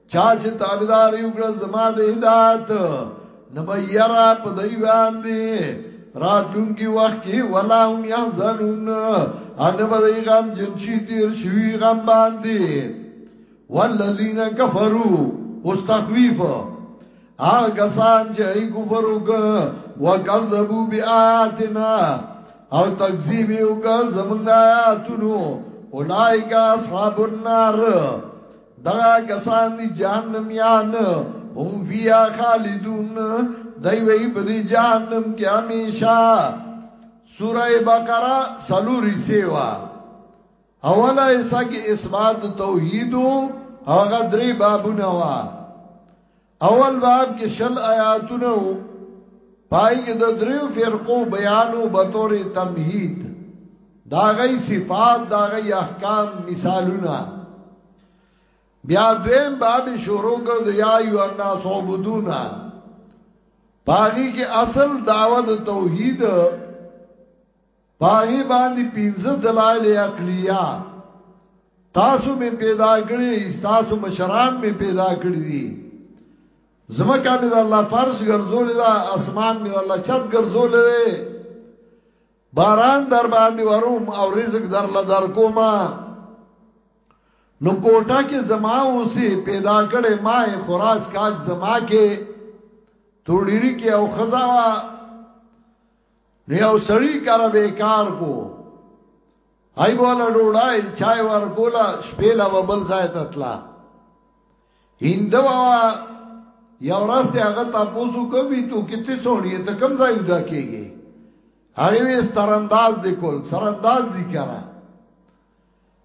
چا چې تابعدار یو کړ زما د هدایت نو به یرا په دی باندې راتلونکي وخت کې ولا هم يحزنون ان به دی غم جن شي تیر شوی غم باندې والذین کفروا واستخفیف هغه سان چې ای کفر وک وکذبوا بیااتنا او تکذیب وک زمونږه آیاتونو اولایک اصحاب النار دغه کسان دي جهنميان هم فيها خالدون دای وی په دې جهنم کې همیشه سوره بقره سلوري سیوا اوله ایسا کې اثبات توحید هغه درې بابونه وا اول باب کې شل آیاتونه پای کې د دریو فرقو بیانو به تور تمهید دا غي صفات دا غي احکام مثالونه بیا دویم باب شروع کو د یا ایو الناس عبدونا پاغي کې اصل دعوت توحید پاغي باندې پنځه دلایل عقلیه تاسو می پیدا کړی تاسو مشران می پیدا کړی دي زمکه می د الله فرش ګرځولې دا اسمان می د الله چت ګرځولې باران در باندې وروم او رزق در ل در کوما نو کوټه کې زما اوسې پیدا کړې ما خوراک کاک زما کې توډيري کې او خزاوا نو یو سړی کار به کار کو هاي بوله ډوډای چای ور کولا شپې لا بل ځای ته تلا هندو وا یو راست هغه تاسو کوي ته کته سونی ته کم ځای ودا کیږي هغه وی سترانداز دی کول سرانداز دی کرا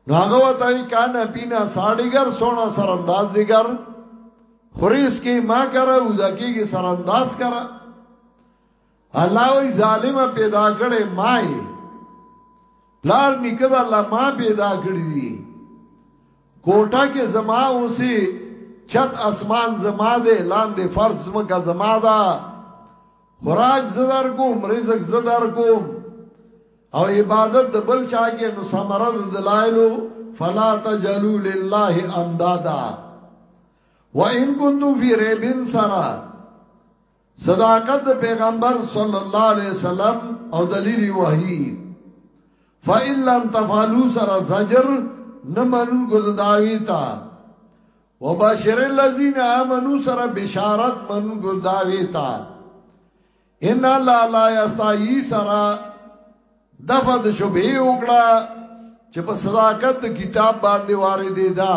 نو هغه وته کانا پینا ساډیګر سونا سرانداز دیګر خریس کې ما کرا ودا کیږي سرانداز کرا الله وی ظالم پیدا کړي مای پلار نکد الله ما پیدا کړی دي کوټه کې زما اوسي چت اسمان زما ده لاندې فرض مکه زما ده خوراک زدر کوم رزق زدر کوم او عبادت د بل چا کې نو سمرد دلایلو فلا تجلو لله اندادا وان کنتم فی ریبن سرا صداقت د پیغمبر صلی الله علیه وسلم او دلیل وحی فإن لم تفعلوا سر زجر نمنو گز داوی تا وبشر الذين امنوا سر بشارت منو گز داوی تا ان الله لا یستعی سر دفد شبهه وکړه چې په صداقت کتاب باندې واردې ده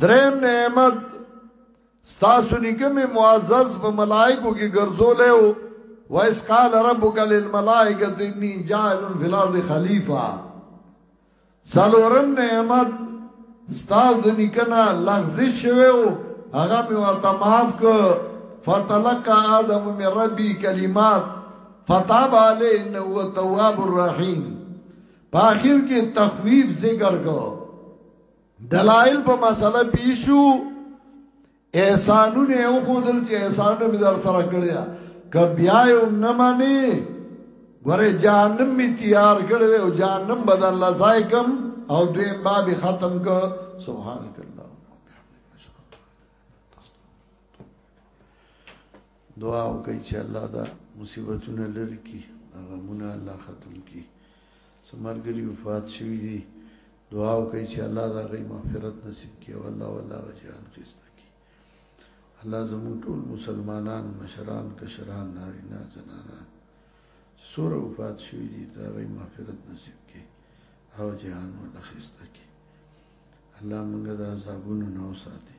دریم نعمت ستاسو نکم معزز په ملائکو کې ګرځولې او وایس قال ربک للملائکه انی جاعل فی الارض خلیفہ سلورم نعمت ستاسو د نکنا لغزش شوی او هغه می ورته معاف کو فتلقى آدم من ربي کلمات فتاب علی انه هو التواب الرحیم په اخر کې تخویف ذکر کو دلائل په مسله پیشو احسانونه او خودل چې احسانونه می در سره کړی که بیا یو نه مانی ګوره جهنم می تیار کړی او جهنم بدل لزای کم او دویم باب ختم کو سبحان الله دعا وکړئ چې الله دا مصیبتونه لری کی هغه مونږه الله ختم کی سمرګری وفات شوی دی دعا وکړي چې الله دا غي مغفرت نصیب کړي او الله والله غجان قسط کړي الله زموږ ټول مسلمانان مشران کشران نارینه زنانه سور او فات شوی دي دا غي مغفرت نصیب کړي او جهان والله قسط کړي الله موږ د عذابونو نه وساتي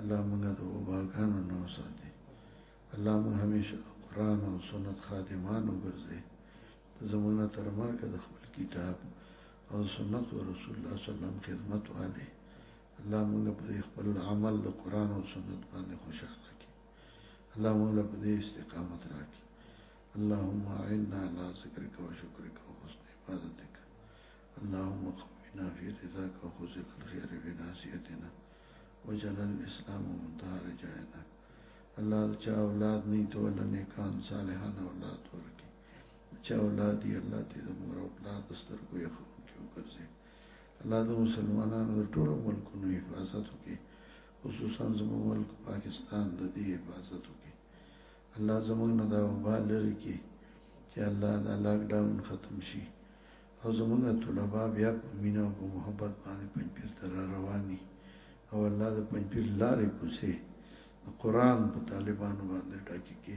الله موږ د وباګانو نه وساتي الله موږ همیشه قرآن او سنت خادمان وګرځي زمونږ تر مرګ د خپل کتاب او سنت او رسول الله صلی الله علیه وسلم خدمت والے الله موږ په خپل عمل د قران او سنت باندې خوشاله کړي الله موږ په دې استقامت راکړي اللهم اعنا على ذكرك وشكرك وحسن عبادتك اللهم قونا في رضاك وخذل الخير بناسيتنا وجل الاسلام منتهى رجائنا الله چا اولاد نه تو لنه کان صالحان اولاد ورکي چا اولاد یې الله دې د مور او پلار د سترګو یخونکي وګرځي الله د مسلمانانو د ټولو ملکونو حفاظت وکړي خصوصا زموږ ملک پاکستان د دې حفاظت وکړي الله زموږ نه دا وبا لري کې چې الله دا لاک ډاون ختم شي او زموږ طلبه بیا په مینا او په محبت باندې پنځپیر ته را رواني او الله د پنځپیر لارې کوسي د قران په طالبانو باندې ټاکي کې